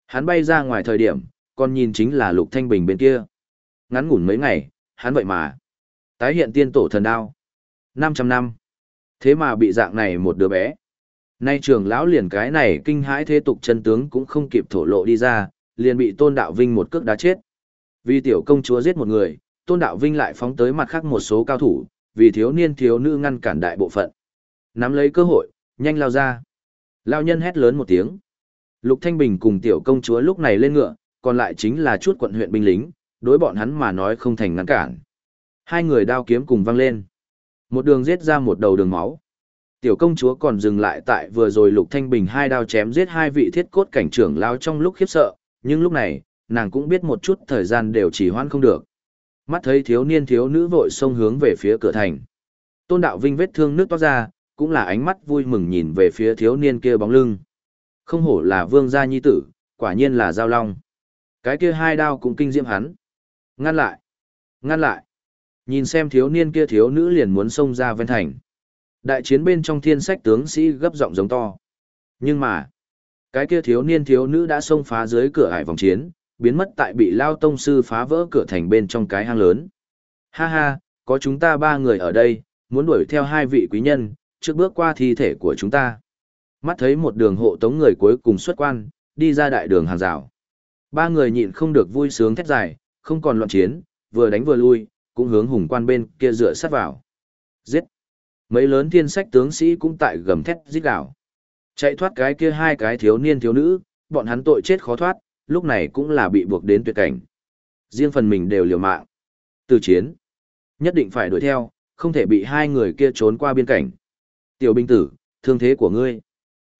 Hắn bay ra ngoài thời điểm, còn nhìn chính là Lục Thanh Bình bên kia. Ngắn ngủn mấy ngày, hắn vậy mà tái hiện tiên tổ thần đao. 500 năm. Thế mà bị dạng này một đứa bé. Nay trưởng lão liền cái này kinh hãi thế tục chân tướng cũng không kịp thổ lộ đi ra, liền bị Tôn Đạo Vinh một cước đá chết. Vì tiểu công chúa giết một người, Tôn Đạo Vinh lại phóng tới mặt khác một số cao thủ, vì thiếu niên thiếu nữ ngăn cản đại bộ phận. Nắm lấy cơ hội, nhanh lao ra. Lao nhân hét lớn một tiếng. Lục Thanh Bình cùng tiểu công chúa lúc này lên ngựa, còn lại chính là chút quận huyện binh lính, đối bọn hắn mà nói không thành ngăn cản. Hai người đao kiếm cùng văng lên. Một đường giết ra một đầu đường máu. Tiểu công chúa còn dừng lại tại vừa rồi Lục Thanh Bình hai đao chém giết hai vị thiết cốt cảnh trưởng lao trong lúc khiếp sợ, nhưng lúc này, nàng cũng biết một chút thời gian đều chỉ hoãn không được. Mắt thấy thiếu niên thiếu nữ vội xông hướng về phía cửa thành. Tôn Đạo Vinh vết thương nước toát ra, cũng là ánh mắt vui mừng nhìn về phía thiếu niên kia bóng lưng. Không hổ là vương gia nhi tử, quả nhiên là giao long. Cái kia hai đao cũng kinh diễm hắn. Ngăn lại! Ngăn lại! Nhìn xem thiếu niên kia thiếu nữ liền muốn xông ra ven thành. Đại chiến bên trong thiên sách tướng sĩ gấp giọng giống to. Nhưng mà, cái kia thiếu niên thiếu nữ đã xông phá dưới cửa hải vòng chiến, biến mất tại bị lao tông sư phá vỡ cửa thành bên trong cái hang lớn. Ha ha, có chúng ta ba người ở đây, muốn đuổi theo hai vị quý nhân, trước bước qua thi thể của chúng ta. Mắt thấy một đường hộ tống người cuối cùng xuất quan, đi ra đại đường hàng rào. Ba người nhịn không được vui sướng thét dài, không còn loạn chiến, vừa đánh vừa lui, cũng hướng hùng quan bên kia dựa sát vào. Giết! Mấy lớn thiên sách tướng sĩ cũng tại gầm thét giết đảo. Chạy thoát cái kia hai cái thiếu niên thiếu nữ, bọn hắn tội chết khó thoát, lúc này cũng là bị buộc đến tuyệt cảnh. Riêng phần mình đều liều mạng. Từ chiến, nhất định phải đuổi theo, không thể bị hai người kia trốn qua biên cảnh. Tiểu binh tử, thương thế của ngươi.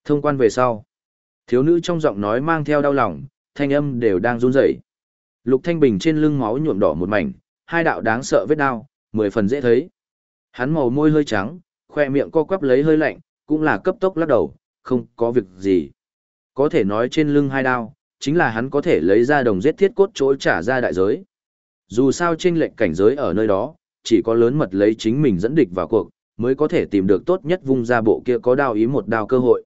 Thông quan về sau. Thiếu nữ trong giọng nói mang theo đau lòng, thanh âm đều đang run rẩy. Lục Thanh Bình trên lưng máu nhuộm đỏ một mảnh, hai đạo đáng sợ vết đau, mười phần dễ thấy. Hắn màu môi hơi trắng, khoe miệng co quắp lấy hơi lạnh, cũng là cấp tốc lắc đầu, không có việc gì. Có thể nói trên lưng hai đao, chính là hắn có thể lấy ra đồng giết thiết cốt chỗ trả ra đại giới. Dù sao trên lệnh cảnh giới ở nơi đó, chỉ có lớn mật lấy chính mình dẫn địch vào cuộc, mới có thể tìm được tốt nhất vung ra bộ kia có đao ý một đao cơ hội.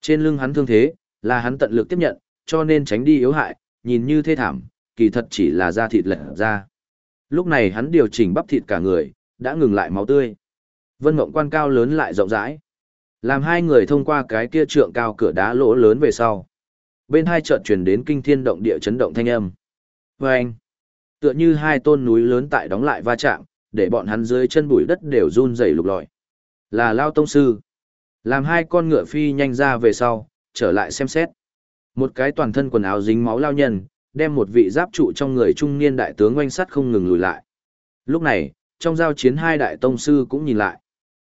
Trên lưng hắn thương thế, là hắn tận lực tiếp nhận, cho nên tránh đi yếu hại, nhìn như thê thảm, kỳ thật chỉ là da thịt lật ra. Lúc này hắn điều chỉnh bắp thịt cả người, đã ngừng lại máu tươi. Vân Mộng quan cao lớn lại rộng rãi. Làm hai người thông qua cái kia trượng cao cửa đá lỗ lớn về sau. Bên hai chợt truyền đến kinh thiên động địa chấn động thanh âm. Vâng! tựa như hai tôn núi lớn tại đóng lại va chạm, để bọn hắn dưới chân bụi đất đều run rẩy lục lọi. Là Lao Tông Sư. Làm hai con ngựa phi nhanh ra về sau, trở lại xem xét. Một cái toàn thân quần áo dính máu lao nhân, đem một vị giáp trụ trong người trung niên đại tướng oanh sắt không ngừng lùi lại. Lúc này, trong giao chiến hai đại tông sư cũng nhìn lại.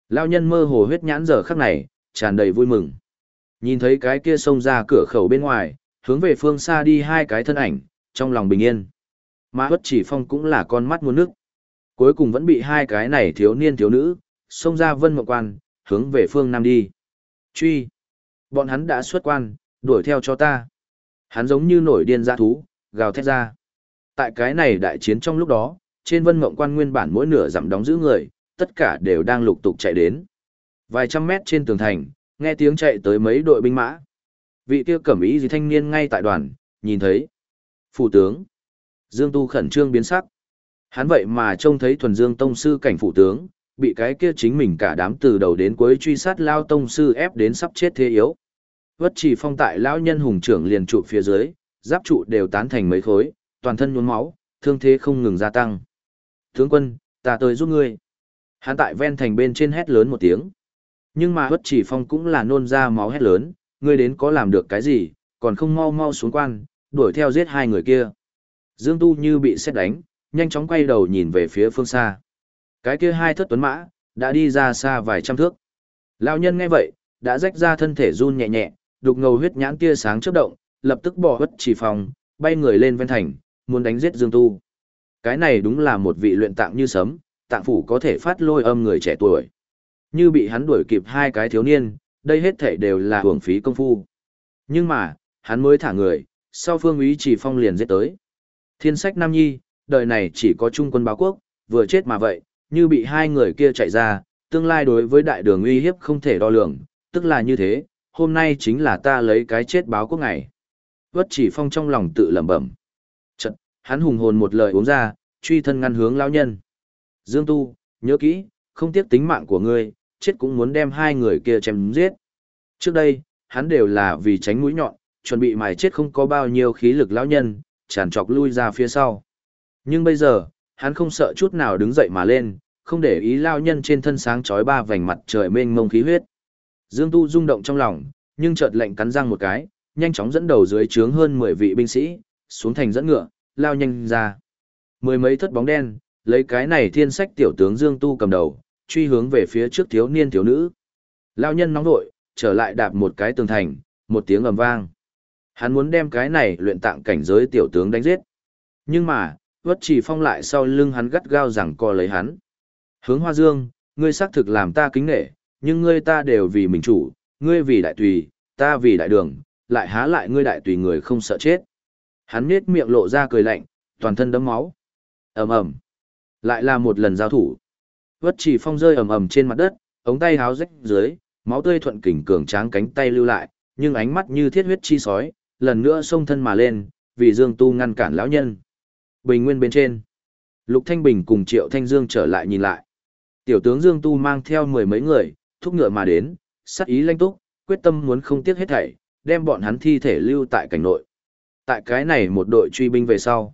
Lao nhân mơ hồ huyết nhãn giờ khắc này, tràn đầy vui mừng. Nhìn thấy cái kia xông ra cửa khẩu bên ngoài, hướng về phương xa đi hai cái thân ảnh, trong lòng bình yên. Mà bất chỉ phong cũng là con mắt muôn nước. Cuối cùng vẫn bị hai cái này thiếu niên thiếu nữ, xông ra vân mộng quan, hướng về phương Nam đi. Truy! Bọn hắn đã xuất quan, đuổi theo cho ta. Hắn giống như nổi điên dã thú, gào thét ra. Tại cái này đại chiến trong lúc đó, trên vân mộng quan nguyên bản mỗi nửa dặm đóng giữ người, tất cả đều đang lục tục chạy đến. Vài trăm mét trên tường thành, nghe tiếng chạy tới mấy đội binh mã. Vị kia cẩm ý gì thanh niên ngay tại đoàn, nhìn thấy. Phủ tướng. Dương Tu khẩn trương biến sắc. Hắn vậy mà trông thấy thuần dương tông sư cảnh phụ tướng, bị cái kia chính mình cả đám từ đầu đến cuối truy sát lao tông sư ép đến sắp chết thế yếu. Vất chỉ phong tại lão nhân hùng trưởng liền trụ phía dưới, giáp trụ đều tán thành mấy khối, toàn thân nhuốm máu, thương thế không ngừng gia tăng. Tướng quân, ta tới giúp ngươi. Hắn tại ven thành bên trên hét lớn một tiếng. Nhưng mà Vất chỉ phong cũng là nôn ra máu hét lớn, ngươi đến có làm được cái gì, còn không mau mau xuống quan, đuổi theo giết hai người kia. Dương Tu như bị xét đánh, nhanh chóng quay đầu nhìn về phía phương xa. Cái kia hai thất tuấn mã, đã đi ra xa vài trăm thước. Lão nhân nghe vậy, đã rách ra thân thể run nhẹ nhẹ, đục ngầu huyết nhãn tia sáng chớp động, lập tức bỏ hất chỉ phòng, bay người lên ven thành, muốn đánh giết Dương Tu. Cái này đúng là một vị luyện tạng như sấm, tạng phủ có thể phát lôi âm người trẻ tuổi. Như bị hắn đuổi kịp hai cái thiếu niên, đây hết thể đều là hưởng phí công phu. Nhưng mà, hắn mới thả người, sau phương ý chỉ phong liền giết tới. Thiên sách Nam Nhi, đời này chỉ có trung quân báo quốc, vừa chết mà vậy, như bị hai người kia chạy ra, tương lai đối với đại đường uy hiếp không thể đo lường, tức là như thế, hôm nay chính là ta lấy cái chết báo quốc ngày. Vất chỉ phong trong lòng tự lẩm bẩm. Chật, hắn hùng hồn một lời uống ra, truy thân ngăn hướng lão nhân. Dương Tu, nhớ kỹ, không tiếc tính mạng của ngươi, chết cũng muốn đem hai người kia chém giết. Trước đây, hắn đều là vì tránh mũi nhọn, chuẩn bị mài chết không có bao nhiêu khí lực lão nhân, tràn trọc lui ra phía sau. Nhưng bây giờ, hắn không sợ chút nào đứng dậy mà lên, không để ý lao nhân trên thân sáng chói ba vành mặt trời mênh mông khí huyết. Dương Tu rung động trong lòng, nhưng chợt lạnh cắn răng một cái, nhanh chóng dẫn đầu dưới trướng hơn 10 vị binh sĩ, xuống thành dẫn ngựa, lao nhanh ra. Mười mấy thất bóng đen, lấy cái này thiên sách tiểu tướng Dương Tu cầm đầu, truy hướng về phía trước thiếu niên thiếu nữ. Lao nhân nóng đội, trở lại đạp một cái tường thành, một tiếng ầm vang. Hắn muốn đem cái này luyện tạng cảnh giới tiểu tướng đánh giết. Nhưng mà, vất chỉ phong lại sau lưng hắn gắt gao rằng co lấy hắn. Hướng hoa dương, ngươi xác thực làm ta kính nể, nhưng ngươi ta đều vì mình chủ, ngươi vì đại tùy, ta vì đại đường, lại há lại ngươi đại tùy người không sợ chết. Hắn nết miệng lộ ra cười lạnh, toàn thân đấm máu. ầm ầm, lại là một lần giao thủ. Vất chỉ phong rơi ầm ầm trên mặt đất, ống tay háo rách dưới, máu tươi thuận kình cường tráng cánh tay lưu lại, nhưng ánh mắt như thiết huyết chi sói, lần nữa xông thân mà lên, vì Dương Tu ngăn cản lão nhân. Bình nguyên bên trên, Lục Thanh Bình cùng Triệu Thanh Dương trở lại nhìn lại. Tiểu tướng Dương Tu mang theo mười mấy người, thúc ngựa mà đến, sát ý lanh túc, quyết tâm muốn không tiếc hết thảy, đem bọn hắn thi thể lưu tại cảnh nội. Tại cái này một đội truy binh về sau.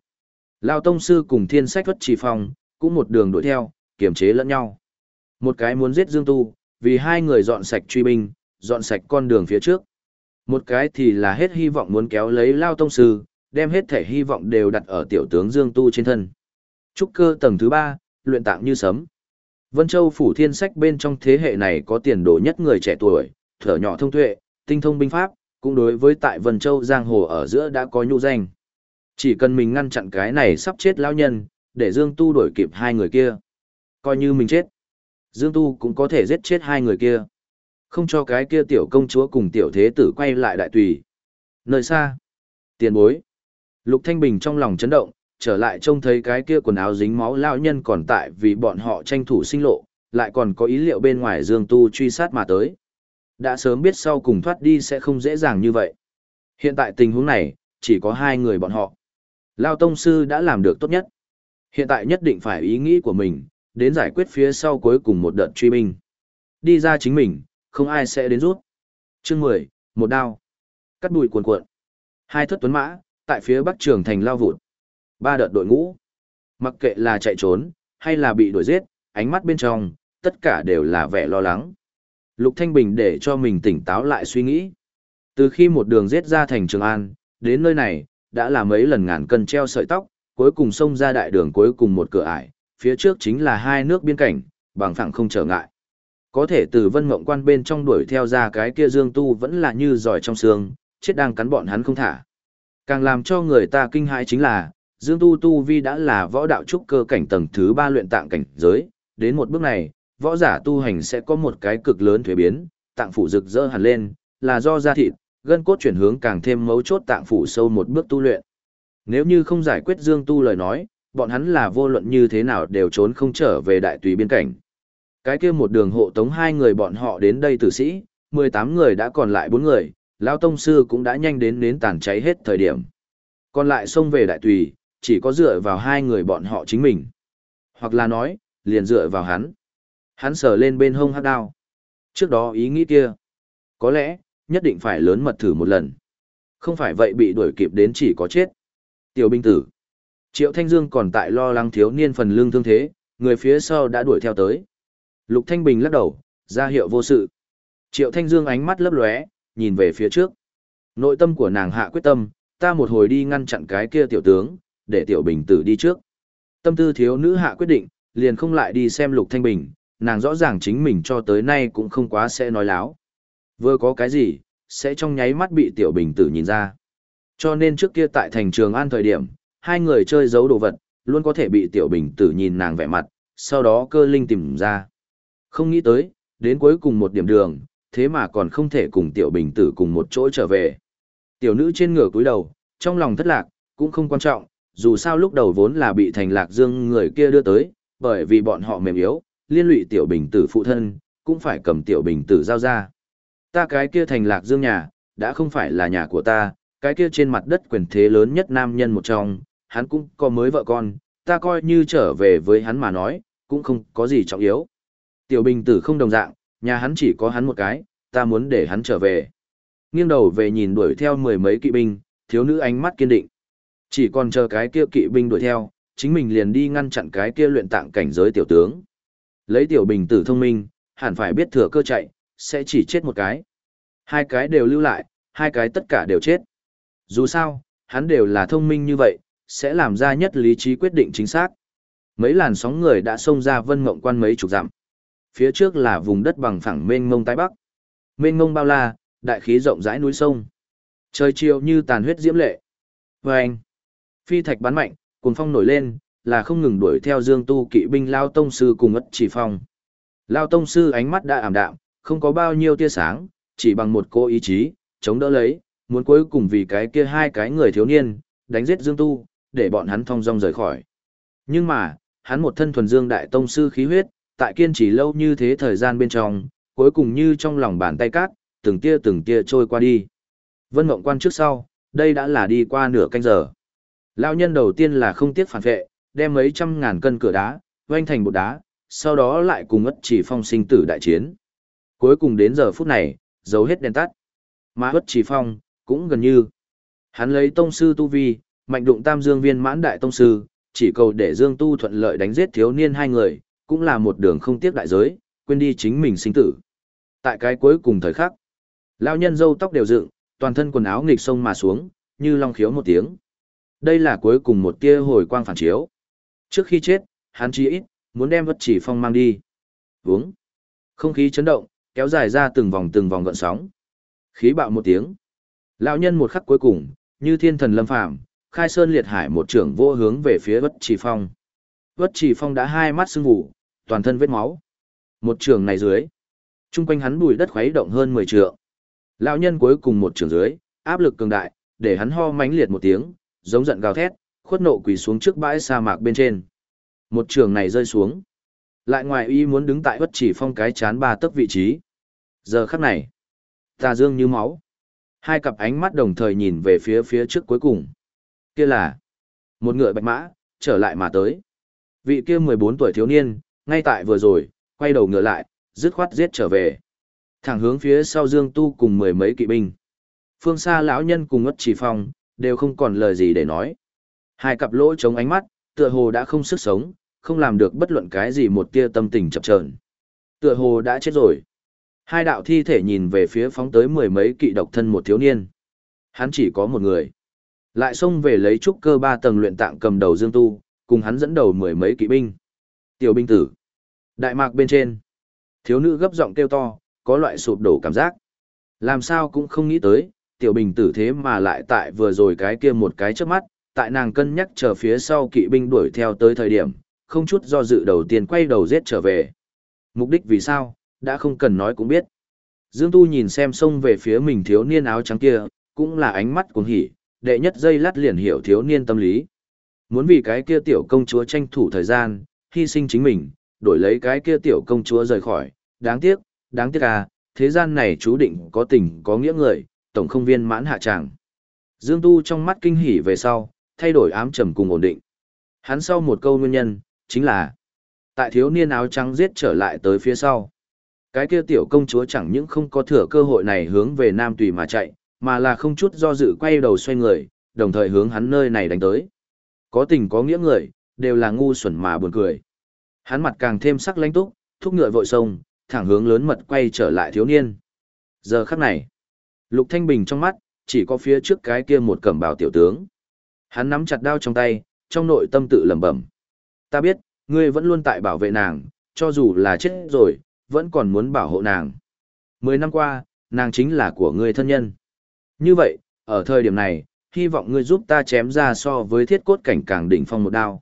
Lao Tông Sư cùng Thiên Sách Vất Trì Phong, cũng một đường đuổi theo, kiềm chế lẫn nhau. Một cái muốn giết Dương Tu, vì hai người dọn sạch truy binh, dọn sạch con đường phía trước. Một cái thì là hết hy vọng muốn kéo lấy Lao Tông Sư, đem hết thể hy vọng đều đặt ở tiểu tướng Dương Tu trên thân. Trúc cơ tầng thứ ba, luyện tạng như sấm. Vân Châu phủ thiên sách bên trong thế hệ này có tiền đồ nhất người trẻ tuổi, thở nhỏ thông tuệ, tinh thông binh pháp, cũng đối với tại Vân Châu giang hồ ở giữa đã có nhu danh. Chỉ cần mình ngăn chặn cái này sắp chết lão nhân, để Dương Tu đổi kịp hai người kia. Coi như mình chết. Dương Tu cũng có thể giết chết hai người kia. Không cho cái kia tiểu công chúa cùng tiểu thế tử quay lại đại tùy. Nơi xa. Tiền bối. Lục Thanh Bình trong lòng chấn động, trở lại trông thấy cái kia quần áo dính máu lão nhân còn tại vì bọn họ tranh thủ sinh lộ, lại còn có ý liệu bên ngoài Dương Tu truy sát mà tới. Đã sớm biết sau cùng thoát đi sẽ không dễ dàng như vậy. Hiện tại tình huống này, chỉ có hai người bọn họ. Lao Tông Sư đã làm được tốt nhất. Hiện tại nhất định phải ý nghĩ của mình, đến giải quyết phía sau cuối cùng một đợt truy binh. Đi ra chính mình, không ai sẽ đến rút. Chương 10, một đao. Cắt bụi cuồn cuộn. Hai thất tuấn mã, tại phía bắc trường thành lao vụt. Ba đợt đội ngũ. Mặc kệ là chạy trốn, hay là bị đuổi giết, ánh mắt bên trong, tất cả đều là vẻ lo lắng. Lục Thanh Bình để cho mình tỉnh táo lại suy nghĩ. Từ khi một đường giết ra thành Trường An, đến nơi này, đã là mấy lần ngàn cân treo sợi tóc, cuối cùng xông ra đại đường cuối cùng một cửa ải, phía trước chính là hai nước biên cảnh, bằng phẳng không trở ngại. Có thể từ vân mộng quan bên trong đuổi theo ra cái kia dương tu vẫn là như giỏi trong xương, chết đang cắn bọn hắn không thả. Càng làm cho người ta kinh hãi chính là, Dương Tu Tu Vi đã là võ đạo trúc cơ cảnh tầng thứ ba luyện tạng cảnh giới, đến một bước này, võ giả tu hành sẽ có một cái cực lớn thuế biến, tạng phủ rực rỡ hẳn lên, là do da thịt, gân cốt chuyển hướng càng thêm mấu chốt tạng phủ sâu một bước tu luyện. Nếu như không giải quyết Dương Tu lời nói, bọn hắn là vô luận như thế nào đều trốn không trở về đại tùy biên cảnh. Cái kia một đường hộ tống hai người bọn họ đến đây tử sĩ, 18 người đã còn lại bốn người, Lão Tông Sư cũng đã nhanh đến nến tàn cháy hết thời điểm. Còn lại xông về đại tùy, chỉ có dựa vào hai người bọn họ chính mình. Hoặc là nói, liền dựa vào hắn. Hắn sờ lên bên hông hát đao. Trước đó ý nghĩ kia. Có lẽ, nhất định phải lớn mật thử một lần. Không phải vậy bị đuổi kịp đến chỉ có chết. Tiểu binh tử. Triệu Thanh Dương còn tại lo lắng thiếu niên phần lương thương thế, người phía sau đã đuổi theo tới. Lục Thanh Bình lắc đầu, ra hiệu vô sự. Triệu Thanh Dương ánh mắt lấp lóe, nhìn về phía trước. Nội tâm của nàng hạ quyết tâm, ta một hồi đi ngăn chặn cái kia tiểu tướng, để tiểu bình tử đi trước. Tâm tư thiếu nữ hạ quyết định, liền không lại đi xem lục thanh bình, nàng rõ ràng chính mình cho tới nay cũng không quá sẽ nói láo. Vừa có cái gì, sẽ trong nháy mắt bị tiểu bình tử nhìn ra. Cho nên trước kia tại thành trường an thời điểm, hai người chơi giấu đồ vật, luôn có thể bị tiểu bình tử nhìn nàng vẻ mặt, sau đó cơ linh tìm ra. Không nghĩ tới, đến cuối cùng một điểm đường, thế mà còn không thể cùng tiểu bình tử cùng một chỗ trở về. Tiểu nữ trên ngửa cúi đầu, trong lòng thất lạc, cũng không quan trọng, dù sao lúc đầu vốn là bị thành lạc dương người kia đưa tới, bởi vì bọn họ mềm yếu, liên lụy tiểu bình tử phụ thân, cũng phải cầm tiểu bình tử giao ra. Ta cái kia thành lạc dương nhà, đã không phải là nhà của ta, cái kia trên mặt đất quyền thế lớn nhất nam nhân một trong, hắn cũng có mới vợ con, ta coi như trở về với hắn mà nói, cũng không có gì trọng yếu. Tiểu bình tử không đồng dạng, nhà hắn chỉ có hắn một cái, ta muốn để hắn trở về. Nghiêng đầu về nhìn đuổi theo mười mấy kỵ binh, thiếu nữ ánh mắt kiên định. Chỉ còn chờ cái kia kỵ binh đuổi theo, chính mình liền đi ngăn chặn cái kia luyện tạng cảnh giới tiểu tướng. Lấy tiểu bình tử thông minh, hẳn phải biết thừa cơ chạy, sẽ chỉ chết một cái. Hai cái đều lưu lại, hai cái tất cả đều chết. Dù sao, hắn đều là thông minh như vậy, sẽ làm ra nhất lý trí quyết định chính xác. Mấy làn sóng người đã xông ra vân mộng quan mấy chục dặm. Phía trước là vùng đất bằng phẳng mênh mông tái bắc. Mênh mông bao la, đại khí rộng rãi núi sông. Trời chiều như tàn huyết diễm lệ. Và anh, phi thạch bắn mạnh, cuồng phong nổi lên, là không ngừng đuổi theo Dương Tu kỵ binh Lao Tông Sư cùng ất chỉ phong. Lao Tông Sư ánh mắt đã ảm đạm, không có bao nhiêu tia sáng, chỉ bằng một cô ý chí, chống đỡ lấy, muốn cuối cùng vì cái kia hai cái người thiếu niên, đánh giết Dương Tu, để bọn hắn thong dong rời khỏi. Nhưng mà, hắn một thân thuần Dương Đại Tông Sư khí huyết, tại kiên trì lâu như thế thời gian bên trong, cuối cùng như trong lòng bàn tay cát, từng tia từng tia trôi qua đi. Vân Mộng Quan trước sau, đây đã là đi qua nửa canh giờ. Lão nhân đầu tiên là không tiếc phản vệ, đem mấy trăm ngàn cân cửa đá, vênh thành bột đá, sau đó lại cùng ất chỉ phong sinh tử đại chiến. Cuối cùng đến giờ phút này, dấu hết đèn tắt. Mà ất chỉ phong, cũng gần như. Hắn lấy tông sư tu vi, mạnh đụng tam dương viên mãn đại tông sư, chỉ cầu để dương tu thuận lợi đánh giết thiếu niên hai người, cũng là một đường không tiếc đại giới, quên đi chính mình sinh tử. Tại cái cuối cùng thời khắc, lão nhân râu tóc đều dựng, toàn thân quần áo nghịch sông mà xuống, như long khiếu một tiếng. Đây là cuối cùng một tia hồi quang phản chiếu. Trước khi chết, hắn chỉ ít, muốn đem vật chỉ phong mang đi. Vướng. Không khí chấn động, kéo dài ra từng vòng từng vòng gợn sóng. Khí bạo một tiếng. Lão nhân một khắc cuối cùng, như thiên thần lâm phàm, khai sơn liệt hải một trưởng vô hướng về phía vất chỉ phong. vất chỉ phong đã hai mắt sưng vụ, toàn thân vết máu. Một trường này dưới, chung quanh hắn bùi đất khuấy động hơn 10 trượng. Lão nhân cuối cùng một trường dưới, áp lực cường đại, để hắn ho mãnh liệt một tiếng, giống giận gào thét, khuất nộ quỳ xuống trước bãi sa mạc bên trên. Một trường này rơi xuống. Lại ngoài y muốn đứng tại bất chỉ phong cái chán ba tấc vị trí. Giờ khắc này, tà dương như máu. Hai cặp ánh mắt đồng thời nhìn về phía phía trước cuối cùng. Kia là một ngựa bạch mã, trở lại mà tới. Vị kia 14 tuổi thiếu niên, ngay tại vừa rồi, quay đầu ngựa lại, dứt khoát giết trở về. Thẳng hướng phía sau Dương Tu cùng mười mấy kỵ binh. Phương xa lão nhân cùng ngất chỉ phong, đều không còn lời gì để nói. Hai cặp lỗ chống ánh mắt, tựa hồ đã không sức sống, không làm được bất luận cái gì một tia tâm tình chập chờn. Tựa hồ đã chết rồi. Hai đạo thi thể nhìn về phía phóng tới mười mấy kỵ độc thân một thiếu niên. Hắn chỉ có một người. Lại xông về lấy trúc cơ ba tầng luyện tạng cầm đầu Dương Tu, cùng hắn dẫn đầu mười mấy kỵ binh. Tiểu binh tử. Đại mạc bên trên. Thiếu nữ gấp giọng kêu to, có loại sụp đổ cảm giác. Làm sao cũng không nghĩ tới, tiểu bình tử thế mà lại tại vừa rồi cái kia một cái trước mắt, tại nàng cân nhắc chờ phía sau kỵ binh đuổi theo tới thời điểm, không chút do dự đầu tiên quay đầu giết trở về. Mục đích vì sao, đã không cần nói cũng biết. Dương Tu nhìn xem xông về phía mình thiếu niên áo trắng kia, cũng là ánh mắt cuồng hỉ, đệ nhất giây lát liền hiểu thiếu niên tâm lý. Muốn vì cái kia tiểu công chúa tranh thủ thời gian, hy sinh chính mình, đổi lấy cái kia tiểu công chúa rời khỏi, đáng tiếc, đáng tiếc à, thế gian này chú định có tình có nghĩa người, tổng không viên mãn hạ tràng. Dương Tu trong mắt kinh hỉ về sau, thay đổi ám trầm cùng ổn định. Hắn sau một câu nguyên nhân, chính là tại thiếu niên áo trắng giết trở lại tới phía sau. Cái kia tiểu công chúa chẳng những không có thừa cơ hội này hướng về Nam Tùy mà chạy, mà là không chút do dự quay đầu xoay người, đồng thời hướng hắn nơi này đánh tới. Có tình có nghĩa người, đều là ngu xuẩn mà buồn cười. Hắn mặt càng thêm sắc lãnh túc, thúc ngựa vội sông, thẳng hướng lớn mật quay trở lại thiếu niên. Giờ khắc này, Lục Thanh Bình trong mắt, chỉ có phía trước cái kia một cẩm bào tiểu tướng. Hắn nắm chặt đao trong tay, trong nội tâm tự lẩm bẩm. Ta biết, ngươi vẫn luôn tại bảo vệ nàng, cho dù là chết rồi, vẫn còn muốn bảo hộ nàng. Mười năm qua, nàng chính là của ngươi thân nhân. Như vậy, ở thời điểm này, hy vọng ngươi giúp ta chém ra so với thiết cốt cảnh càng đỉnh phong một đao.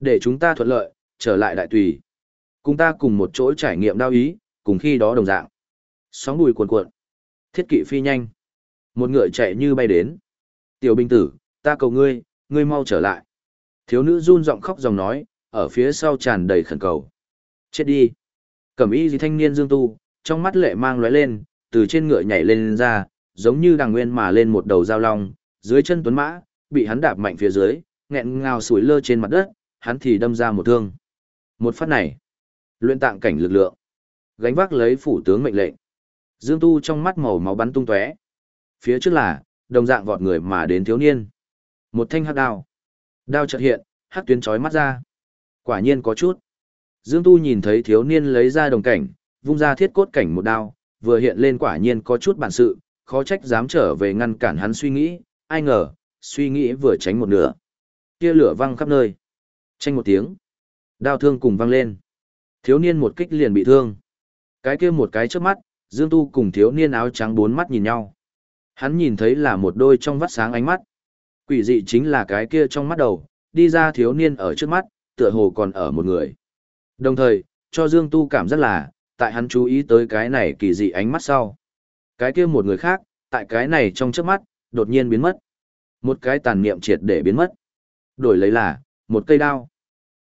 Để chúng ta thuận lợi, trở lại đại tùy. Cùng ta cùng một chỗ trải nghiệm đao ý, cùng khi đó đồng dạng. Sóng bùi cuộn cuộn. Thiết kỵ phi nhanh. Một ngựa chạy như bay đến. Tiểu binh tử, ta cầu ngươi, ngươi mau trở lại. Thiếu nữ run giọng khóc dòng nói, ở phía sau tràn đầy khẩn cầu. Chết đi. Cẩm y gì thanh niên dương tu, trong mắt lệ mang lóe lên, từ trên ngựa nhảy lên, lên ra, giống như đằng nguyên mà lên một đầu dao long, dưới chân tuấn mã, bị hắn đạp mạnh phía dưới, nghẹn ngào sủi lơ trên mặt đất, hắn thì đâm ra một thương. Một phát này, luyện tạng cảnh lực lượng, gánh vác lấy phủ tướng mệnh lệnh. Dương Tu trong mắt màu máu bắn tung tóe. Phía trước là, đồng dạng vọt người mà đến thiếu niên. Một thanh hắc đao. Đao chợt hiện, hắc tuyến chói mắt ra. Quả nhiên có chút. Dương Tu nhìn thấy thiếu niên lấy ra đồng cảnh, vung ra thiết cốt cảnh một đao, vừa hiện lên quả nhiên có chút bản sự, khó trách dám trở về ngăn cản hắn suy nghĩ, ai ngờ, suy nghĩ vừa tránh một nửa. Kia lửa văng khắp nơi. Tranh một tiếng. Đao thương cùng văng lên. Thiếu niên một kích liền bị thương. Cái kia một cái trước mắt, Dương Tu cùng thiếu niên áo trắng bốn mắt nhìn nhau. Hắn nhìn thấy là một đôi trong vắt sáng ánh mắt. Quỷ dị chính là cái kia trong mắt đầu, đi ra thiếu niên ở trước mắt, tựa hồ còn ở một người. Đồng thời, cho Dương Tu cảm giác là, tại hắn chú ý tới cái này kỳ dị ánh mắt sau. Cái kia một người khác, tại cái này trong trước mắt, đột nhiên biến mất. Một cái tàn niệm triệt để biến mất. Đổi lấy là, một cây đao.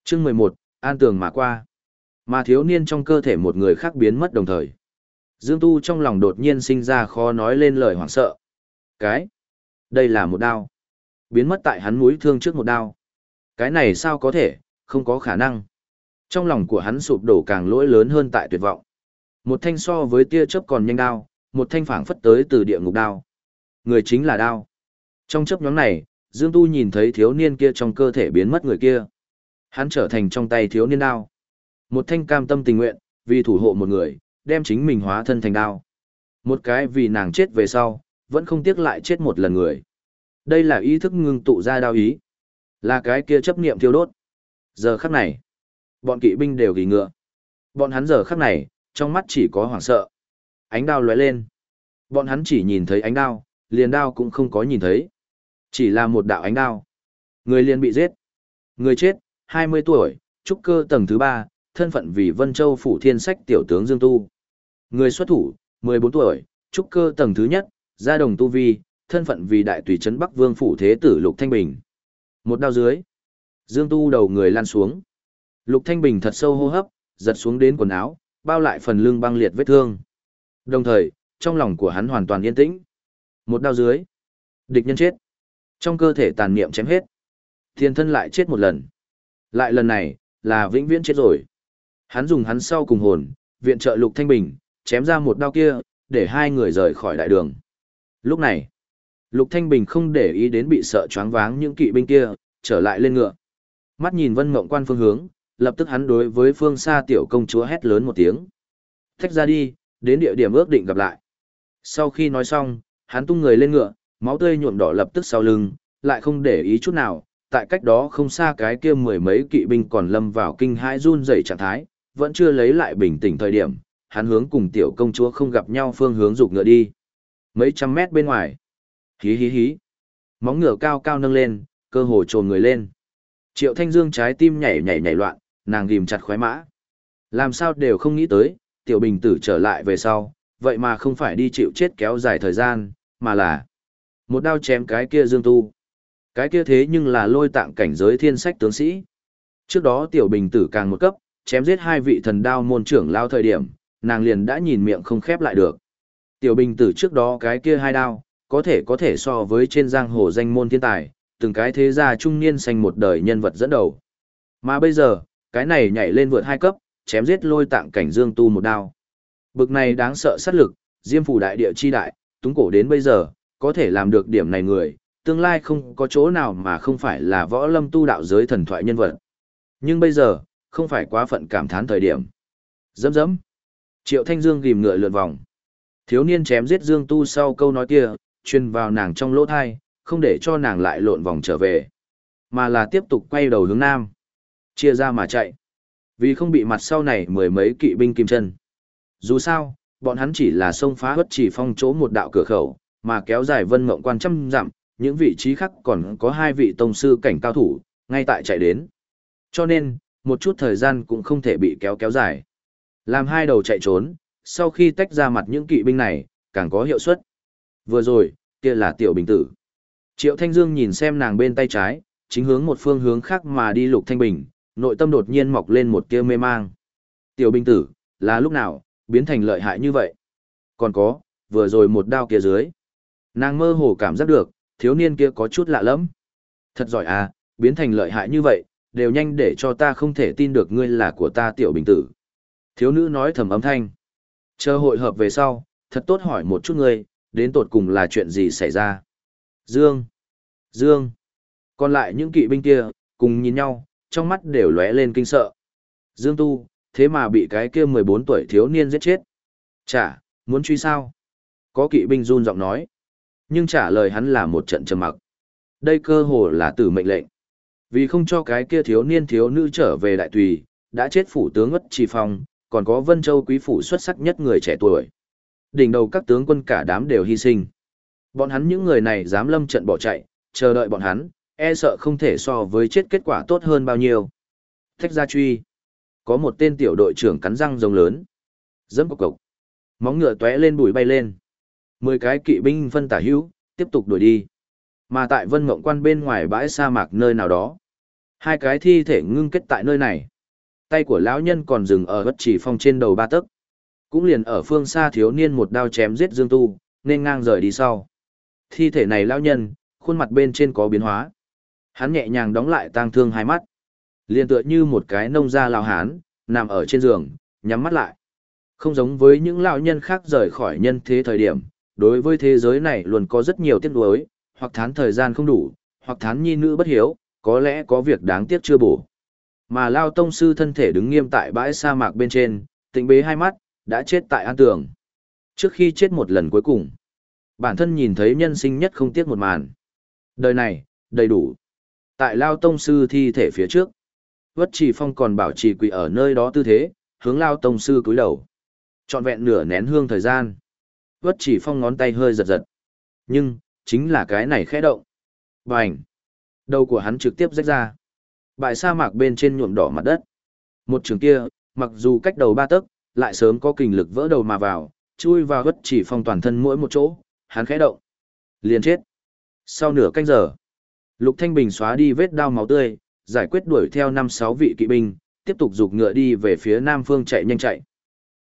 chương 11, an tường mà qua. Mà thiếu niên trong cơ thể một người khác biến mất đồng thời. Dương Tu trong lòng đột nhiên sinh ra khó nói lên lời hoảng sợ. Cái? Đây là một đao. Biến mất tại hắn mũi thương trước một đao. Cái này sao có thể, không có khả năng. Trong lòng của hắn sụp đổ càng lỗi lớn hơn tại tuyệt vọng. Một thanh so với tia chớp còn nhanh đao, một thanh phảng phất tới từ địa ngục đao. Người chính là đao. Trong chớp nhóm này, Dương Tu nhìn thấy thiếu niên kia trong cơ thể biến mất người kia. Hắn trở thành trong tay thiếu niên đao. Một thanh cam tâm tình nguyện, vì thủ hộ một người, đem chính mình hóa thân thành đao. Một cái vì nàng chết về sau, vẫn không tiếc lại chết một lần người. Đây là ý thức ngưng tụ ra đao ý. Là cái kia chấp niệm thiêu đốt. Giờ khắc này, bọn kỵ binh đều ghi ngựa. Bọn hắn giờ khắc này, trong mắt chỉ có hoảng sợ. Ánh đao lóe lên. Bọn hắn chỉ nhìn thấy ánh đao, liền đao cũng không có nhìn thấy. Chỉ là một đạo ánh đao. Người liền bị giết. Người chết, 20 tuổi, trúc cơ tầng thứ 3, thân phận vì Vân Châu phủ thiên sách tiểu tướng Dương Tu. Người xuất thủ, 14 tuổi, trúc cơ tầng thứ nhất, gia đồng tu vi, thân phận vì đại tùy trấn Bắc Vương phủ thế tử Lục Thanh Bình. Một đao dưới, Dương Tu đầu người lan xuống. Lục Thanh Bình thật sâu hô hấp, giật xuống đến quần áo, bao lại phần lưng băng liệt vết thương. Đồng thời, trong lòng của hắn hoàn toàn yên tĩnh. Một đao dưới, địch nhân chết. Trong cơ thể tàn niệm chém hết. Thiên thân lại chết một lần. Lại lần này, là vĩnh viễn chết rồi. Hắn dùng hắn sau cùng hồn, viện trợ Lục Thanh Bình, chém ra một đao kia, để hai người rời khỏi đại đường. Lúc này, Lục Thanh Bình không để ý đến bị sợ choáng váng những kỵ binh kia, trở lại lên ngựa. Mắt nhìn Vân Mộng Quan phương hướng, lập tức hắn đối với phương xa tiểu công chúa hét lớn một tiếng. Thách ra đi, đến địa điểm ước định gặp lại. Sau khi nói xong, hắn tung người lên ngựa, máu tươi nhuộm đỏ lập tức sau lưng, lại không để ý chút nào, tại cách đó không xa cái kia mười mấy kỵ binh còn lâm vào kinh hãi run rẩy trạng thái, vẫn chưa lấy lại bình tĩnh thời điểm, hắn hướng cùng tiểu công chúa không gặp nhau phương hướng rụt ngựa đi. Mấy trăm mét bên ngoài. Hí hí hí. Móng ngựa cao cao nâng lên, cơ hồ trồn người lên. Triệu Thanh Dương trái tim nhảy nhảy nhảy loạn, nàng ghim chặt khoái mã. Làm sao đều không nghĩ tới, tiểu bình tử trở lại về sau, vậy mà không phải đi chịu chết kéo dài thời gian, mà là một đao chém cái kia Dương Tu. Cái kia thế nhưng là lôi tạng cảnh giới thiên sách tướng sĩ. Trước đó tiểu bình tử càng một cấp, chém giết hai vị thần đao môn trưởng lao thời điểm, nàng liền đã nhìn miệng không khép lại được. Tiểu bình tử trước đó cái kia hai đao, có thể có thể so với trên giang hồ danh môn thiên tài, từng cái thế gia trung niên sanh một đời nhân vật dẫn đầu. Mà bây giờ, cái này nhảy lên vượt hai cấp, chém giết lôi tạng cảnh dương tu một đao. Bực này đáng sợ sát lực, diêm phủ đại địa chi đại, túng cổ đến bây giờ, có thể làm được điểm này người, tương lai không có chỗ nào mà không phải là võ lâm tu đạo giới thần thoại nhân vật. Nhưng bây giờ, không phải quá phận cảm thán thời điểm. Dẫm dẫm. Triệu Thanh Dương ghim ngựa lượn vòng. Thiếu niên chém giết Dương Tu sau câu nói kia, truyền vào nàng trong lỗ thai, không để cho nàng lại lộn vòng trở về, mà là tiếp tục quay đầu hướng nam. Chia ra mà chạy. Vì không bị mặt sau này mười mấy kỵ binh kim chân. Dù sao, Bọn hắn chỉ là xông phá bất chỉ phong chỗ một đạo cửa khẩu, mà kéo dài vân mộng quan trăm dặm, những vị trí khác còn có hai vị tông sư cảnh cao thủ, ngay tại chạy đến. Cho nên, một chút thời gian cũng không thể bị kéo kéo dài. Làm hai đầu chạy trốn, sau khi tách ra mặt những kỵ binh này, càng có hiệu suất. Vừa rồi, kia là tiểu bình tử. Triệu Thanh Dương nhìn xem nàng bên tay trái, chính hướng một phương hướng khác mà đi lục thanh bình, nội tâm đột nhiên mọc lên một tia mê mang. Tiểu bình tử, là lúc nào, biến thành lợi hại như vậy? Còn có, vừa rồi một đao kia dưới. Nàng mơ hồ cảm giác được, thiếu niên kia có chút lạ lẫm, Thật giỏi à, biến thành lợi hại như vậy, đều nhanh để cho ta không thể tin được ngươi là của ta tiểu bình tử. Thiếu nữ nói thầm âm thanh. Chờ hội hợp về sau, thật tốt hỏi một chút ngươi, đến tột cùng là chuyện gì xảy ra. Dương. Dương. Còn lại những kỵ binh kia, cùng nhìn nhau, trong mắt đều lóe lên kinh sợ. Dương Tu, thế mà bị cái kia 14 tuổi thiếu niên giết chết. Chả, muốn truy sao? Có kỵ binh run giọng nói. Nhưng trả lời hắn là một trận trầm mặc. Đây cơ hồ là tử mệnh lệnh. Vì không cho cái kia thiếu niên thiếu nữ trở về đại tùy, đã chết phủ tướng ất trì phong, còn có Vân Châu quý phủ xuất sắc nhất người trẻ tuổi. Đỉnh đầu các tướng quân cả đám đều hy sinh. Bọn hắn những người này dám lâm trận bỏ chạy, chờ đợi bọn hắn, e sợ không thể so với chết kết quả tốt hơn bao nhiêu. Thách gia truy. Có một tên tiểu đội trưởng cắn răng rồng lớn. Dẫm cộc cộc. Móng ngựa tóe lên bụi bay lên. Mười cái kỵ binh phân tả hữu, tiếp tục đuổi đi. Mà tại vân mộng quan bên ngoài bãi sa mạc nơi nào đó. Hai cái thi thể ngưng kết tại nơi này. Tay của lão nhân còn dừng ở bất chỉ phong trên đầu ba tấc. Cũng liền ở phương xa thiếu niên một đao chém giết Dương Tu, nên ngang rời đi sau. Thi thể này lão nhân, khuôn mặt bên trên có biến hóa. Hắn nhẹ nhàng đóng lại tang thương hai mắt. Liền tựa như một cái nông gia lão hán, nằm ở trên giường, nhắm mắt lại. Không giống với những lão nhân khác rời khỏi nhân thế thời điểm, đối với thế giới này luôn có rất nhiều tiếc nuối, hoặc thán thời gian không đủ, hoặc thán nhi nữ bất hiếu, có lẽ có việc đáng tiếc chưa bổ. Mà Lao Tông Sư thân thể đứng nghiêm tại bãi sa mạc bên trên, tĩnh bế hai mắt, đã chết tại an tường. Trước khi chết một lần cuối cùng, bản thân nhìn thấy nhân sinh nhất không tiếc một màn. Đời này, đầy đủ. Tại Lao Tông Sư thi thể phía trước, Vất Trì Phong còn bảo trì quỳ ở nơi đó tư thế, hướng Lao Tông Sư cúi đầu. chọn vẹn nửa nén hương thời gian. Vất chỉ Phong ngón tay hơi giật giật. Nhưng, chính là cái này khẽ động. Bành! Đầu của hắn trực tiếp rách ra. Bãi sa mạc bên trên nhuộm đỏ mặt đất. Một trường kia, mặc dù cách đầu ba tấc, lại sớm có kình lực vỡ đầu mà vào, chui vào vất chỉ phong toàn thân mỗi một chỗ, hắn khẽ động. Liền chết. Sau nửa canh giờ, Lục Thanh Bình xóa đi vết đau máu tươi, giải quyết đuổi theo năm sáu vị kỵ binh, tiếp tục dục ngựa đi về phía nam phương chạy nhanh chạy.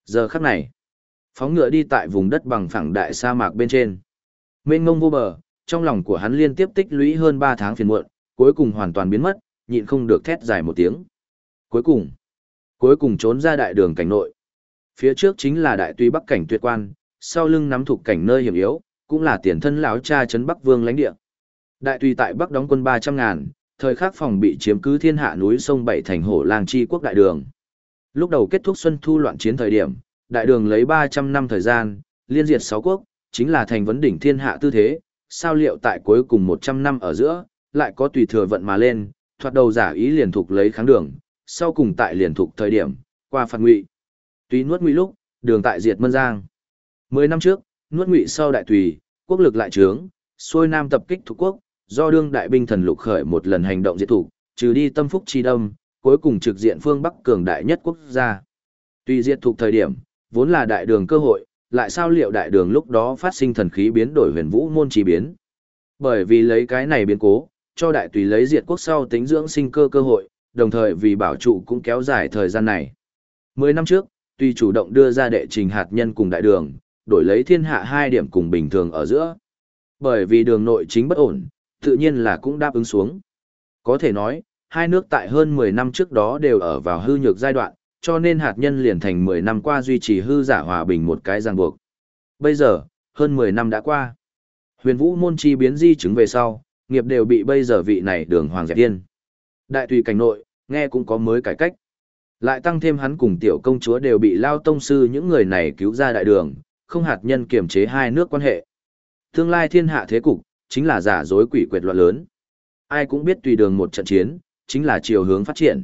Giờ khắc này, phóng ngựa đi tại vùng đất bằng phẳng đại sa mạc bên trên. Mênh ngông vô bờ, trong lòng của hắn liên tiếp tích lũy hơn 3 tháng phiền muộn, cuối cùng hoàn toàn biến mất, nhịn không được thét dài một tiếng. Cuối cùng, cuối cùng trốn ra đại đường cảnh nội. Phía trước chính là đại tuy bắc cảnh tuyệt quan, sau lưng nắm thuộc cảnh nơi hiểm yếu, cũng là tiền thân lão cha trấn Bắc Vương lãnh địa. Đại tùy tại Bắc đóng quân 300 ngàn, thời khắc phòng bị chiếm cứ thiên hạ núi sông bảy thành hổ lang chi quốc đại đường. Lúc đầu kết thúc xuân thu loạn chiến thời điểm, đại đường lấy 300 năm thời gian, liên diệt 6 quốc, chính là thành vấn đỉnh thiên hạ tư thế, sao liệu tại cuối cùng 100 năm ở giữa, lại có tùy thừa vận mà lên, thoạt đầu giả ý liền thuộc lấy kháng đường, sau cùng tại liền thuộc thời điểm, qua phạt ngụy. Tùy nuốt ngụy lúc, đường tại diệt mân giang. Mười năm trước, nuốt ngụy sau đại tùy, quốc lực lại trướng, xuôi nam tập kích thuộc quốc, do đương đại binh thần lục khởi một lần hành động diệt thủ, trừ đi tâm phúc chi đông, cuối cùng trực diện phương Bắc cường đại nhất quốc gia. tùy diệt thuộc thời điểm, vốn là đại đường cơ hội, lại sao liệu đại đường lúc đó phát sinh thần khí biến đổi huyền vũ môn chi biến. Bởi vì lấy cái này biến cố, cho đại tùy lấy diệt quốc sau tính dưỡng sinh cơ cơ hội, đồng thời vì bảo trụ cũng kéo dài thời gian này. Mười năm trước, tuy chủ động đưa ra đệ trình hạt nhân cùng đại đường, đổi lấy thiên hạ hai điểm cùng bình thường ở giữa. Bởi vì đường nội chính bất ổn, tự nhiên là cũng đáp ứng xuống. Có thể nói, hai nước tại hơn 10 năm trước đó đều ở vào hư nhược giai đoạn, cho nên hạt nhân liền thành 10 năm qua duy trì hư giả hòa bình một cái ràng buộc. Bây giờ, hơn 10 năm đã qua. Huyền vũ môn chi biến di chứng về sau, nghiệp đều bị bây giờ vị này đường hoàng dẹp tiên. Đại tùy cảnh nội, nghe cũng có mới cải cách. Lại tăng thêm hắn cùng tiểu công chúa đều bị lao tông sư những người này cứu ra đại đường, không hạt nhân kiểm chế hai nước quan hệ. Tương lai thiên hạ thế cục, chính là giả dối quỷ quyệt loạn lớn. Ai cũng biết tùy đường một trận chiến, chính là chiều hướng phát triển.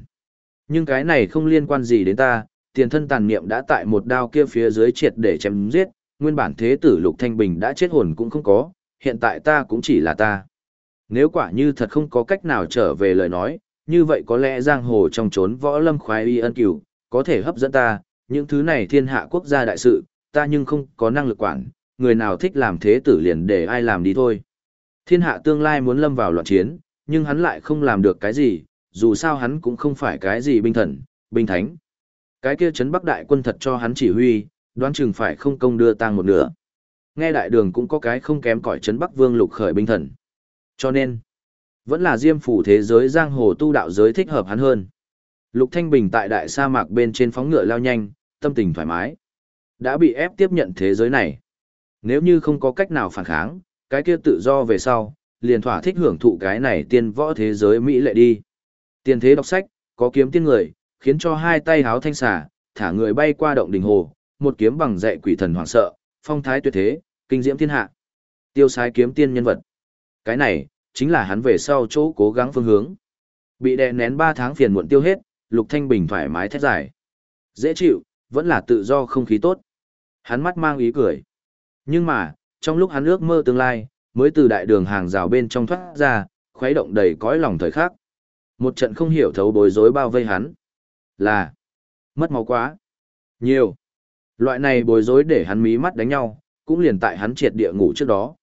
Nhưng cái này không liên quan gì đến ta, tiền thân tàn niệm đã tại một đao kia phía dưới triệt để chém giết, nguyên bản thế tử Lục Thanh Bình đã chết hồn cũng không có, hiện tại ta cũng chỉ là ta. Nếu quả như thật không có cách nào trở về lời nói, như vậy có lẽ giang hồ trong trốn võ lâm khoái y ân cửu, có thể hấp dẫn ta, những thứ này thiên hạ quốc gia đại sự, ta nhưng không có năng lực quản, người nào thích làm thế tử liền để ai làm đi thôi. Thiên hạ tương lai muốn lâm vào loạn chiến, nhưng hắn lại không làm được cái gì, dù sao hắn cũng không phải cái gì binh thần, binh thánh. Cái kia chấn bắc đại quân thật cho hắn chỉ huy, đoán chừng phải không công đưa tang một nửa. Nghe đại đường cũng có cái không kém cỏi chấn bắc vương lục khởi binh thần. Cho nên, vẫn là diêm phủ thế giới giang hồ tu đạo giới thích hợp hắn hơn. Lục Thanh Bình tại đại sa mạc bên trên phóng ngựa lao nhanh, tâm tình thoải mái. Đã bị ép tiếp nhận thế giới này. Nếu như không có cách nào phản kháng, cái kia tự do về sau, liền thỏa thích hưởng thụ cái này tiên võ thế giới Mỹ lệ đi tiền thế đọc sách, có kiếm tiên người, khiến cho hai tay háo thanh xà, thả người bay qua động đình hồ, một kiếm bằng dạy quỷ thần hoảng sợ, phong thái tuyệt thế, kinh diễm thiên hạ. Tiêu sái kiếm tiên nhân vật. Cái này, chính là hắn về sau chỗ cố gắng phương hướng. Bị đè nén 3 tháng phiền muộn tiêu hết, Lục Thanh Bình thoải mái thét giải. Dễ chịu, vẫn là tự do không khí tốt. Hắn mắt mang ý cười. Nhưng mà, trong lúc hắn ước mơ tương lai, mới từ đại đường hàng rào bên trong thoát ra, khuấy động đầy cõi lòng thời khắc. Một trận không hiểu thấu bối rối bao vây hắn. Là, mất máu quá. Nhiều. Loại này bối rối để hắn mí mắt đánh nhau, cũng liền tại hắn triệt địa ngủ trước đó.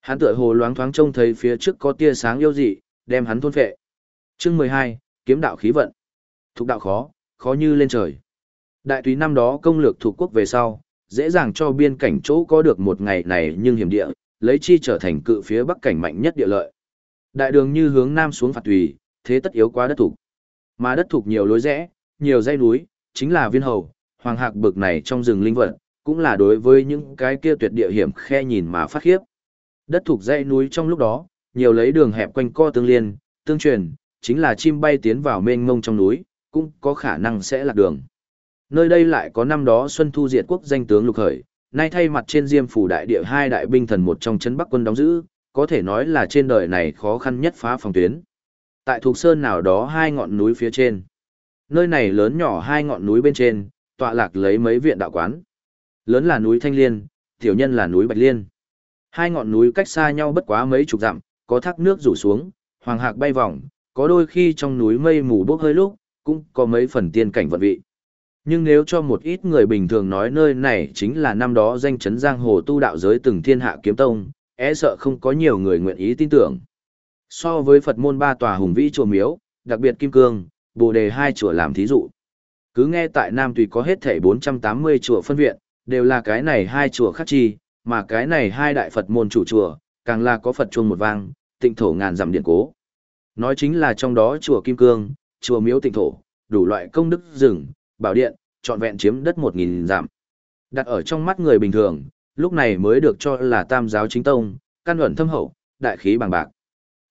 Hắn tựa hồ loáng thoáng trông thấy phía trước có tia sáng yêu dị, đem hắn thôn phệ. Chương mười hai kiếm đạo khí vận. Thục đạo khó, khó như lên trời. Đại túy năm đó công lược thuộc quốc về sau, dễ dàng cho biên cảnh chỗ có được một ngày này nhưng hiểm địa, lấy chi trở thành cự phía bắc cảnh mạnh nhất địa lợi. Đại đường như hướng nam xuống phạt tùy, thế tất yếu quá đất thục, Mà đất thục nhiều lối rẽ, nhiều dây núi, chính là viên hầu, hoàng hạc bực này trong rừng linh vật, cũng là đối với những cái kia tuyệt địa hiểm khe nhìn mà phát khiếp. Đất thục dãy núi trong lúc đó, nhiều lấy đường hẹp quanh co tương liên, tương truyền, chính là chim bay tiến vào mênh mông trong núi, cũng có khả năng sẽ lạc đường. Nơi đây lại có năm đó Xuân Thu diệt quốc danh tướng Lục Hởi, nay thay mặt trên Diêm phủ đại địa hai đại binh thần một trong trấn Bắc quân đóng giữ, có thể nói là trên đời này khó khăn nhất phá phòng tuyến. Tại thuộc sơn nào đó hai ngọn núi phía trên. Nơi này lớn nhỏ hai ngọn núi bên trên, tọa lạc lấy mấy viện đạo quán. Lớn là núi Thanh Liên, tiểu nhân là núi Bạch Liên. Hai ngọn núi cách xa nhau bất quá mấy chục dặm, có thác nước rủ xuống, hoàng hạc bay vòng, có đôi khi trong núi mây mù bốc hơi lúc, cũng có mấy phần tiên cảnh vận vị. Nhưng nếu cho một ít người bình thường nói nơi này chính là năm đó danh chấn giang hồ tu đạo giới từng thiên hạ kiếm tông, e sợ không có nhiều người nguyện ý tin tưởng. So với Phật môn ba tòa hùng vĩ chùa miếu, đặc biệt Kim Cương, Bồ Đề hai chùa làm thí dụ. Cứ nghe tại Nam Tùy có hết thảy 480 chùa phân viện, đều là cái này hai chùa khác chi, mà cái này hai đại Phật môn chủ chùa, càng là có Phật chuông một vang, tịnh thổ ngàn dặm điện cố. Nói chính là trong đó chùa Kim Cương, chùa Miếu Tịnh Thổ, đủ loại công đức rừng, bảo điện, trọn vẹn chiếm đất 1.000 dặm. Đặt ở trong mắt người bình thường, lúc này mới được cho là tam giáo chính tông, căn luận thâm hậu, đại khí bằng bạc.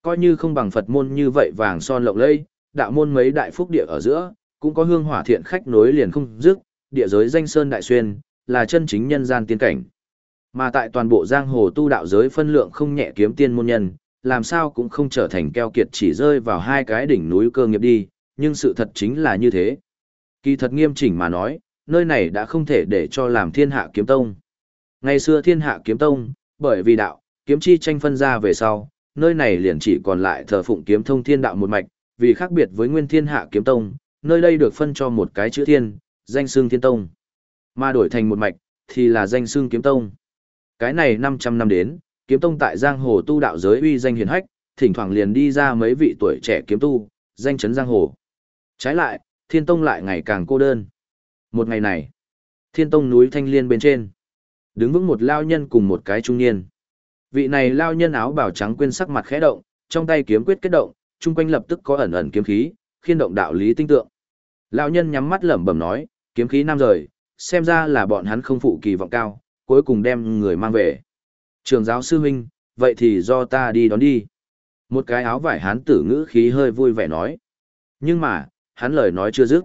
Coi như không bằng Phật môn như vậy vàng son lộng lẫy, đạo môn mấy đại phúc địa ở giữa, cũng có hương hỏa thiện khách nối liền không dứt, địa giới danh sơn đại xuyên, là chân chính nhân gian tiên cảnh. Mà tại toàn bộ giang hồ tu đạo giới phân lượng không nhẹ kiếm tiên môn nhân, làm sao cũng không trở thành keo kiệt chỉ rơi vào hai cái đỉnh núi cơ nghiệp đi, nhưng sự thật chính là như thế. Kỳ thật nghiêm chỉnh mà nói, nơi này đã không thể để cho làm thiên hạ kiếm tông. Ngày xưa thiên hạ kiếm tông, bởi vì đạo, kiếm chi tranh phân ra về sau, nơi này liền chỉ còn lại thờ phụng kiếm thông thiên đạo một mạch, vì khác biệt với nguyên thiên hạ kiếm tông, nơi đây được phân cho một cái chữ thiên, danh xương thiên tông. Mà đổi thành một mạch, thì là danh xương kiếm tông. Cái này 500 năm đến, kiếm tông tại giang hồ tu đạo giới uy danh hiển hách, thỉnh thoảng liền đi ra mấy vị tuổi trẻ kiếm tu, danh chấn giang hồ. Trái lại, thiên tông lại ngày càng cô đơn. Một ngày này, thiên tông núi thanh liên bên trên, đứng vững một lao nhân cùng một cái trung niên. Vị này lao nhân áo bào trắng quên sắc mặt khẽ động, trong tay kiếm quyết kết động, chung quanh lập tức có ẩn ẩn kiếm khí, khiên động đạo lý tinh tượng. lao nhân nhắm mắt lẩm bẩm nói, kiếm khí nam rời, xem ra là bọn hắn không phụ kỳ vọng cao, cuối cùng đem người mang về. Trường giáo sư huynh, vậy thì do ta đi đón đi. Một cái áo vải hán tử ngữ khí hơi vui vẻ nói. Nhưng mà, hắn lời nói chưa dứt.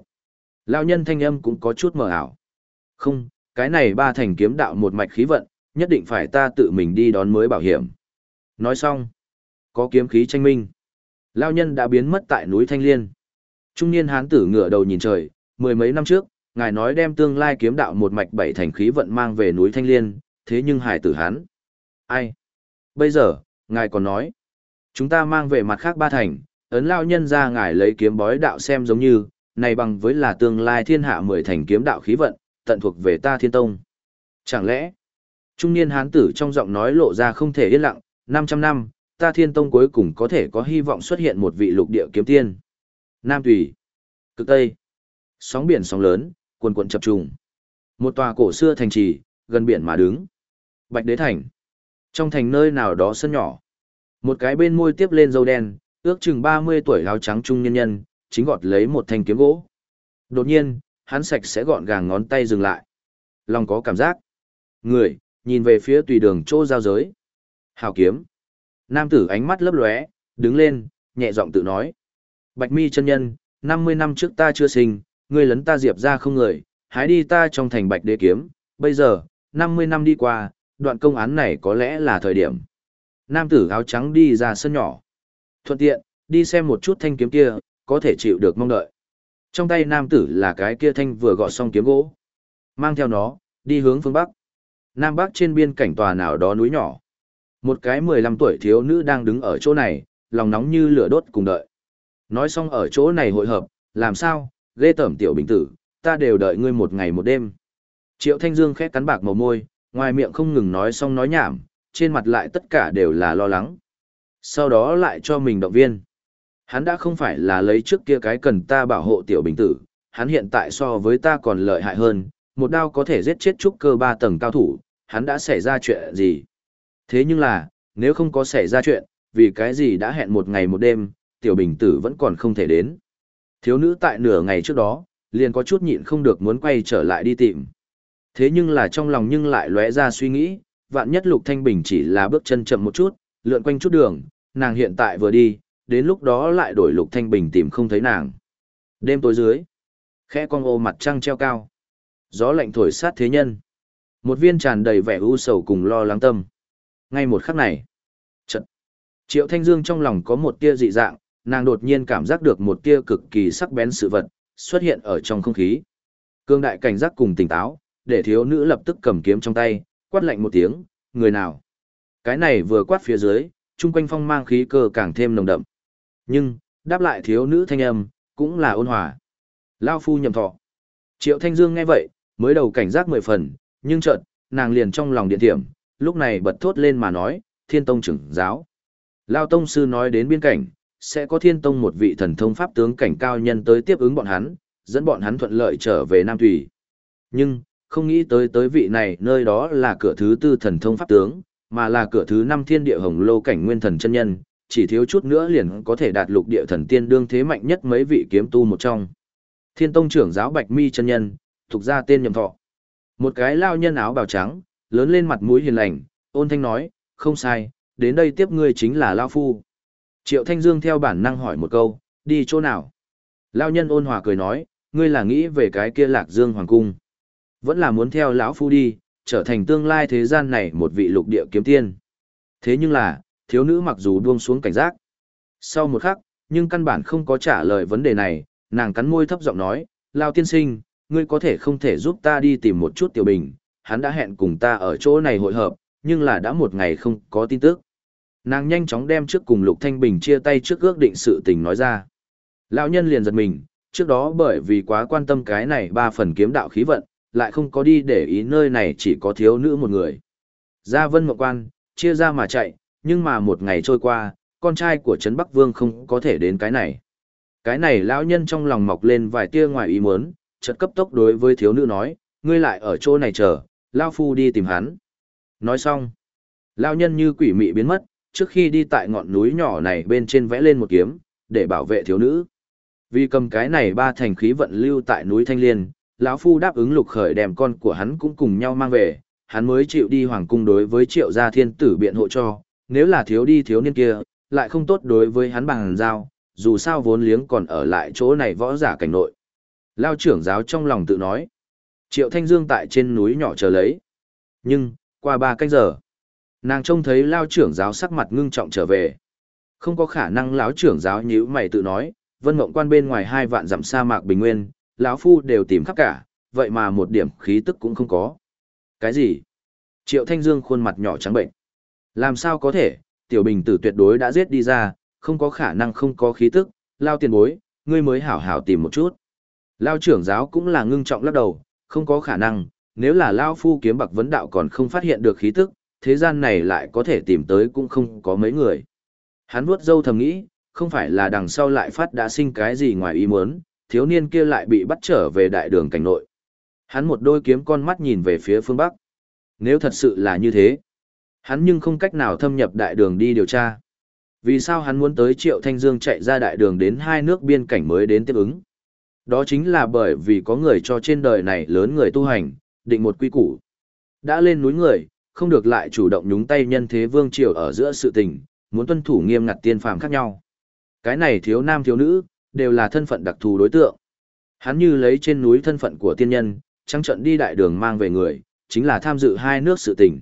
lao nhân thanh âm cũng có chút mờ ảo. Không, cái này ba thành kiếm đạo một mạch khí vận, nhất định phải ta tự mình đi đón mới bảo hiểm. Nói xong, có kiếm khí tranh minh. Lão nhân đã biến mất tại núi Thanh Liên. Trung niên hán tử ngửa đầu nhìn trời, mười mấy năm trước, ngài nói đem tương lai kiếm đạo một mạch bảy thành khí vận mang về núi Thanh Liên, thế nhưng hải tử hán Ai? Bây giờ, ngài còn nói, chúng ta mang về mặt khác ba thành, ấn lao nhân ra ngài lấy kiếm bói đạo xem giống như, này bằng với là tương lai thiên hạ mười thành kiếm đạo khí vận, tận thuộc về ta thiên tông. Chẳng lẽ, trung niên hán tử trong giọng nói lộ ra không thể yên lặng, 500 năm, ta thiên tông cuối cùng có thể có hy vọng xuất hiện một vị lục địa kiếm tiên. Nam Tùy, Cực Tây, sóng biển sóng lớn, quần quần chập trùng. Một tòa cổ xưa thành trì, gần biển mà đứng. Bạch Đế Thành. Trong thành nơi nào đó sân nhỏ. Một cái bên môi tiếp lên dâu đen, ước chừng 30 tuổi áo trắng trung nhân nhân, chính gọt lấy một thanh kiếm gỗ. Đột nhiên, hắn sạch sẽ gọn gàng ngón tay dừng lại. Lòng có cảm giác. Người, nhìn về phía tùy đường chỗ giao giới. Hào kiếm. Nam tử ánh mắt lấp lóe, đứng lên, nhẹ giọng tự nói. Bạch mi chân nhân, 50 năm trước ta chưa sinh, ngươi lấn ta diệp ra không người, hái đi ta trong thành bạch đế kiếm, bây giờ, 50 năm đi qua, đoạn công án này có lẽ là thời điểm. Nam tử áo trắng đi ra sân nhỏ. Thuận tiện, đi xem một chút thanh kiếm kia, có thể chịu được mong đợi. Trong tay nam tử là cái kia thanh vừa gọt xong kiếm gỗ. Mang theo nó, đi hướng phương Bắc. Nam Bắc trên biên cảnh tòa nào đó núi nhỏ. Một cái 15 tuổi thiếu nữ đang đứng ở chỗ này, lòng nóng như lửa đốt cùng đợi. Nói xong ở chỗ này hội hợp, làm sao, ghê tởm tiểu bình tử, ta đều đợi ngươi một ngày một đêm. Triệu Thanh Dương khẽ cắn bạc màu môi, ngoài miệng không ngừng nói xong nói nhảm, trên mặt lại tất cả đều là lo lắng. Sau đó lại cho mình động viên. Hắn đã không phải là lấy trước kia cái cần ta bảo hộ tiểu bình tử, hắn hiện tại so với ta còn lợi hại hơn, một đao có thể giết chết trúc cơ ba tầng cao thủ, hắn đã xảy ra chuyện gì. Thế nhưng là, nếu không có xảy ra chuyện, vì cái gì đã hẹn một ngày một đêm, tiểu bình tử vẫn còn không thể đến. Thiếu nữ tại nửa ngày trước đó, liền có chút nhịn không được muốn quay trở lại đi tìm. Thế nhưng là trong lòng nhưng lại lóe ra suy nghĩ, vạn nhất Lục Thanh Bình chỉ là bước chân chậm một chút, lượn quanh chút đường, nàng hiện tại vừa đi, đến lúc đó lại đổi Lục Thanh Bình tìm không thấy nàng. Đêm tối dưới, khẽ con ô mặt trăng treo cao. Gió lạnh thổi sát thế nhân. Một viên tràn đầy vẻ u sầu cùng lo lắng tâm. Ngay một khắc này, trận. Triệu Thanh Dương trong lòng có một tia dị dạng, nàng đột nhiên cảm giác được một tia cực kỳ sắc bén sự vật xuất hiện ở trong không khí. Cương đại cảnh giác cùng tỉnh táo, để thiếu nữ lập tức cầm kiếm trong tay, quát lạnh một tiếng, người nào? Cái này vừa quát phía dưới, chung quanh phong mang khí cơ càng thêm nồng đậm. Nhưng, đáp lại thiếu nữ thanh âm, cũng là ôn hòa. Lao phu nhầm thọ. Triệu Thanh Dương nghe vậy, mới đầu cảnh giác mười phần, nhưng chợt, nàng liền trong lòng điện thiểm, lúc này bật thốt lên mà nói, thiên tông trưởng giáo. Lao tông sư nói đến biên cảnh, sẽ có thiên tông một vị thần thông pháp tướng cảnh cao nhân tới tiếp ứng bọn hắn, dẫn bọn hắn thuận lợi trở về Nam Thủy. Nhưng, không nghĩ tới tới vị này nơi đó là cửa thứ tư thần thông pháp tướng, mà là cửa thứ năm thiên địa hồng lô cảnh nguyên thần chân nhân, chỉ thiếu chút nữa liền có thể đạt lục địa thần tiên đương thế mạnh nhất mấy vị kiếm tu một trong. Thiên tông trưởng giáo Bạch Mi chân nhân, thuộc ra tên nhậm thọ. Một cái lao nhân áo bào trắng, lớn lên mặt mũi hiền lành, ôn thanh nói, không sai, đến đây tiếp ngươi chính là lao phu. Triệu Thanh Dương theo bản năng hỏi một câu, đi chỗ nào? Lao nhân ôn hòa cười nói, ngươi là nghĩ về cái kia lạc dương hoàng cung. Vẫn là muốn theo lão phu đi, trở thành tương lai thế gian này một vị lục địa kiếm tiên. Thế nhưng là, thiếu nữ mặc dù buông xuống cảnh giác. Sau một khắc, nhưng căn bản không có trả lời vấn đề này, nàng cắn môi thấp giọng nói, Lao tiên sinh, ngươi có thể không thể giúp ta đi tìm một chút tiểu bình, hắn đã hẹn cùng ta ở chỗ này hội hợp, nhưng là đã một ngày không có tin tức. Nàng nhanh chóng đem trước cùng Lục Thanh Bình chia tay trước ước định sự tình nói ra. Lão nhân liền giật mình, trước đó bởi vì quá quan tâm cái này ba phần kiếm đạo khí vận, lại không có đi để ý nơi này chỉ có thiếu nữ một người. Gia vân mộng quan, chia ra mà chạy, nhưng mà một ngày trôi qua, con trai của Trấn Bắc Vương không có thể đến cái này. Cái này lão nhân trong lòng mọc lên vài tia ngoài ý muốn, chợt cấp tốc đối với thiếu nữ nói, ngươi lại ở chỗ này chờ, lão phu đi tìm hắn. Nói xong, lão nhân như quỷ mị biến mất, trước khi đi tại ngọn núi nhỏ này bên trên vẽ lên một kiếm, để bảo vệ thiếu nữ. Vì cầm cái này ba thành khí vận lưu tại núi Thanh Liên, lão phu đáp ứng lục khởi đem con của hắn cũng cùng nhau mang về, hắn mới chịu đi hoàng cung đối với triệu gia thiên tử biện hộ cho, nếu là thiếu đi thiếu niên kia, lại không tốt đối với hắn bằng giao, dù sao vốn liếng còn ở lại chỗ này võ giả cảnh nội. Lao trưởng giáo trong lòng tự nói, triệu thanh dương tại trên núi nhỏ chờ lấy. Nhưng, qua ba canh giờ, nàng trông thấy lao trưởng giáo sắc mặt ngưng trọng trở về. Không có khả năng lão trưởng giáo nhíu mày tự nói, vân mộng quan bên ngoài hai vạn dặm sa mạc bình nguyên, lão phu đều tìm khắp cả, vậy mà một điểm khí tức cũng không có. Cái gì? Triệu Thanh Dương khuôn mặt nhỏ trắng bệnh. Làm sao có thể, tiểu bình tử tuyệt đối đã giết đi ra, không có khả năng không có khí tức, lao tiền bối, ngươi mới hảo hảo tìm một chút. Lao trưởng giáo cũng là ngưng trọng lắc đầu, không có khả năng, nếu là Lao phu kiếm bạc vấn đạo còn không phát hiện được khí tức, thế gian này lại có thể tìm tới cũng không có mấy người. Hắn vuốt dâu thầm nghĩ, không phải là đằng sau lại phát đã sinh cái gì ngoài ý muốn, thiếu niên kia lại bị bắt trở về đại đường cảnh nội. Hắn một đôi kiếm con mắt nhìn về phía phương Bắc. Nếu thật sự là như thế, hắn nhưng không cách nào thâm nhập đại đường đi điều tra. Vì sao hắn muốn tới Triệu Thanh Dương chạy ra đại đường đến hai nước biên cảnh mới đến tiếp ứng? Đó chính là bởi vì có người cho trên đời này lớn người tu hành, định một quy củ. Đã lên núi người, không được lại chủ động nhúng tay nhân thế vương triều ở giữa sự tình, muốn tuân thủ nghiêm ngặt tiên phàm khác nhau. Cái này thiếu nam thiếu nữ, đều là thân phận đặc thù đối tượng. Hắn như lấy trên núi thân phận của tiên nhân, trắng trận đi đại đường mang về người, chính là tham dự hai nước sự tình.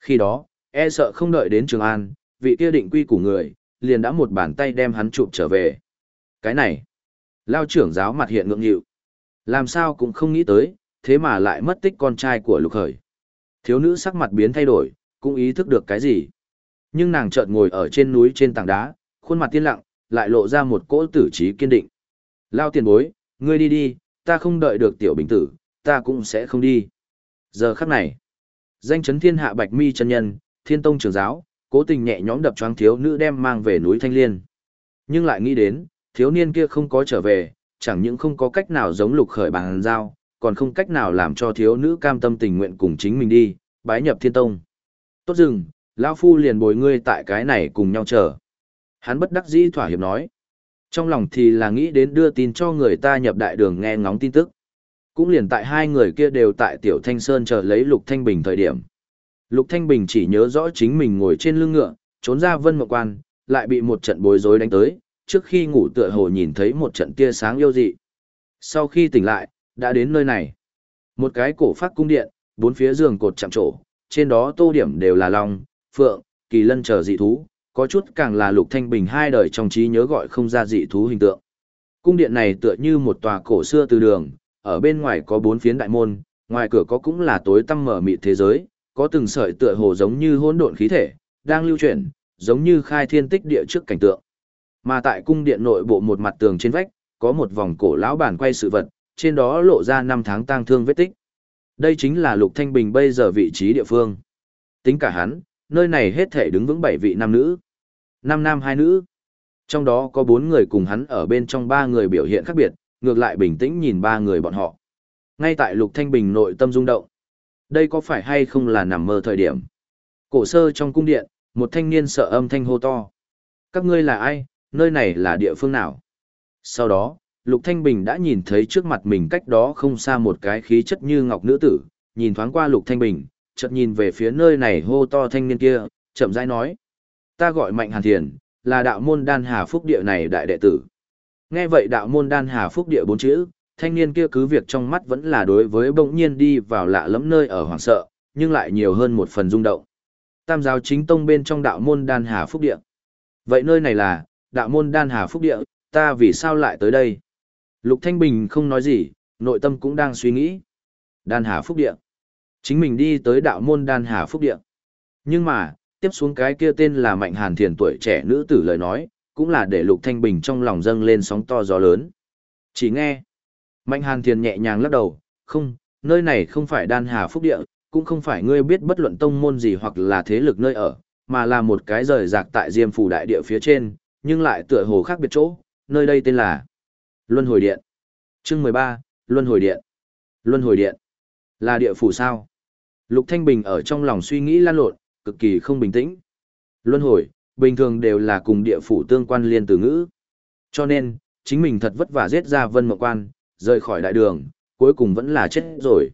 Khi đó, e sợ không đợi đến Trường An, vị kia định quy của người, liền đã một bàn tay đem hắn chụp trở về. Cái này, lao trưởng giáo mặt hiện ngượng nghịu. Làm sao cũng không nghĩ tới, thế mà lại mất tích con trai của lục khởi. Thiếu nữ sắc mặt biến thay đổi, cũng ý thức được cái gì. Nhưng nàng chợt ngồi ở trên núi trên tảng đá, khuôn mặt tiên lặng, lại lộ ra một cỗ tử trí kiên định. Lao tiền bối, ngươi đi đi, ta không đợi được tiểu bình tử, ta cũng sẽ không đi. Giờ khắc này, danh chấn thiên hạ bạch mi chân nhân, thiên tông trưởng giáo, cố tình nhẹ nhõm đập choáng thiếu nữ đem mang về núi Thanh Liên. Nhưng lại nghĩ đến, thiếu niên kia không có trở về, chẳng những không có cách nào giống lục khởi bằng giao, còn không cách nào làm cho thiếu nữ cam tâm tình nguyện cùng chính mình đi, bái nhập thiên tông. Tốt dừng, lão phu liền bồi ngươi tại cái này cùng nhau chờ. Hắn bất đắc dĩ thỏa hiệp nói. Trong lòng thì là nghĩ đến đưa tin cho người ta nhập đại đường nghe ngóng tin tức. Cũng liền tại hai người kia đều tại Tiểu Thanh Sơn chờ lấy Lục Thanh Bình thời điểm. Lục Thanh Bình chỉ nhớ rõ chính mình ngồi trên lưng ngựa, trốn ra vân mộng quan, lại bị một trận bối rối đánh tới, trước khi ngủ tựa hồ nhìn thấy một trận tia sáng yêu dị. Sau khi tỉnh lại, đã đến nơi này. Một cái cổ phát cung điện, bốn phía giường cột chạm trổ, trên đó tô điểm đều là long, phượng, kỳ lân chờ dị thú, có chút càng là lục thanh bình hai đời trong trí nhớ gọi không ra dị thú hình tượng. Cung điện này tựa như một tòa cổ xưa từ đường, ở bên ngoài có bốn phiến đại môn, ngoài cửa có cũng là tối tăm mở mịt thế giới, có từng sợi tựa hồ giống như hỗn độn khí thể, đang lưu chuyển, giống như khai thiên tích địa trước cảnh tượng. Mà tại cung điện nội bộ một mặt tường trên vách, có một vòng cổ lão bản quay sự vật, trên đó lộ ra năm tháng tang thương vết tích. Đây chính là Lục Thanh Bình bây giờ vị trí địa phương. Tính cả hắn, nơi này hết thể đứng vững bảy vị nam nữ. Năm nam hai nữ. Trong đó có bốn người cùng hắn ở bên trong ba người biểu hiện khác biệt, ngược lại bình tĩnh nhìn ba người bọn họ. Ngay tại Lục Thanh Bình nội tâm rung động. Đây có phải hay không là nằm mơ thời điểm? Cổ sơ trong cung điện, một thanh niên sợ âm thanh hô to. Các ngươi là ai, nơi này là địa phương nào? Sau đó, Lục Thanh Bình đã nhìn thấy trước mặt mình cách đó không xa một cái khí chất như ngọc nữ tử, nhìn thoáng qua Lục Thanh Bình, chợt nhìn về phía nơi này hô to thanh niên kia, chậm rãi nói. Ta gọi Mạnh Hàn Thiền, là đạo môn đan hà phúc địa này đại đệ tử. Nghe vậy đạo môn đan hà phúc địa bốn chữ, thanh niên kia cứ việc trong mắt vẫn là đối với bỗng nhiên đi vào lạ lẫm nơi ở hoàng sợ, nhưng lại nhiều hơn một phần rung động. Tam giáo chính tông bên trong đạo môn đan hà phúc địa. Vậy nơi này là, đạo môn đan hà phúc địa, ta vì sao lại tới đây? Lục Thanh Bình không nói gì, nội tâm cũng đang suy nghĩ. Đan hà phúc địa. Chính mình đi tới đạo môn đan hà phúc địa. Nhưng mà, tiếp xuống cái kia tên là Mạnh Hàn Thiền tuổi trẻ nữ tử lời nói, cũng là để Lục Thanh Bình trong lòng dâng lên sóng to gió lớn. Chỉ nghe, Mạnh Hàn Thiền nhẹ nhàng lắc đầu, không, nơi này không phải đan hà phúc địa, cũng không phải ngươi biết bất luận tông môn gì hoặc là thế lực nơi ở, mà là một cái rời rạc tại Diêm Phủ Đại Địa phía trên, nhưng lại tựa hồ khác biệt chỗ, nơi đây tên là Luân Hồi Điện. Chương 13, Luân Hồi Điện. Luân Hồi Điện. Là địa phủ sao? Lục Thanh Bình ở trong lòng suy nghĩ lan lộn, cực kỳ không bình tĩnh. Luân hồi, bình thường đều là cùng địa phủ tương quan liên từ ngữ. Cho nên, chính mình thật vất vả giết ra vân mộng quan, rời khỏi đại đường, cuối cùng vẫn là chết rồi.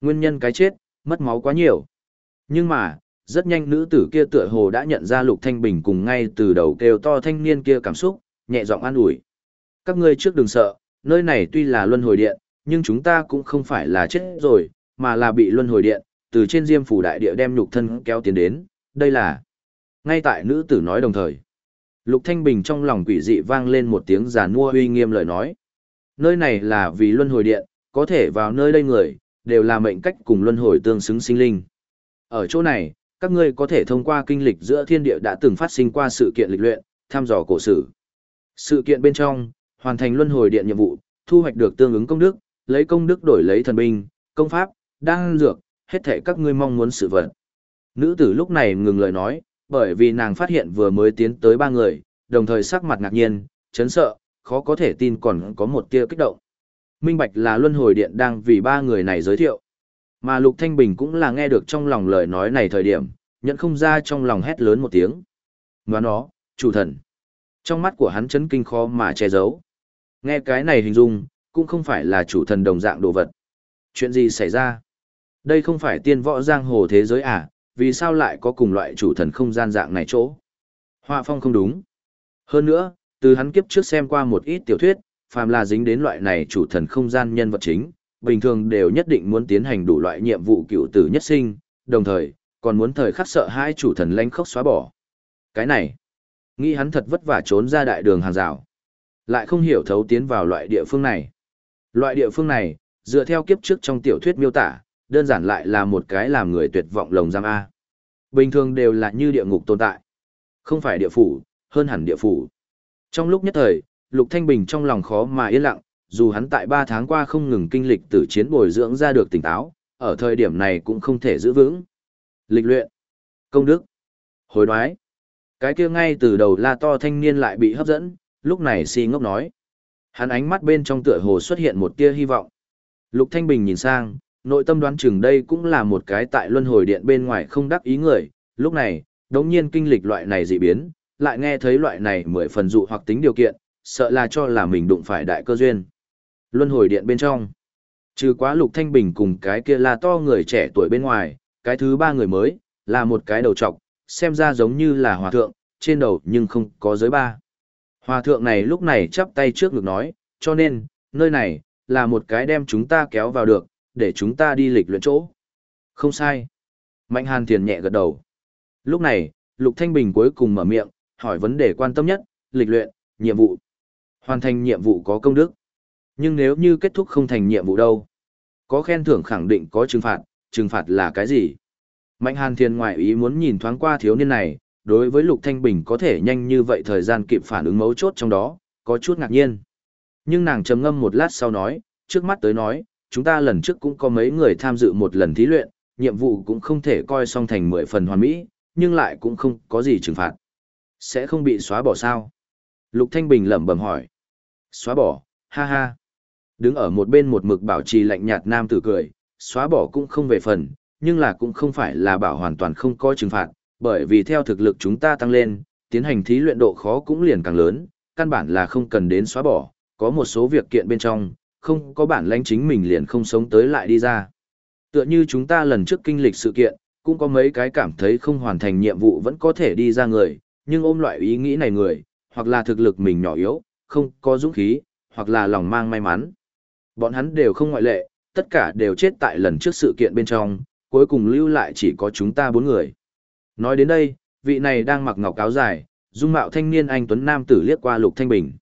Nguyên nhân cái chết, mất máu quá nhiều. Nhưng mà, rất nhanh nữ tử kia tựa hồ đã nhận ra Lục Thanh Bình cùng ngay từ đầu kêu to thanh niên kia cảm xúc, nhẹ giọng an ủi. Các ngươi trước đừng sợ, nơi này tuy là luân hồi điện, nhưng chúng ta cũng không phải là chết rồi, mà là bị luân hồi điện, từ trên diêm phủ đại địa đem nhục thân kéo tiến đến, đây là... Ngay tại nữ tử nói đồng thời. Lục Thanh Bình trong lòng quỷ dị vang lên một tiếng giàn mua uy nghiêm lời nói. Nơi này là vì luân hồi điện, có thể vào nơi đây người, đều là mệnh cách cùng luân hồi tương xứng sinh linh. Ở chỗ này, các ngươi có thể thông qua kinh lịch giữa thiên địa đã từng phát sinh qua sự kiện lịch luyện, tham dò cổ sử. Sự kiện bên trong, hoàn thành luân hồi điện nhiệm vụ, thu hoạch được tương ứng công đức, lấy công đức đổi lấy thần binh, công pháp, đan dược, hết thảy các ngươi mong muốn sự vật. Nữ tử lúc này ngừng lời nói, bởi vì nàng phát hiện vừa mới tiến tới ba người, đồng thời sắc mặt ngạc nhiên, chấn sợ, khó có thể tin còn có một tia kích động. Minh Bạch là luân hồi điện đang vì ba người này giới thiệu. Mà Lục Thanh Bình cũng là nghe được trong lòng lời nói này thời điểm, nhận không ra trong lòng hét lớn một tiếng. Ngoá nó, chủ thần. Trong mắt của hắn chấn kinh khó mà che giấu. Nghe cái này hình dung, cũng không phải là chủ thần đồng dạng đồ vật. Chuyện gì xảy ra? Đây không phải tiên võ giang hồ thế giới à, vì sao lại có cùng loại chủ thần không gian dạng này chỗ? Họa phong không đúng. Hơn nữa, từ hắn kiếp trước xem qua một ít tiểu thuyết, phàm là dính đến loại này chủ thần không gian nhân vật chính, bình thường đều nhất định muốn tiến hành đủ loại nhiệm vụ cựu tử nhất sinh, đồng thời, còn muốn thời khắc sợ hai chủ thần lanh khốc xóa bỏ. Cái này, nghĩ hắn thật vất vả trốn ra đại đường hàng rào. Lại không hiểu thấu tiến vào loại địa phương này. Loại địa phương này, dựa theo kiếp trước trong tiểu thuyết miêu tả, đơn giản lại là một cái làm người tuyệt vọng lồng giam A. Bình thường đều là như địa ngục tồn tại. Không phải địa phủ, hơn hẳn địa phủ. Trong lúc nhất thời, Lục Thanh Bình trong lòng khó mà yên lặng, dù hắn tại 3 tháng qua không ngừng kinh lịch tử chiến bồi dưỡng ra được tỉnh táo, ở thời điểm này cũng không thể giữ vững. Lịch luyện, công đức, hồi đoái. Cái kia ngay từ đầu la to thanh niên lại bị hấp dẫn, lúc này si ngốc nói. Hắn ánh mắt bên trong tựa hồ xuất hiện một tia hy vọng. Lục Thanh Bình nhìn sang, nội tâm đoán chừng đây cũng là một cái tại luân hồi điện bên ngoài không đắc ý người. Lúc này, đống nhiên kinh lịch loại này dị biến, lại nghe thấy loại này mười phần dụ hoặc tính điều kiện, sợ là cho là mình đụng phải đại cơ duyên. Luân hồi điện bên trong. Trừ quá Lục Thanh Bình cùng cái kia là to người trẻ tuổi bên ngoài, cái thứ ba người mới, là một cái đầu trọc, xem ra giống như là hòa thượng, trên đầu nhưng không có giới ba. Hòa thượng này lúc này chắp tay trước ngực nói, cho nên, nơi này, là một cái đem chúng ta kéo vào được, để chúng ta đi lịch luyện chỗ. Không sai. Mạnh Hàn Thiền nhẹ gật đầu. Lúc này, Lục Thanh Bình cuối cùng mở miệng, hỏi vấn đề quan tâm nhất, lịch luyện, nhiệm vụ. Hoàn thành nhiệm vụ có công đức. Nhưng nếu như kết thúc không thành nhiệm vụ đâu? Có khen thưởng khẳng định có trừng phạt, trừng phạt là cái gì? Mạnh Hàn Thiên ngoại ý muốn nhìn thoáng qua thiếu niên này, đối với Lục Thanh Bình có thể nhanh như vậy thời gian kịp phản ứng mấu chốt trong đó, có chút ngạc nhiên. Nhưng nàng trầm ngâm một lát sau nói, trước mắt tới nói, chúng ta lần trước cũng có mấy người tham dự một lần thí luyện, nhiệm vụ cũng không thể coi xong thành mười phần hoàn mỹ, nhưng lại cũng không có gì trừng phạt. Sẽ không bị xóa bỏ sao? Lục Thanh Bình lẩm bẩm hỏi. Xóa bỏ, ha ha. Đứng ở một bên một mực bảo trì lạnh nhạt nam tử cười, xóa bỏ cũng không về phần, nhưng là cũng không phải là bảo hoàn toàn không có trừng phạt, bởi vì theo thực lực chúng ta tăng lên, tiến hành thí luyện độ khó cũng liền càng lớn, căn bản là không cần đến xóa bỏ, có một số việc kiện bên trong, không có bản lãnh chính mình liền không sống tới lại đi ra. Tựa như chúng ta lần trước kinh lịch sự kiện, cũng có mấy cái cảm thấy không hoàn thành nhiệm vụ vẫn có thể đi ra người, nhưng ôm loại ý nghĩ này người, hoặc là thực lực mình nhỏ yếu, không có dũng khí, hoặc là lòng mang may mắn. Bọn hắn đều không ngoại lệ, tất cả đều chết tại lần trước sự kiện bên trong, cuối cùng lưu lại chỉ có chúng ta bốn người. Nói đến đây, vị này đang mặc ngọc áo dài, dung mạo thanh niên anh Tuấn Nam tử liếc qua Lục Thanh Bình.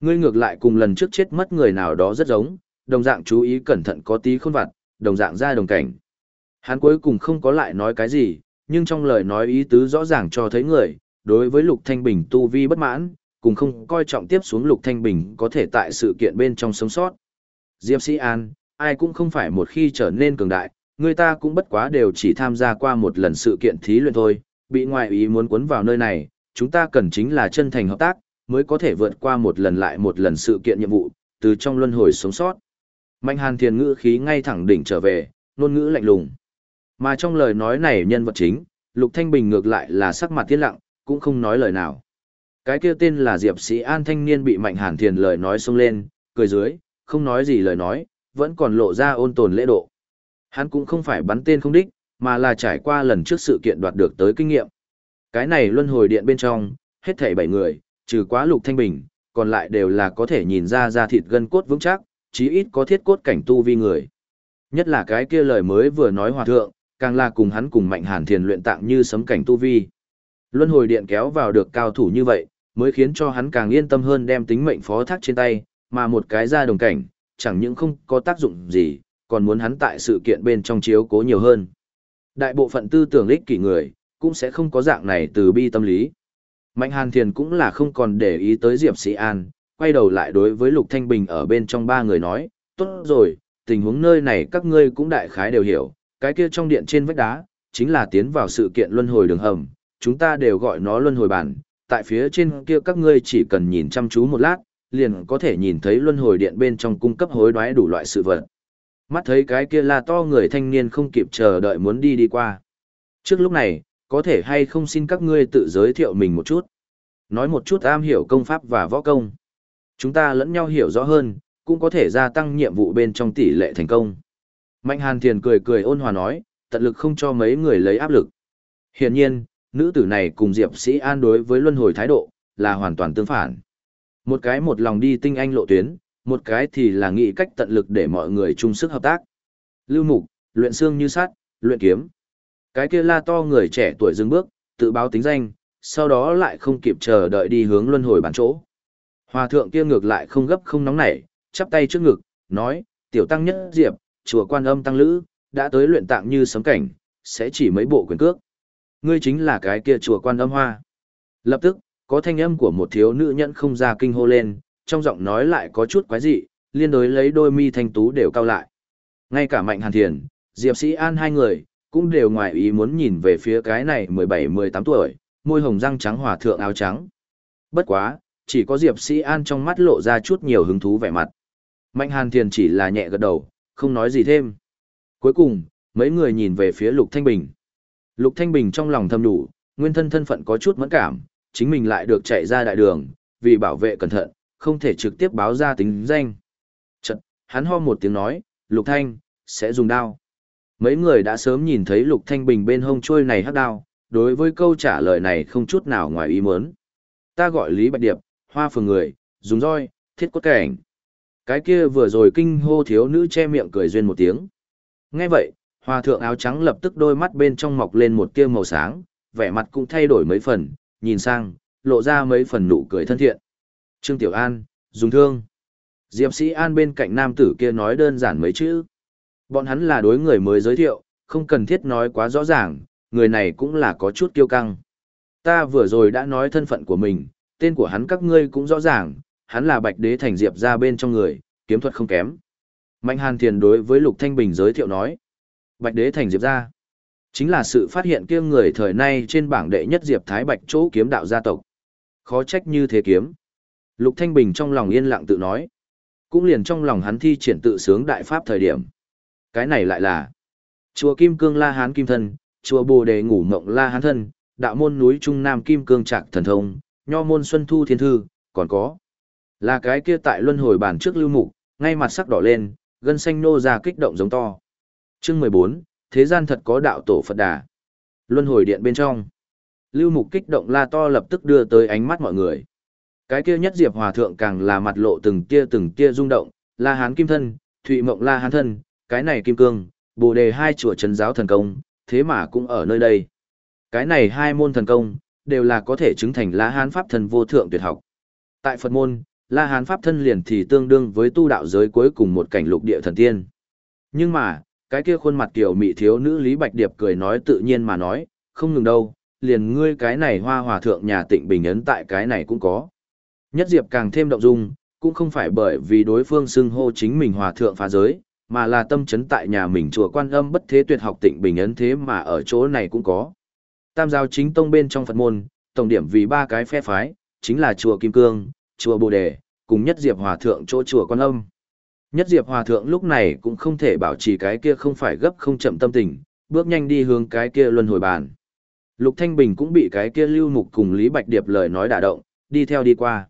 Ngươi ngược lại cùng lần trước chết mất người nào đó rất giống, đồng dạng chú ý cẩn thận có tí khôn vặt, đồng dạng ra đồng cảnh. Hắn cuối cùng không có lại nói cái gì, nhưng trong lời nói ý tứ rõ ràng cho thấy người, đối với Lục Thanh Bình tu vi bất mãn, cùng không coi trọng tiếp xuống Lục Thanh Bình có thể tại sự kiện bên trong sống sót. Diệp Sĩ An, ai cũng không phải một khi trở nên cường đại, người ta cũng bất quá đều chỉ tham gia qua một lần sự kiện thí luyện thôi, bị ngoại ý muốn cuốn vào nơi này, chúng ta cần chính là chân thành hợp tác, mới có thể vượt qua một lần lại một lần sự kiện nhiệm vụ, từ trong luân hồi sống sót. Mạnh hàn thiền ngữ khí ngay thẳng đỉnh trở về, ngôn ngữ lạnh lùng. Mà trong lời nói này nhân vật chính, Lục Thanh Bình ngược lại là sắc mặt tiết lặng, cũng không nói lời nào. Cái kia tên là Diệp Sĩ An thanh niên bị Mạnh Hàn Thiền lời nói xông lên, cười dưới, không nói gì lời nói, vẫn còn lộ ra ôn tồn lễ độ. Hắn cũng không phải bắn tên không đích, mà là trải qua lần trước sự kiện đoạt được tới kinh nghiệm. Cái này luân hồi điện bên trong, hết thảy 7 người, trừ quá Lục Thanh Bình, còn lại đều là có thể nhìn ra da thịt gân cốt vững chắc, chí ít có thiết cốt cảnh tu vi người. Nhất là cái kia lời mới vừa nói hòa thượng, càng là cùng hắn cùng Mạnh Hàn Thiền luyện tạng như sấm cảnh tu vi. Luân hồi điện kéo vào được cao thủ như vậy, mới khiến cho hắn càng yên tâm hơn đem tính mệnh phó thác trên tay, mà một cái ra đồng cảnh, chẳng những không có tác dụng gì, còn muốn hắn tại sự kiện bên trong chiếu cố nhiều hơn. Đại bộ phận tư tưởng ích kỷ người, cũng sẽ không có dạng này từ bi tâm lý. Mạnh Hàn Thiền cũng là không còn để ý tới Diệp Sĩ An, quay đầu lại đối với Lục Thanh Bình ở bên trong ba người nói, tốt rồi, tình huống nơi này các ngươi cũng đại khái đều hiểu, cái kia trong điện trên vách đá, chính là tiến vào sự kiện luân hồi đường hầm, chúng ta đều gọi nó luân hồi bản, tại phía trên kia các ngươi chỉ cần nhìn chăm chú một lát, liền có thể nhìn thấy luân hồi điện bên trong cung cấp hối đoái đủ loại sự vật. Mắt thấy cái kia là to người thanh niên không kịp chờ đợi muốn đi đi qua. Trước lúc này, có thể hay không xin các ngươi tự giới thiệu mình một chút. Nói một chút am hiểu công pháp và võ công. Chúng ta lẫn nhau hiểu rõ hơn, cũng có thể gia tăng nhiệm vụ bên trong tỷ lệ thành công. Mạnh Hàn Thiền cười cười ôn hòa nói, tận lực không cho mấy người lấy áp lực. Hiển nhiên, nữ tử này cùng Diệp Sĩ An đối với luân hồi thái độ, là hoàn toàn tương phản. Một cái một lòng đi tinh anh lộ tuyến, một cái thì là nghĩ cách tận lực để mọi người chung sức hợp tác. Lưu mục, luyện xương như sắt, luyện kiếm. Cái kia la to người trẻ tuổi dừng bước, tự báo tính danh, sau đó lại không kịp chờ đợi đi hướng luân hồi bản chỗ. Hòa thượng kia ngược lại không gấp không nóng nảy, chắp tay trước ngực, nói, tiểu tăng nhất diệp, chùa quan âm tăng lữ, đã tới luyện tạng như sấm cảnh, sẽ chỉ mấy bộ quyền cước. Ngươi chính là cái kia chùa quan âm hoa. Lập tức, có thanh âm của một thiếu nữ nhẫn không ra kinh hô lên, trong giọng nói lại có chút quái dị, liên đối lấy đôi mi thanh tú đều cao lại. Ngay cả Mạnh Hàn Thiền, Diệp Sĩ An hai người, cũng đều ngoài ý muốn nhìn về phía cái này 17-18 tuổi, môi hồng răng trắng hòa thượng áo trắng. Bất quá, chỉ có Diệp Sĩ An trong mắt lộ ra chút nhiều hứng thú vẻ mặt. Mạnh Hàn Thiền chỉ là nhẹ gật đầu, không nói gì thêm. Cuối cùng, mấy người nhìn về phía Lục Thanh Bình. Lục Thanh Bình trong lòng thầm đủ, nguyên thân thân phận có chút mẫn cảm, chính mình lại được chạy ra đại đường, vì bảo vệ cẩn thận, không thể trực tiếp báo ra tính danh. Chật, hắn ho một tiếng nói, Lục Thanh, sẽ dùng đao. Mấy người đã sớm nhìn thấy Lục Thanh Bình bên hông trôi này hắc đao, đối với câu trả lời này không chút nào ngoài ý muốn. Ta gọi Lý Bạch Điệp, hoa phường người, dùng roi, thiết cốt cảnh. Cái kia vừa rồi kinh hô thiếu nữ che miệng cười duyên một tiếng. Nghe vậy, hòa thượng áo trắng lập tức đôi mắt bên trong mọc lên một tia màu sáng, vẻ mặt cũng thay đổi mấy phần, nhìn sang, lộ ra mấy phần nụ cười thân thiện. Trương Tiểu An, dùng thương. Diệp Sĩ An bên cạnh nam tử kia nói đơn giản mấy chữ. Bọn hắn là đối người mới giới thiệu, không cần thiết nói quá rõ ràng, người này cũng là có chút kiêu căng. Ta vừa rồi đã nói thân phận của mình, tên của hắn các ngươi cũng rõ ràng, hắn là Bạch Đế Thành Diệp ra bên trong người, kiếm thuật không kém. Mạnh Hàn Thiền đối với Lục Thanh Bình giới thiệu nói, Bạch Đế Thành Diệp ra, chính là sự phát hiện kia người thời nay trên bảng đệ nhất Diệp Thái Bạch chỗ kiếm đạo gia tộc. Khó trách như thế kiếm. Lục Thanh Bình trong lòng yên lặng tự nói, cũng liền trong lòng hắn thi triển tự sướng đại pháp thời điểm. Cái này lại là Chùa Kim Cương La Hán Kim Thân, chùa Bồ Đề Ngủ Mộng La Hán Thân, đạo môn núi Trung Nam Kim Cương Trạc Thần Thông, nho môn Xuân Thu Thiên Thư, còn có là cái kia tại luân hồi bản trước lưu mục, ngay mặt sắc đỏ lên, gân xanh nô ra kích động giống to. Chương 14, thế gian thật có đạo tổ Phật Đà. Luân hồi điện bên trong. Lưu mục kích động la to lập tức đưa tới ánh mắt mọi người. Cái kia nhất diệp hòa thượng càng là mặt lộ từng tia từng tia rung động, la hán kim thân, thụy mộng la hán thân, cái này kim cương, bồ đề hai chùa trấn giáo thần công, thế mà cũng ở nơi đây. Cái này hai môn thần công, đều là có thể chứng thành La Hán Pháp thân vô thượng tuyệt học. Tại Phật môn, La Hán Pháp thân liền thì tương đương với tu đạo giới cuối cùng một cảnh lục địa thần tiên. Nhưng mà, cái kia khuôn mặt tiểu mị thiếu nữ Lý Bạch Điệp cười nói tự nhiên mà nói, không ngừng đâu, liền ngươi cái này hoa hòa thượng nhà tịnh bình ấn tại cái này cũng có. Nhất Diệp càng thêm động dung, cũng không phải bởi vì đối phương xưng hô chính mình hòa thượng phá giới, mà là tâm chấn tại nhà mình chùa quan âm bất thế tuyệt học tịnh bình ấn thế mà ở chỗ này cũng có. Tam giáo chính tông bên trong Phật môn, tổng điểm vì ba cái phe phái, chính là chùa Kim Cương, chùa Bồ Đề, cùng Nhất Diệp Hòa Thượng chỗ chùa Quan Âm. Nhất Diệp Hòa Thượng lúc này cũng không thể bảo trì cái kia không phải gấp không chậm tâm tình, bước nhanh đi hướng cái kia luân hồi bàn. Lục Thanh Bình cũng bị cái kia lưu mục cùng Lý Bạch Điệp lời nói đả động, đi theo đi qua.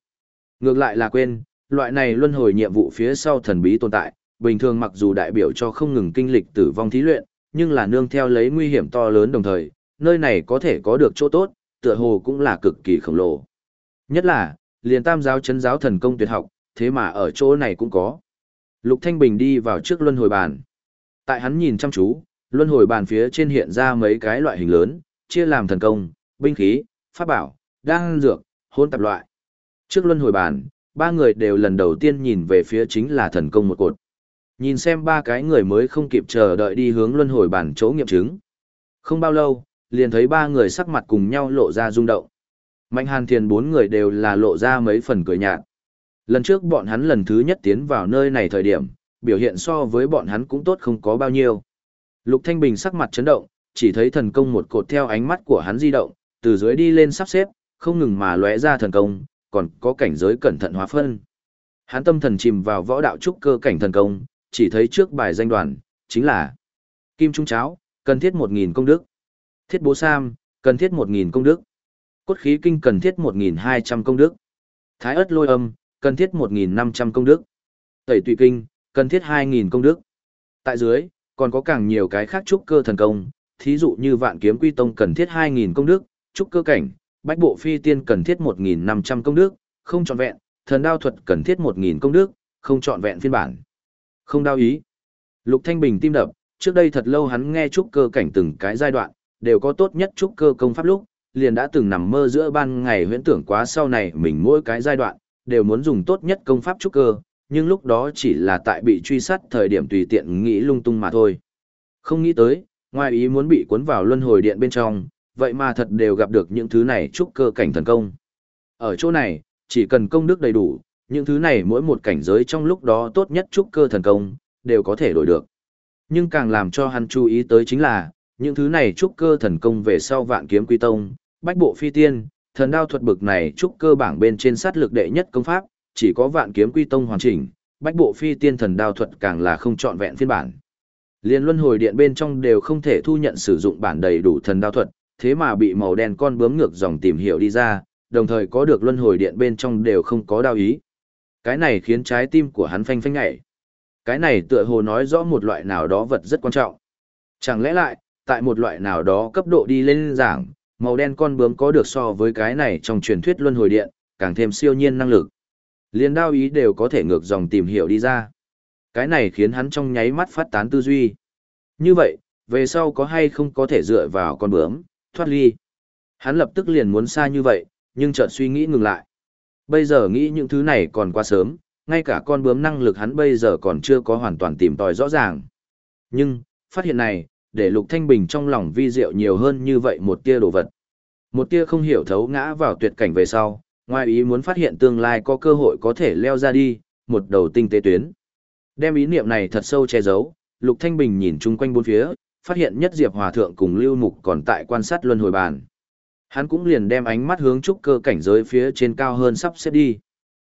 Ngược lại là quên, loại này luân hồi nhiệm vụ phía sau thần bí tồn tại, bình thường mặc dù đại biểu cho không ngừng kinh lịch tử vong thí luyện, nhưng là nương theo lấy nguy hiểm to lớn đồng thời, nơi này có thể có được chỗ tốt, tựa hồ cũng là cực kỳ khổng lồ. Nhất là, liền tam giáo chấn giáo thần công tuyệt học, thế mà ở chỗ này cũng có. Lục Thanh Bình đi vào trước luân hồi bàn. Tại hắn nhìn chăm chú, luân hồi bàn phía trên hiện ra mấy cái loại hình lớn, chia làm thần công, binh khí, pháp bảo, đan dược, hôn tạp loại. Trước luân hồi bàn, ba người đều lần đầu tiên nhìn về phía chính là thần công một cột. Nhìn xem ba cái người mới không kịp chờ đợi đi hướng luân hồi bàn chỗ nghiệm chứng. Không bao lâu, liền thấy ba người sắc mặt cùng nhau lộ ra rung động. Mạnh hàn thiền bốn người đều là lộ ra mấy phần cười nhạt. Lần trước bọn hắn lần thứ nhất tiến vào nơi này thời điểm, biểu hiện so với bọn hắn cũng tốt không có bao nhiêu. Lục Thanh Bình sắc mặt chấn động, chỉ thấy thần công một cột theo ánh mắt của hắn di động, từ dưới đi lên sắp xếp, không ngừng mà lóe ra thần công, còn có cảnh giới cẩn thận hóa phân. Hắn tâm thần chìm vào võ đạo trúc cơ cảnh thần công, chỉ thấy trước bài danh đoàn, chính là Kim Trung Cháo, cần thiết 1.000 công đức. Thiết Bố Sam, cần thiết 1.000 công đức. Cốt khí kinh cần thiết 1.200 công đức. Thái ớt lôi âm, cần thiết 1.500 công đức. Tẩy tùy kinh, cần thiết 2.000 công đức. Tại dưới, còn có càng nhiều cái khác trúc cơ thần công, thí dụ như vạn kiếm quy tông cần thiết 2.000 công đức, trúc cơ cảnh, bách bộ phi tiên cần thiết 1.500 công đức, không trọn vẹn, thần đao thuật cần thiết 1.000 công đức, không trọn vẹn phiên bản. Không đao ý. Lục Thanh Bình tim đập, trước đây thật lâu hắn nghe trúc cơ cảnh từng cái giai đoạn, đều có tốt nhất trúc cơ công pháp lúc, liền đã từng nằm mơ giữa ban ngày huyễn tưởng quá sau này mình mỗi cái giai đoạn, đều muốn dùng tốt nhất công pháp trúc cơ, nhưng lúc đó chỉ là tại bị truy sát thời điểm tùy tiện nghĩ lung tung mà thôi. Không nghĩ tới, ngoài ý muốn bị cuốn vào luân hồi điện bên trong, vậy mà thật đều gặp được những thứ này trúc cơ cảnh thần công. Ở chỗ này, chỉ cần công đức đầy đủ, những thứ này mỗi một cảnh giới trong lúc đó tốt nhất trúc cơ thần công, đều có thể đổi được. Nhưng càng làm cho hắn chú ý tới chính là, những thứ này trúc cơ thần công về sau vạn kiếm quy tông, bách bộ phi tiên, thần đao thuật bực này trúc cơ bảng bên trên sát lực đệ nhất công pháp, chỉ có vạn kiếm quy tông hoàn chỉnh, bách bộ phi tiên thần đao thuật càng là không trọn vẹn phiên bản. Liên luân hồi điện bên trong đều không thể thu nhận sử dụng bản đầy đủ thần đao thuật, thế mà bị màu đen con bướm ngược dòng tìm hiểu đi ra, đồng thời có được luân hồi điện bên trong đều không có đao ý. Cái này khiến trái tim của hắn phanh phanh ngảy. Cái này tựa hồ nói rõ một loại nào đó vật rất quan trọng. Chẳng lẽ lại, tại một loại nào đó cấp độ đi lên giảng, màu đen con bướm có được so với cái này trong truyền thuyết luân hồi điện, càng thêm siêu nhiên năng lực. Liên đao ý đều có thể ngược dòng tìm hiểu đi ra. Cái này khiến hắn trong nháy mắt phát tán tư duy. Như vậy, về sau có hay không có thể dựa vào con bướm, thoát ly. Hắn lập tức liền muốn xa như vậy, nhưng chợt suy nghĩ ngừng lại. Bây giờ nghĩ những thứ này còn quá sớm, ngay cả con bướm năng lực hắn bây giờ còn chưa có hoàn toàn tìm tòi rõ ràng. Nhưng, phát hiện này, để Lục Thanh Bình trong lòng vi diệu nhiều hơn như vậy một tia đồ vật. Một tia không hiểu thấu ngã vào tuyệt cảnh về sau, ngoài ý muốn phát hiện tương lai có cơ hội có thể leo ra đi, một đầu tinh tế tuyến. Đem ý niệm này thật sâu che giấu, Lục Thanh Bình nhìn chung quanh bốn phía, phát hiện nhất Diệp Hòa Thượng cùng Lưu Mục còn tại quan sát luân hồi bàn. Hắn cũng liền đem ánh mắt hướng trúc cơ cảnh giới phía trên cao hơn sắp xếp đi.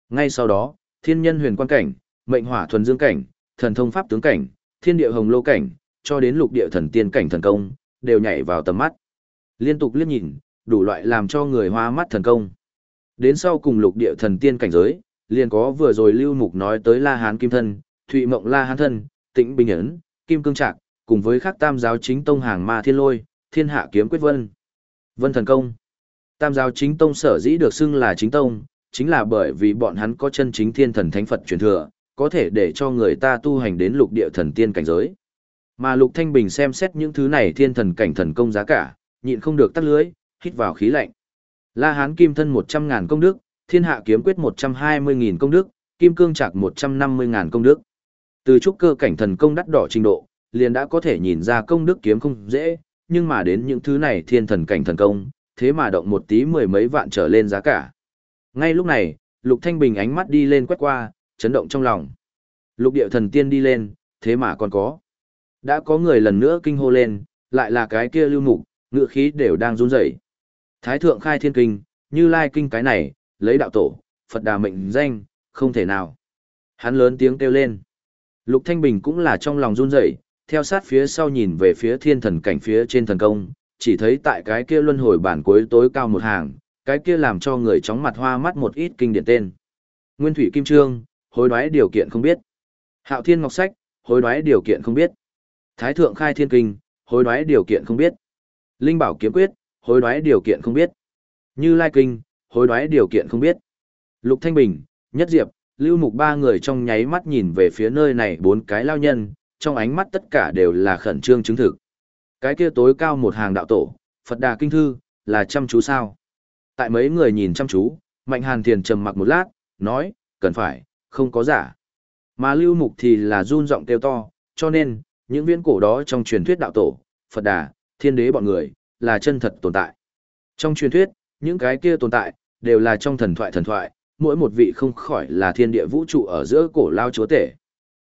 Ngay sau đó, thiên nhân huyền quan cảnh, mệnh hỏa thuần dương cảnh, thần thông pháp tướng cảnh, thiên địa hồng lô cảnh, cho đến lục địa thần tiên cảnh thần công, đều nhảy vào tầm mắt. Liên tục liếc nhìn, đủ loại làm cho người hoa mắt thần công. Đến sau cùng lục địa thần tiên cảnh giới, liền có vừa rồi lưu mục nói tới La Hán Kim Thân, Thụy Mộng La Hán Thân, Tĩnh Bình Ấn, Kim Cương Trạc, cùng với các tam giáo chính tông hàng ma thiên lôi, thiên hạ kiếm quyết vân. Vân thần công. Tam giáo chính tông sở dĩ được xưng là chính tông, chính là bởi vì bọn hắn có chân chính thiên thần thánh Phật truyền thừa, có thể để cho người ta tu hành đến lục địa thần tiên cảnh giới. Mà Lục Thanh Bình xem xét những thứ này thiên thần cảnh thần công giá cả, nhịn không được tắt lưới, hít vào khí lạnh. La Hán Kim Thân 100.000 công đức, Thiên Hạ Kiếm Quyết 120.000 công đức, Kim Cương Trạc 150.000 công đức. Từ trúc cơ cảnh thần công đắt đỏ trình độ, liền đã có thể nhìn ra công đức kiếm không dễ, nhưng mà đến những thứ này thiên thần cảnh thần công, thế mà động một tí mười mấy vạn trở lên giá cả. Ngay lúc này, Lục Thanh Bình ánh mắt đi lên quét qua, chấn động trong lòng. Lục điệu thần tiên đi lên, thế mà còn có. Đã có người lần nữa kinh hô lên, lại là cái kia lưu mục, ngựa khí đều đang run rẩy. Thái thượng khai thiên kinh, như lai kinh cái này, lấy đạo tổ, Phật đà mệnh danh, không thể nào. Hắn lớn tiếng kêu lên. Lục Thanh Bình cũng là trong lòng run rẩy, theo sát phía sau nhìn về phía thiên thần cảnh phía trên thần công, chỉ thấy tại cái kia luân hồi bản cuối tối cao một hàng, cái kia làm cho người chóng mặt hoa mắt một ít kinh điển tên. Nguyên Thủy Kim Trương, hối đoái điều kiện không biết. Hạo Thiên Ngọc Sách, hối đoái điều kiện không biết. Thái Thượng Khai Thiên Kinh, hối đoái điều kiện không biết. Linh Bảo Kiếm Quyết, hối đoái điều kiện không biết. Như Lai Kinh, hối đoái điều kiện không biết. Lục Thanh Bình, Nhất Diệp, Lưu Mục ba người trong nháy mắt nhìn về phía nơi này bốn cái lao nhân, trong ánh mắt tất cả đều là khẩn trương chứng thực. Cái kia tối cao một hàng đạo tổ, Phật Đà Kinh Thư, là chăm chú sao? Tại mấy người nhìn chăm chú, Mạnh Hàn Thiền trầm mặc một lát, nói, cần phải, không có giả. Mà lưu mục thì là run giọng kêu to, cho nên, những viên cổ đó trong truyền thuyết đạo tổ, Phật Đà, Thiên Đế bọn người, là chân thật tồn tại. Trong truyền thuyết, những cái kia tồn tại, đều là trong thần thoại thần thoại, mỗi một vị không khỏi là thiên địa vũ trụ ở giữa cổ lao chúa tể.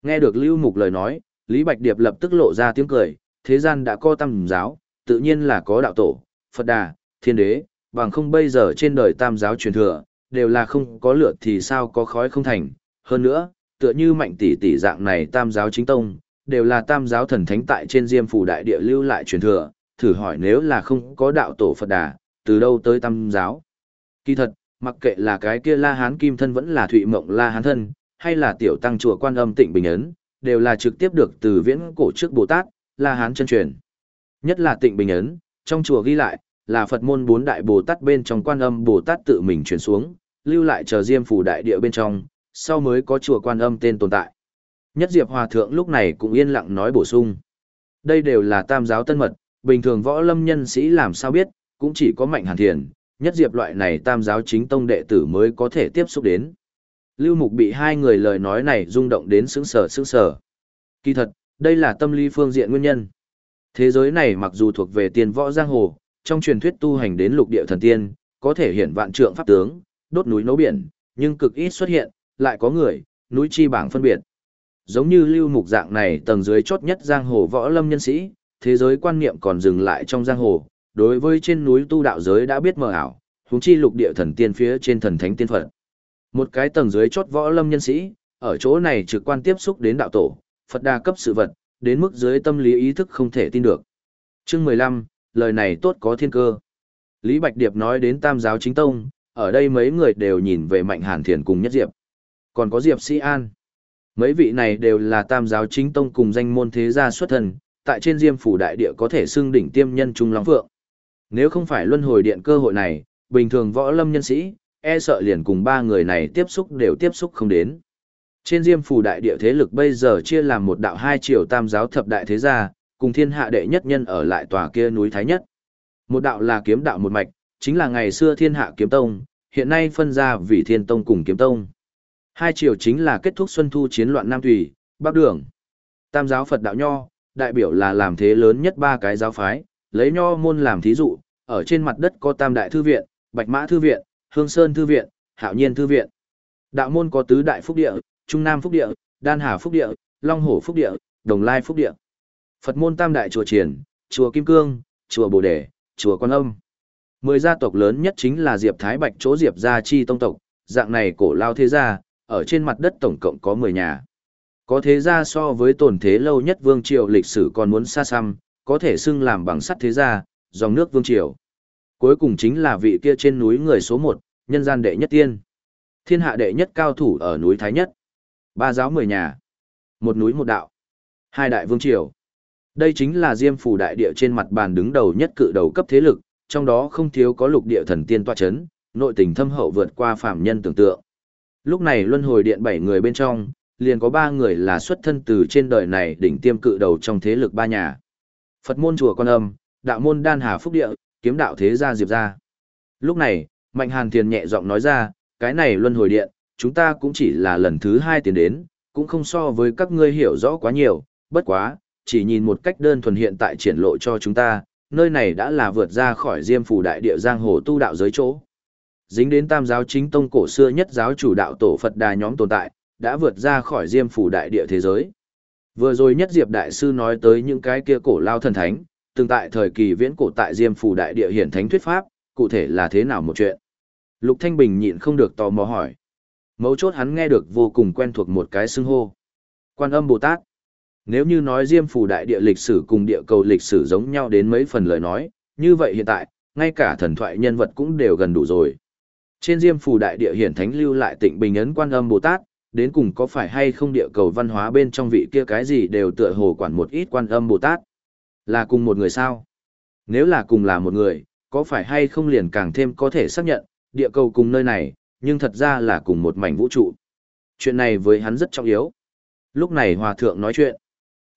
Nghe được Lưu Mục lời nói, Lý Bạch Điệp lập tức lộ ra tiếng cười, thế gian đã có tam giáo, tự nhiên là có đạo tổ, Phật Đà, Thiên Đế, bằng không bây giờ trên đời tam giáo truyền thừa, đều là không có lửa thì sao có khói không thành. Hơn nữa, tựa như mạnh tỷ tỷ dạng này tam giáo chính tông, đều là tam giáo thần thánh tại trên diêm phủ đại địa lưu lại truyền thừa, thử hỏi nếu là không có đạo tổ Phật Đà, từ đâu tới tam giáo. Kỳ thật, mặc kệ là cái kia La Hán Kim thân vẫn là Thụy Mộng La Hán thân, hay là tiểu tăng chùa quan âm tịnh bình ấn, đều là trực tiếp được từ viễn cổ trước Bồ Tát, La Hán chân truyền. Nhất là tịnh bình ấn, trong chùa ghi lại, là Phật môn bốn đại Bồ Tát bên trong quan âm Bồ Tát tự mình truyền xuống, lưu lại chờ diêm phủ đại địa bên trong, sau mới có chùa quan âm tên tồn tại. Nhất Diệp Hòa Thượng lúc này cũng yên lặng nói bổ sung. Đây đều là tam giáo tân mật, bình thường võ lâm nhân sĩ làm sao biết, cũng chỉ có mạnh hàn thiền, nhất Diệp loại này tam giáo chính tông đệ tử mới có thể tiếp xúc đến. Lưu Mục bị hai người lời nói này rung động đến sững sờ sững sờ. Kỳ thật, đây là tâm lý phương diện nguyên nhân. Thế giới này mặc dù thuộc về tiền võ giang hồ, trong truyền thuyết tu hành đến lục địa thần tiên, có thể hiển vạn trượng pháp tướng, đốt núi nấu biển, nhưng cực ít xuất hiện, lại có người, núi chi bảng phân biệt. Giống như lưu mục dạng này tầng dưới chốt nhất giang hồ võ lâm nhân sĩ, thế giới quan niệm còn dừng lại trong giang hồ, đối với trên núi tu đạo giới đã biết mờ ảo, huống chi lục địa thần tiên phía trên thần thánh tiên phật. Một cái tầng dưới chốt võ lâm nhân sĩ, ở chỗ này trực quan tiếp xúc đến đạo tổ, Phật đa cấp sự vật, đến mức dưới tâm lý ý thức không thể tin được. Chương 15, lời này tốt có thiên cơ. Lý Bạch Điệp nói đến Tam giáo chính tông, ở đây mấy người đều nhìn về Mạnh Hàn Thiền cùng Nhất Diệp. Còn có Diệp Sĩ An. Mấy vị này đều là Tam giáo chính tông cùng danh môn thế gia xuất thần, tại trên Diêm phủ đại địa có thể xưng đỉnh tiêm nhân trung long phượng. Nếu không phải luân hồi điện cơ hội này, bình thường võ lâm nhân sĩ, e sợ liền cùng ba người này tiếp xúc đều tiếp xúc không đến. Trên Diêm phủ đại địa thế lực bây giờ chia làm một đạo hai triều tam giáo thập đại thế gia, cùng thiên hạ đệ nhất nhân ở lại tòa kia núi Thái Nhất. Một đạo là kiếm đạo một mạch, chính là ngày xưa thiên hạ kiếm tông, hiện nay phân ra vì thiên tông cùng kiếm tông. Hai triều chính là kết thúc xuân thu chiến loạn Nam Thủy, Bắc Đường. Tam giáo Phật đạo Nho, đại biểu là làm thế lớn nhất ba cái giáo phái, lấy Nho môn làm thí dụ, ở trên mặt đất có Tam Đại Thư Viện, Bạch Mã Thư Viện, Hương Sơn Thư Viện, Hạo Nhiên Thư Viện. Đạo môn có tứ đại phúc địa, Trung Nam phúc địa, Đan Hà phúc địa, Long Hổ phúc địa, Đồng Lai phúc địa. Phật môn Tam Đại chùa Triển, chùa Kim Cương, chùa Bồ Đề, chùa Quan Âm. Mười gia tộc lớn nhất chính là Diệp Thái Bạch chỗ Diệp gia chi tông tộc, dạng này cổ lao thế gia, ở trên mặt đất tổng cộng có 10 nhà. Có thế gia so với tổn thế lâu nhất vương triều lịch sử còn muốn xa xăm, có thể xưng làm bằng sắt thế gia, dòng nước vương triều. Cuối cùng chính là vị kia trên núi người số 1, nhân gian đệ nhất tiên. Thiên hạ đệ nhất cao thủ ở núi Thái Nhất. Ba giáo 10 nhà. Một núi một đạo. Hai đại vương triều. Đây chính là Diêm phủ đại địa trên mặt bàn đứng đầu nhất cự đầu cấp thế lực, trong đó không thiếu có lục địa thần tiên tọa chấn, nội tình thâm hậu vượt qua phàm nhân tưởng tượng. Lúc này luân hồi điện bảy người bên trong, liền có ba người là xuất thân từ trên đời này đỉnh tiêm cự đầu trong thế lực ba nhà. Phật môn chùa Quan Âm, đạo môn Đan Hà Phúc Địa, kiếm đạo thế gia Diệp gia. Lúc này, Mạnh Hàn Thiền nhẹ giọng nói ra, cái này luân hồi điện, chúng ta cũng chỉ là lần thứ hai tiến đến, cũng không so với các ngươi hiểu rõ quá nhiều, bất quá, chỉ nhìn một cách đơn thuần hiện tại triển lộ cho chúng ta, nơi này đã là vượt ra khỏi diêm phủ đại địa giang hồ tu đạo giới chỗ. Dính đến tam giáo chính tông cổ xưa nhất giáo chủ đạo tổ Phật đà nhóm tồn tại, đã vượt ra khỏi diêm phủ đại địa thế giới. Vừa rồi nhất diệp đại sư nói tới những cái kia cổ lao thần thánh, từng tại thời kỳ viễn cổ tại diêm phủ đại địa hiển thánh thuyết pháp, cụ thể là thế nào một chuyện. Lục Thanh Bình nhịn không được tò mò hỏi. Mấu chốt hắn nghe được vô cùng quen thuộc một cái xưng hô. Quan âm Bồ Tát. Nếu như nói Diêm Phù Đại Địa lịch sử cùng địa cầu lịch sử giống nhau đến mấy phần lời nói, như vậy hiện tại, ngay cả thần thoại nhân vật cũng đều gần đủ rồi. Trên Diêm Phù Đại Địa hiển thánh lưu lại tịnh bình ấn quan âm Bồ Tát, đến cùng có phải hay không địa cầu văn hóa bên trong vị kia cái gì đều tựa hồ quản một ít quan âm Bồ Tát. Là cùng một người sao? Nếu là cùng là một người, có phải hay không liền càng thêm có thể xác nhận, địa cầu cùng nơi này, nhưng thật ra là cùng một mảnh vũ trụ. Chuyện này với hắn rất trọng yếu. Lúc này Hòa Thượng nói chuyện.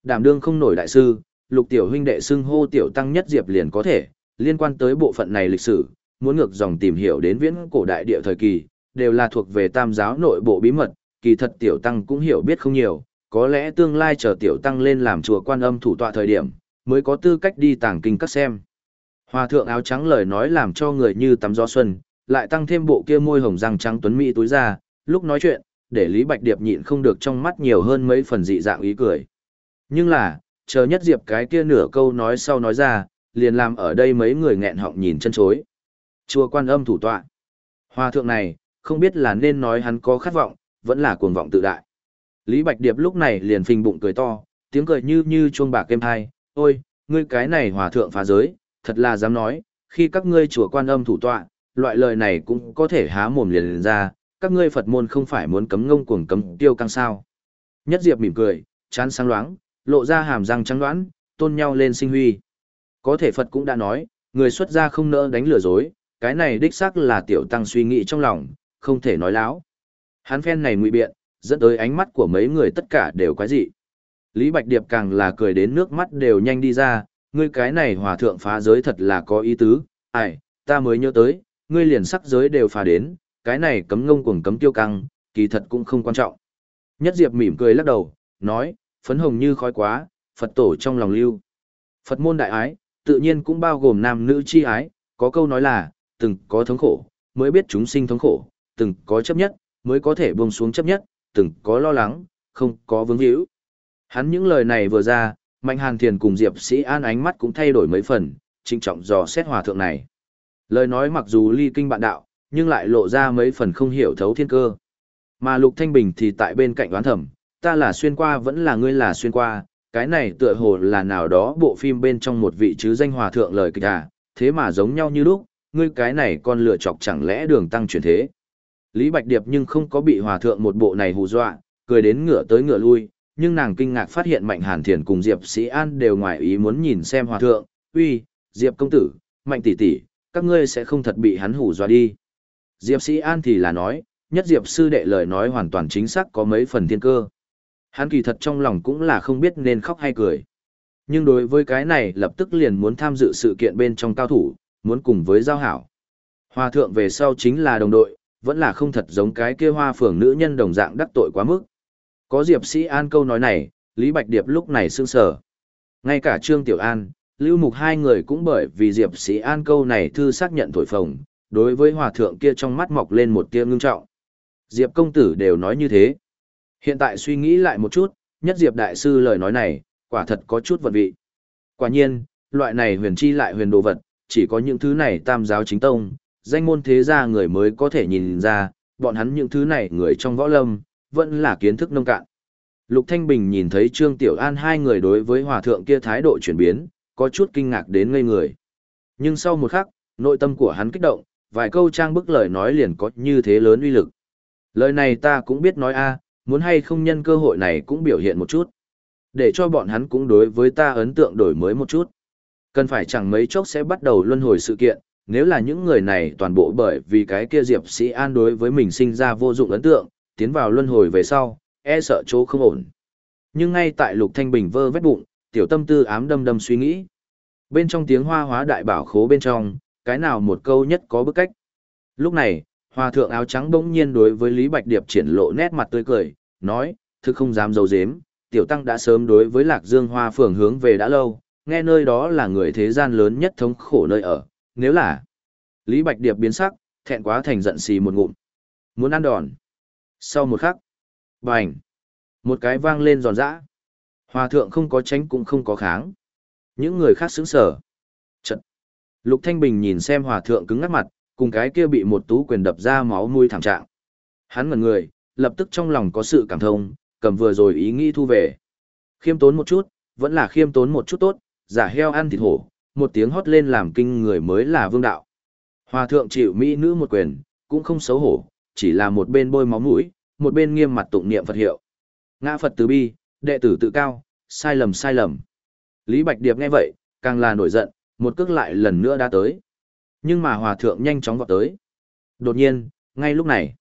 Đảm đương không nổi đại sư, lục tiểu huynh đệ xưng hô tiểu tăng nhất diệp liền có thể, liên quan tới bộ phận này lịch sử, muốn ngược dòng tìm hiểu đến viễn cổ đại địa thời kỳ, đều là thuộc về tam giáo nội bộ bí mật, kỳ thật tiểu tăng cũng hiểu biết không nhiều, có lẽ tương lai chờ tiểu tăng lên làm chùa quan âm thủ tọa thời điểm, mới có tư cách đi tàng kinh các xem. Hòa thượng áo trắng lời nói làm cho người như tắm gió xuân, lại tăng thêm bộ kia môi hồng răng trắng tuấn mỹ túi ra, lúc nói chuyện, để Lý Bạch Điệp nhịn không được trong mắt nhiều hơn mấy phần dị dạng ý cười. Nhưng là, chờ nhất diệp cái kia nửa câu nói sau nói ra, liền làm ở đây mấy người nghẹn họng nhìn chân chối. Chùa quan âm thủ tọa. Hòa thượng này, không biết là nên nói hắn có khát vọng, vẫn là cuồng vọng tự đại. Lý Bạch Điệp lúc này liền phình bụng cười to, tiếng cười như như chuông bạc êm hai, ôi, ngươi cái này hòa thượng phá giới, thật là dám nói, khi các ngươi chùa quan âm thủ tọa, loại lời này cũng có thể há mồm liền, liền ra, các ngươi Phật môn không phải muốn cấm ngông cuồng cấm tiêu căng sao. Nhất Diệp mỉm cười, chán sáng loáng, lộ ra hàm răng trắng đoán, tôn nhau lên sinh huy. Có thể Phật cũng đã nói, người xuất gia không nỡ đánh lừa dối, cái này đích xác là tiểu tăng suy nghĩ trong lòng, không thể nói láo. Hắn phen này ngụy biện, dẫn tới ánh mắt của mấy người tất cả đều quái dị. Lý Bạch Điệp càng là cười đến nước mắt đều nhanh đi ra, ngươi cái này hòa thượng phá giới thật là có ý tứ, ai, ta mới nhớ tới, ngươi liền sắc giới đều phá đến, cái này cấm ngông cuồng cấm tiêu căng, kỳ thật cũng không quan trọng. Nhất Diệp mỉm cười lắc đầu, nói, phấn hồng như khói quá, Phật tổ trong lòng lưu. Phật môn đại ái, tự nhiên cũng bao gồm nam nữ chi ái, có câu nói là, từng có thống khổ, mới biết chúng sinh thống khổ, từng có chấp nhất, mới có thể buông xuống chấp nhất, từng có lo lắng, không có vướng hữu. Hắn những lời này vừa ra, Mạnh Hàn Thiền cùng Diệp Sĩ An ánh mắt cũng thay đổi mấy phần, trinh trọng dò xét hòa thượng này. Lời nói mặc dù ly kinh bạn đạo, nhưng lại lộ ra mấy phần không hiểu thấu thiên cơ. Mà Lục Thanh Bình thì tại bên cạnh đoán thầm ta là xuyên qua vẫn là ngươi là xuyên qua, cái này tựa hồ là nào đó bộ phim bên trong một vị chứ danh hòa thượng lời kịch à, thế mà giống nhau như lúc, ngươi cái này con lựa chọc chẳng lẽ đường tăng chuyển thế. Lý Bạch Điệp nhưng không có bị hòa thượng một bộ này hù dọa, cười đến ngửa tới ngửa lui, nhưng nàng kinh ngạc phát hiện Mạnh Hàn Thiền cùng Diệp Sĩ An đều ngoài ý muốn nhìn xem hòa thượng, uy, Diệp công tử, Mạnh tỷ tỷ, các ngươi sẽ không thật bị hắn hù dọa đi. Diệp Sĩ An thì là nói, nhất Diệp sư đệ lời nói hoàn toàn chính xác có mấy phần thiên cơ. Hắn kỳ thật trong lòng cũng là không biết nên khóc hay cười. Nhưng đối với cái này lập tức liền muốn tham dự sự kiện bên trong cao thủ, muốn cùng với giao hảo. Hòa thượng về sau chính là đồng đội, vẫn là không thật giống cái kia hoa phường nữ nhân đồng dạng đắc tội quá mức. Có Diệp Sĩ An câu nói này, Lý Bạch Điệp lúc này sương sở. Ngay cả Trương Tiểu An, Lưu Mục hai người cũng bởi vì Diệp Sĩ An câu này thư xác nhận thổi phồng, đối với hòa thượng kia trong mắt mọc lên một tia ngưng trọng. Diệp công tử đều nói như thế. Hiện tại suy nghĩ lại một chút, nhất Diệp đại sư lời nói này, quả thật có chút vật vị. Quả nhiên, loại này huyền chi lại huyền đồ vật, chỉ có những thứ này tam giáo chính tông, danh môn thế gia người mới có thể nhìn ra, bọn hắn những thứ này người trong võ lâm, vẫn là kiến thức nông cạn. Lục Thanh Bình nhìn thấy Trương Tiểu An hai người đối với hòa thượng kia thái độ chuyển biến, có chút kinh ngạc đến ngây người. Nhưng sau một khắc, nội tâm của hắn kích động, vài câu trang bức lời nói liền có như thế lớn uy lực. Lời này ta cũng biết nói a, muốn hay không nhân cơ hội này cũng biểu hiện một chút. Để cho bọn hắn cũng đối với ta ấn tượng đổi mới một chút. Cần phải chẳng mấy chốc sẽ bắt đầu luân hồi sự kiện, nếu là những người này toàn bộ bởi vì cái kia Diệp Sĩ An đối với mình sinh ra vô dụng ấn tượng, tiến vào luân hồi về sau, e sợ chỗ không ổn. Nhưng ngay tại Lục Thanh Bình vơ vét bụng, tiểu tâm tư ám đâm đâm suy nghĩ. Bên trong tiếng hoa hóa đại bảo khố bên trong, cái nào một câu nhất có bức cách. Lúc này, Hòa thượng áo trắng bỗng nhiên đối với Lý Bạch Điệp triển lộ nét mặt tươi cười, nói, thực không dám dấu dếm, tiểu tăng đã sớm đối với Lạc Dương Hoa phường hướng về đã lâu, nghe nơi đó là người thế gian lớn nhất thống khổ nơi ở, nếu là... Lý Bạch Điệp biến sắc, thẹn quá thành giận xì một ngụm. Muốn ăn đòn. Sau một khắc, bành, một cái vang lên giòn giã. Hòa thượng không có tránh cũng không có kháng. Những người khác sững sờ. Trận. Lục Thanh Bình nhìn xem hòa thượng cứng ngắt mặt, cùng cái kia bị một tú quyền đập ra máu mũi thảm trạng. Hắn ngẩn người, lập tức trong lòng có sự cảm thông, cầm vừa rồi ý nghĩ thu về. Khiêm tốn một chút, vẫn là khiêm tốn một chút tốt, giả heo ăn thịt hổ, một tiếng hót lên làm kinh người mới là vương đạo. Hòa thượng chịu mỹ nữ một quyền, cũng không xấu hổ, chỉ là một bên bôi máu mũi, một bên nghiêm mặt tụng niệm Phật hiệu. Ngã Phật từ bi, đệ tử tự cao, sai lầm sai lầm. Lý Bạch Điệp nghe vậy, càng là nổi giận, một cước lại lần nữa đã tới. Nhưng mà hòa thượng nhanh chóng vọt tới. Đột nhiên, ngay lúc này,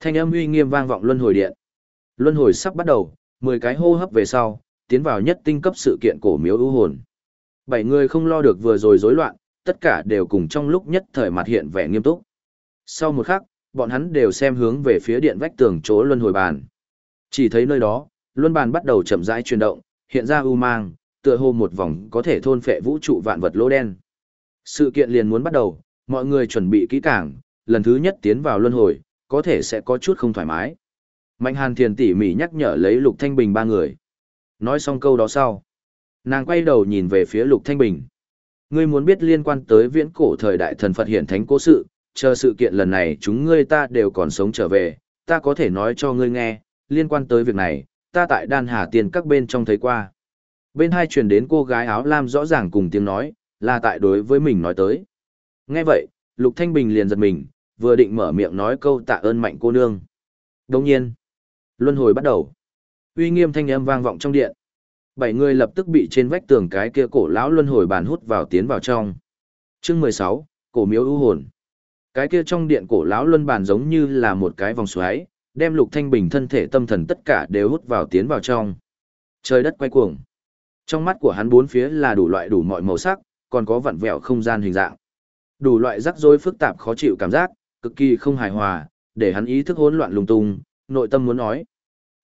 thanh âm uy nghiêm vang vọng luân hồi điện. Luân hồi sắp bắt đầu, 10 cái hô hấp về sau, tiến vào nhất tinh cấp sự kiện cổ miếu ưu hồn. Bảy người không lo được vừa rồi rối loạn, tất cả đều cùng trong lúc nhất thời mặt hiện vẻ nghiêm túc. Sau một khắc, bọn hắn đều xem hướng về phía điện vách tường chỗ luân hồi bàn. Chỉ thấy nơi đó, luân bàn bắt đầu chậm rãi chuyển động, hiện ra u mang, tựa hồ một vòng có thể thôn phệ vũ trụ vạn vật lỗ đen. Sự kiện liền muốn bắt đầu, mọi người chuẩn bị kỹ càng, lần thứ nhất tiến vào luân hồi, có thể sẽ có chút không thoải mái. Mạnh Hàn Thiền tỉ mỉ nhắc nhở lấy Lục Thanh Bình ba người. Nói xong câu đó sau, nàng quay đầu nhìn về phía Lục Thanh Bình. Ngươi muốn biết liên quan tới viễn cổ thời đại thần Phật hiển thánh cố sự, chờ sự kiện lần này chúng ngươi ta đều còn sống trở về, ta có thể nói cho ngươi nghe, liên quan tới việc này, ta tại đan hà tiền các bên trong thấy qua. Bên hai truyền đến cô gái áo lam rõ ràng cùng tiếng nói, là tại đối với mình nói tới. Nghe vậy, Lục Thanh Bình liền giật mình, vừa định mở miệng nói câu tạ ơn mạnh cô nương. Đồng nhiên, luân hồi bắt đầu. Uy nghiêm thanh âm vang vọng trong điện. Bảy người lập tức bị trên vách tường cái kia cổ lão luân hồi bàn hút vào tiến vào trong. Chương 16, cổ miếu ưu hồn. Cái kia trong điện cổ lão luân bàn giống như là một cái vòng xoáy, đem Lục Thanh Bình thân thể tâm thần tất cả đều hút vào tiến vào trong. Trời đất quay cuồng. Trong mắt của hắn bốn phía là đủ loại đủ mọi màu sắc, còn có vặn vẹo không gian hình dạng. Đủ loại rắc rối phức tạp khó chịu cảm giác, cực kỳ không hài hòa, để hắn ý thức hỗn loạn lung tung, nội tâm muốn nói.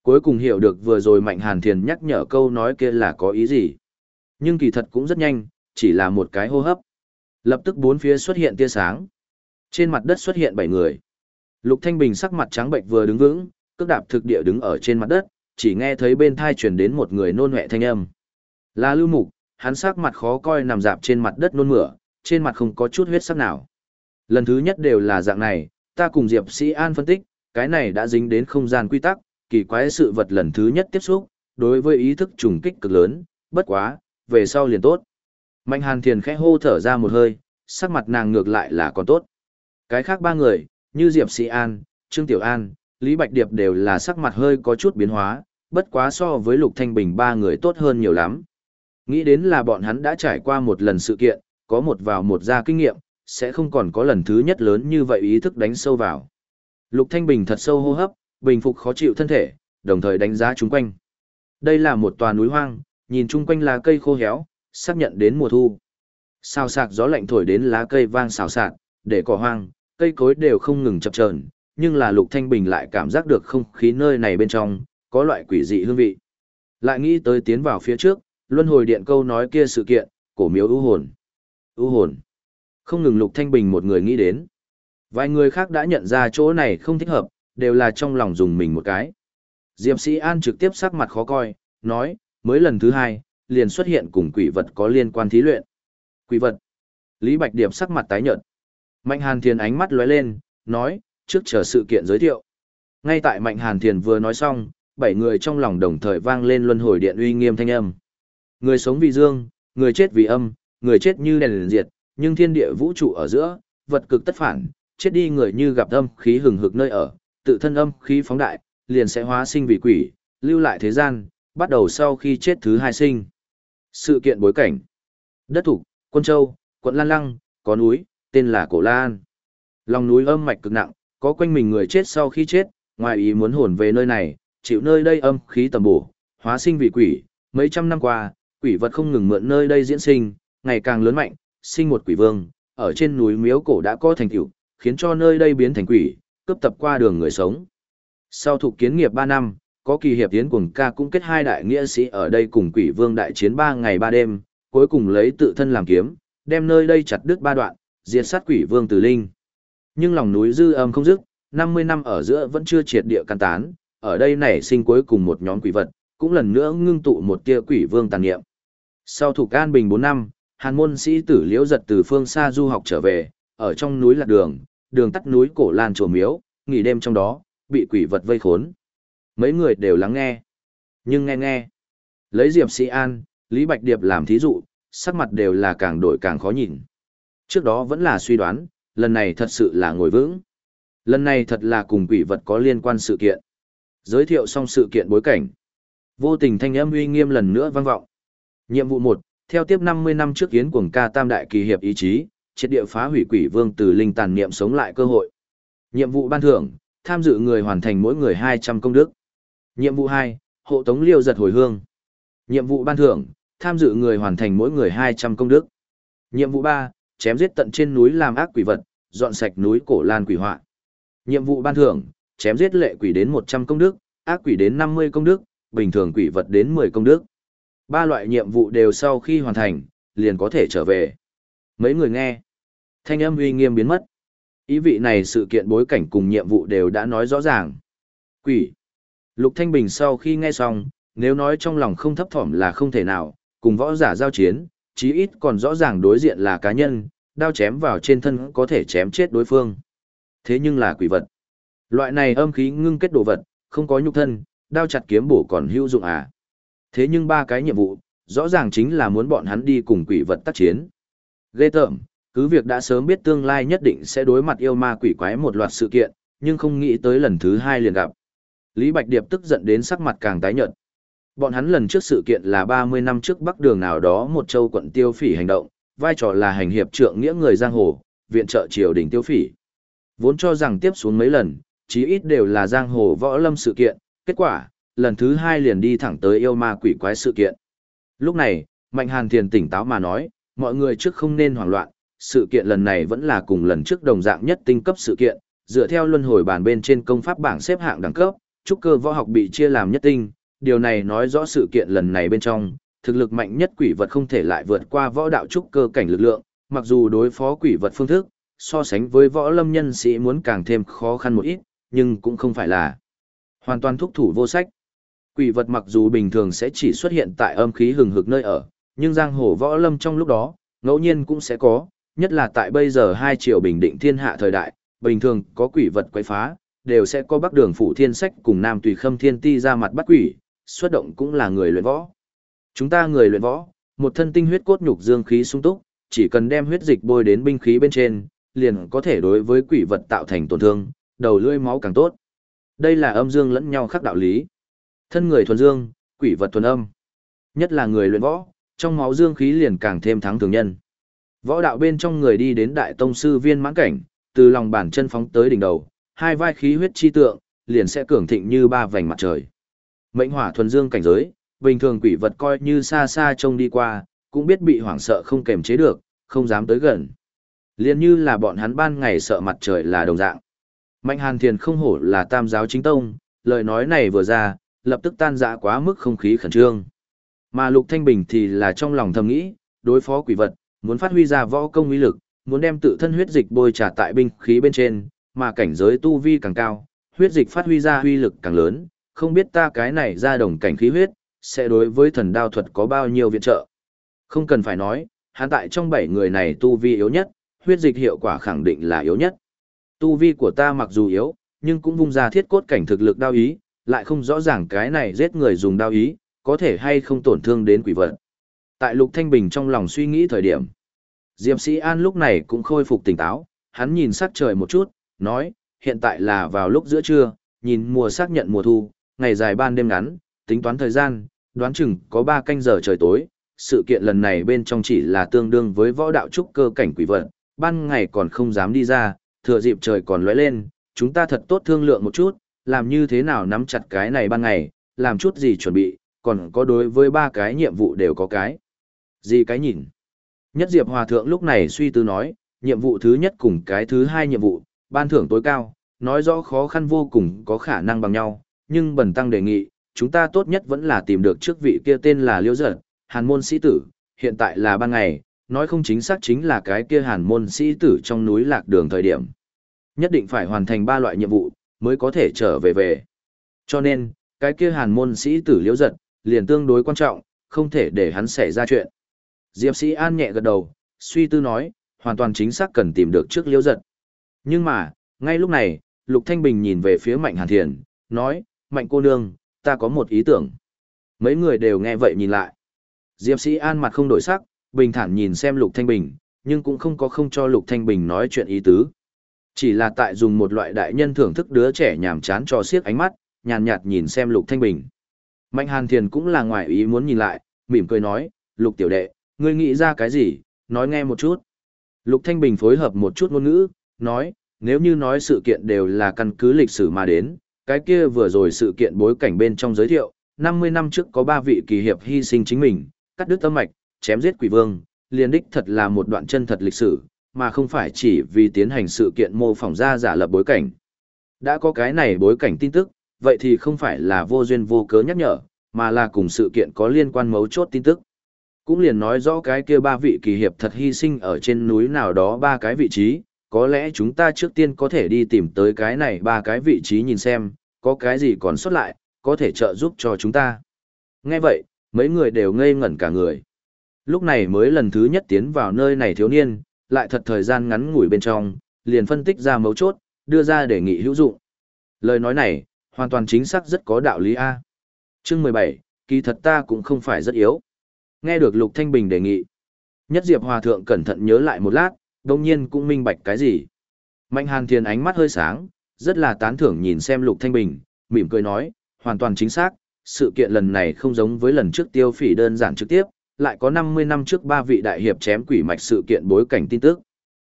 Cuối cùng hiểu được vừa rồi Mạnh Hàn Thiền nhắc nhở câu nói kia là có ý gì. Nhưng kỳ thật cũng rất nhanh, chỉ là một cái hô hấp. Lập tức bốn phía xuất hiện tia sáng. Trên mặt đất xuất hiện bảy người. Lục Thanh Bình sắc mặt trắng bệnh vừa đứng vững, cước đạp thực địa đứng ở trên mặt đất, chỉ nghe thấy bên thai truyền đến một người nôn hẹ thanh âm. Là Lưu Mục, hắn sắc mặt khó coi nằm dạp trên mặt đất nôn mửa, trên mặt không có chút huyết sắc nào. Lần thứ nhất đều là dạng này, ta cùng Diệp Sĩ An phân tích, cái này đã dính đến không gian quy tắc, kỳ quái sự vật lần thứ nhất tiếp xúc, đối với ý thức trùng kích cực lớn, bất quá, về sau liền tốt. Mạnh Hàn Thiền khẽ hô thở ra một hơi, sắc mặt nàng ngược lại là còn tốt. Cái khác ba người, như Diệp Sĩ An, Trương Tiểu An, Lý Bạch Điệp đều là sắc mặt hơi có chút biến hóa, bất quá so với Lục Thanh Bình ba người tốt hơn nhiều lắm. Nghĩ đến là bọn hắn đã trải qua một lần sự kiện, có một vào một ra kinh nghiệm, sẽ không còn có lần thứ nhất lớn như vậy ý thức đánh sâu vào. Lục Thanh Bình thật sâu hô hấp, bình phục khó chịu thân thể, đồng thời đánh giá chung quanh. Đây là một tòa núi hoang, nhìn chung quanh là cây khô héo, xác nhận đến mùa thu. Sao sạc gió lạnh thổi đến lá cây vang xào sạc, để cỏ hoang, cây cối đều không ngừng chập chờn, nhưng là Lục Thanh Bình lại cảm giác được không khí nơi này bên trong, có loại quỷ dị hương vị. Lại nghĩ tới tiến vào phía trước, luân hồi điện câu nói kia sự kiện, cổ miếu ưu hồn. ưu hồn. Không ngừng Lục Thanh Bình một người nghĩ đến. Vài người khác đã nhận ra chỗ này không thích hợp, đều là trong lòng dùng mình một cái. Diệp Sĩ An trực tiếp sắc mặt khó coi, nói, mới lần thứ hai, liền xuất hiện cùng quỷ vật có liên quan thí luyện. Quỷ vật. Lý Bạch Điệp sắc mặt tái nhợt. Mạnh Hàn Thiền ánh mắt lóe lên, nói, trước chờ sự kiện giới thiệu. Ngay tại Mạnh Hàn Thiền vừa nói xong, bảy người trong lòng đồng thời vang lên luân hồi điện uy nghiêm thanh âm. Người sống vì dương, người chết vì âm, người chết như đèn liền diệt, nhưng thiên địa vũ trụ ở giữa, vật cực tất phản, chết đi người như gặp âm khí hừng hực nơi ở, tự thân âm khí phóng đại, liền sẽ hóa sinh vì quỷ, lưu lại thế gian, bắt đầu sau khi chết thứ hai sinh. Sự kiện bối cảnh Đất thủ, Quân Châu, quận Lan Lăng, có núi, tên là Cổ Lan. Lòng núi âm mạch cực nặng, có quanh mình người chết sau khi chết, ngoài ý muốn hồn về nơi này, chịu nơi đây âm khí tầm bổ, hóa sinh vì quỷ, mấy trăm năm qua, quỷ vật không ngừng mượn nơi đây diễn sinh, ngày càng lớn mạnh, sinh một quỷ vương, ở trên núi miếu cổ đã có thành tựu, khiến cho nơi đây biến thành quỷ, cướp tập qua đường người sống. Sau thụ kiến nghiệp 3 năm, có kỳ hiệp tiến cùng ca cũng kết hai đại nghĩa sĩ ở đây cùng quỷ vương đại chiến 3 ngày 3 đêm, cuối cùng lấy tự thân làm kiếm, đem nơi đây chặt đứt ba đoạn, diệt sát quỷ vương tử linh. Nhưng lòng núi dư âm không dứt, 50 năm ở giữa vẫn chưa triệt địa căn tán, ở đây nảy sinh cuối cùng một nhóm quỷ vật, cũng lần nữa ngưng tụ một tia quỷ vương tàn niệm. Sau thủ can bình 4 năm, hàn môn sĩ tử liễu giật từ phương xa du học trở về, ở trong núi lạc đường, đường tắt núi cổ lan chùa miếu, nghỉ đêm trong đó, bị quỷ vật vây khốn. Mấy người đều lắng nghe. Nhưng nghe nghe. Lấy Diệp Sĩ An, Lý Bạch Điệp làm thí dụ, sắc mặt đều là càng đổi càng khó nhìn. Trước đó vẫn là suy đoán, lần này thật sự là ngồi vững. Lần này thật là cùng quỷ vật có liên quan sự kiện. Giới thiệu xong sự kiện bối cảnh. Vô tình thanh âm uy nghiêm lần nữa vang vọng. Nhiệm vụ 1, theo tiếp 50 năm trước kiến cuồng ca tam đại kỳ hiệp ý chí, triệt địa phá hủy quỷ vương từ linh tàn niệm sống lại cơ hội. Nhiệm vụ ban thưởng, tham dự người hoàn thành mỗi người 200 công đức. Nhiệm vụ 2, hộ tống liêu giật hồi hương. Nhiệm vụ ban thưởng, tham dự người hoàn thành mỗi người 200 công đức. Nhiệm vụ 3, chém giết tận trên núi làm ác quỷ vật, dọn sạch núi cổ lan quỷ họa. Nhiệm vụ ban thưởng, chém giết lệ quỷ đến 100 công đức, ác quỷ đến 50 công đức, bình thường quỷ vật đến 10 công đức. Ba loại nhiệm vụ đều sau khi hoàn thành, liền có thể trở về. Mấy người nghe. Thanh âm uy nghiêm biến mất. Ý vị này sự kiện bối cảnh cùng nhiệm vụ đều đã nói rõ ràng. Quỷ. Lục Thanh Bình sau khi nghe xong, nếu nói trong lòng không thấp thỏm là không thể nào, cùng võ giả giao chiến, chí ít còn rõ ràng đối diện là cá nhân, đao chém vào trên thân có thể chém chết đối phương. Thế nhưng là quỷ vật. Loại này âm khí ngưng kết đồ vật, không có nhục thân, đao chặt kiếm bổ còn hữu dụng à. Thế nhưng ba cái nhiệm vụ, rõ ràng chính là muốn bọn hắn đi cùng quỷ vật tác chiến. Ghê tởm, cứ việc đã sớm biết tương lai nhất định sẽ đối mặt yêu ma quỷ quái một loạt sự kiện, nhưng không nghĩ tới lần thứ hai liền gặp. Lý Bạch Điệp tức giận đến sắc mặt càng tái nhợt. Bọn hắn lần trước sự kiện là 30 năm trước bắc đường nào đó một châu quận tiêu phỉ hành động, vai trò là hành hiệp trượng nghĩa người giang hồ, viện trợ triều đình tiêu phỉ. Vốn cho rằng tiếp xuống mấy lần, chí ít đều là giang hồ võ lâm sự kiện, kết quả, lần thứ hai liền đi thẳng tới yêu ma quỷ quái sự kiện. Lúc này, Mạnh Hàn Thiền tỉnh táo mà nói, mọi người trước không nên hoảng loạn, sự kiện lần này vẫn là cùng lần trước đồng dạng nhất tinh cấp sự kiện, dựa theo luân hồi bản bên trên công pháp bảng xếp hạng đẳng cấp, trúc cơ võ học bị chia làm nhất tinh, điều này nói rõ sự kiện lần này bên trong, thực lực mạnh nhất quỷ vật không thể lại vượt qua võ đạo trúc cơ cảnh lực lượng, mặc dù đối phó quỷ vật phương thức, so sánh với võ lâm nhân sĩ muốn càng thêm khó khăn một ít, nhưng cũng không phải là hoàn toàn thúc thủ vô sách. Quỷ vật mặc dù bình thường sẽ chỉ xuất hiện tại âm khí hừng hực nơi ở, nhưng giang hồ võ lâm trong lúc đó, ngẫu nhiên cũng sẽ có, nhất là tại bây giờ hai triều bình định thiên hạ thời đại, bình thường có quỷ vật quấy phá, đều sẽ có bắc đường phủ thiên sách cùng nam tùy khâm thiên ti ra mặt bắt quỷ, xuất động cũng là người luyện võ. Chúng ta người luyện võ, một thân tinh huyết cốt nhục dương khí sung túc, chỉ cần đem huyết dịch bôi đến binh khí bên trên, liền có thể đối với quỷ vật tạo thành tổn thương, đầu lưỡi máu càng tốt. Đây là âm dương lẫn nhau khác đạo lý. Thân người thuần dương, quỷ vật thuần âm. Nhất là người luyện võ, trong máu dương khí liền càng thêm thắng thường nhân. Võ đạo bên trong người đi đến đại tông sư viên mãn cảnh, từ lòng bàn chân phóng tới đỉnh đầu, hai vai khí huyết chi tượng, liền sẽ cường thịnh như ba vành mặt trời. Mệnh hỏa thuần dương cảnh giới, bình thường quỷ vật coi như xa xa trông đi qua, cũng biết bị hoảng sợ không kềm chế được, không dám tới gần. Liên như là bọn hắn ban ngày sợ mặt trời là đồng dạng. Mạnh hàn thiền không hổ là tam giáo chính tông, lời nói này vừa ra, lập tức tan dã quá mức không khí khẩn trương. Mà Lục Thanh Bình thì là trong lòng thầm nghĩ, đối phó quỷ vật, muốn phát huy ra võ công uy lực, muốn đem tự thân huyết dịch bôi trả tại binh khí bên trên, mà cảnh giới tu vi càng cao, huyết dịch phát huy ra uy lực càng lớn, không biết ta cái này ra đồng cảnh khí huyết, sẽ đối với thần đao thuật có bao nhiêu viện trợ. Không cần phải nói, hắn tại trong bảy người này tu vi yếu nhất, huyết dịch hiệu quả khẳng định là yếu nhất. Tu vi của ta mặc dù yếu, nhưng cũng vung ra thiết cốt cảnh thực lực đao ý, lại không rõ ràng cái này giết người dùng đao ý, có thể hay không tổn thương đến quỷ vật. Tại Lục Thanh Bình trong lòng suy nghĩ thời điểm, Diệp Sĩ An lúc này cũng khôi phục tỉnh táo, hắn nhìn sắc trời một chút, nói, hiện tại là vào lúc giữa trưa, nhìn mùa xác nhận mùa thu, ngày dài ban đêm ngắn, tính toán thời gian, đoán chừng có 3 canh giờ trời tối, sự kiện lần này bên trong chỉ là tương đương với võ đạo trúc cơ cảnh quỷ vật, ban ngày còn không dám đi ra, thừa dịp trời còn lóe lên, chúng ta thật tốt thương lượng một chút, làm như thế nào nắm chặt cái này ban ngày, làm chút gì chuẩn bị, còn có đối với ba cái nhiệm vụ đều có cái. Gì cái nhìn? Nhất Diệp Hòa Thượng lúc này suy tư nói, nhiệm vụ thứ nhất cùng cái thứ hai nhiệm vụ, ban thưởng tối cao, nói rõ khó khăn vô cùng có khả năng bằng nhau, nhưng bần tăng đề nghị, chúng ta tốt nhất vẫn là tìm được trước vị kia tên là Liêu Giật, hàn môn sĩ tử, hiện tại là ban ngày, nói không chính xác chính là cái kia hàn môn sĩ tử trong núi lạc đường thời điểm. Nhất định phải hoàn thành ba loại nhiệm vụ, mới có thể trở về về. Cho nên, cái kia hàn môn sĩ tử liễu giật, liền tương đối quan trọng, không thể để hắn xảy ra chuyện. Diệp sĩ an nhẹ gật đầu, suy tư nói, hoàn toàn chính xác cần tìm được trước liễu giật. Nhưng mà, ngay lúc này, Lục Thanh Bình nhìn về phía Mạnh Hàn Thiền, nói, Mạnh cô nương, ta có một ý tưởng. Mấy người đều nghe vậy nhìn lại. Diệp sĩ an mặt không đổi sắc, bình thản nhìn xem Lục Thanh Bình, nhưng cũng không có không cho Lục Thanh Bình nói chuyện ý tứ. Chỉ là tại dùng một loại đại nhân thưởng thức đứa trẻ nhàm chán cho siết ánh mắt, nhàn nhạt nhìn xem Lục Thanh Bình. Mạnh Hàn Thiền cũng là ngoài ý muốn nhìn lại, mỉm cười nói, Lục tiểu đệ, ngươi nghĩ ra cái gì, nói nghe một chút. Lục Thanh Bình phối hợp một chút ngôn ngữ, nói, nếu như nói sự kiện đều là căn cứ lịch sử mà đến, cái kia vừa rồi sự kiện bối cảnh bên trong giới thiệu, 50 năm trước có ba vị kỳ hiệp hy sinh chính mình, cắt đứt tâm mạch, chém giết quỷ vương, liền đích thật là một đoạn chân thật lịch sử, mà không phải chỉ vì tiến hành sự kiện mô phỏng ra giả lập bối cảnh. Đã có cái này bối cảnh tin tức, vậy thì không phải là vô duyên vô cớ nhắc nhở, mà là cùng sự kiện có liên quan mấu chốt tin tức. Cũng liền nói rõ cái kia ba vị kỳ hiệp thật hy sinh ở trên núi nào đó ba cái vị trí, có lẽ chúng ta trước tiên có thể đi tìm tới cái này ba cái vị trí nhìn xem, có cái gì còn xuất lại, có thể trợ giúp cho chúng ta. Nghe vậy, mấy người đều ngây ngẩn cả người. Lúc này mới lần thứ nhất tiến vào nơi này thiếu niên, lại thật thời gian ngắn ngủi bên trong, liền phân tích ra mấu chốt, đưa ra đề nghị hữu dụng. Lời nói này, hoàn toàn chính xác rất có đạo lý A. Chương 17, kỳ thật ta cũng không phải rất yếu. Nghe được Lục Thanh Bình đề nghị. Nhất Diệp Hòa Thượng cẩn thận nhớ lại một lát, đông nhiên cũng minh bạch cái gì. Mạnh Hàn Thiên ánh mắt hơi sáng, rất là tán thưởng nhìn xem Lục Thanh Bình, mỉm cười nói, hoàn toàn chính xác, sự kiện lần này không giống với lần trước tiêu phỉ đơn giản trực tiếp, lại có 50 năm trước ba vị đại hiệp chém quỷ mạch sự kiện bối cảnh tin tức.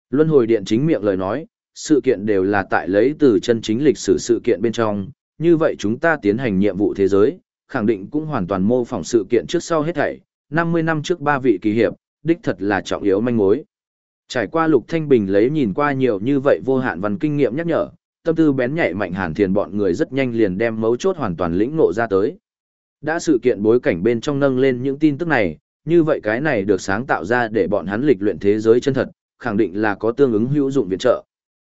Luân hồi điện chính miệng lời nói, sự kiện đều là tại lấy từ chân chính lịch sử sự kiện bên trong, như vậy chúng ta tiến hành nhiệm vụ thế giới, khẳng định cũng hoàn toàn mô phỏng sự kiện trước sau hết thảy, 50 năm trước ba vị kỳ hiệp, đích thật là trọng yếu manh mối. Trải qua Lục Thanh Bình lấy nhìn qua nhiều như vậy vô hạn văn kinh nghiệm nhắc nhở, tâm tư bén nhạy mạnh hàn thiền bọn người rất nhanh liền đem mấu chốt hoàn toàn lĩnh ngộ ra tới. Đã sự kiện bối cảnh bên trong nâng lên những tin tức này, như vậy cái này được sáng tạo ra để bọn hắn lịch luyện thế giới chân thật, khẳng định là có tương ứng hữu dụng viện trợ.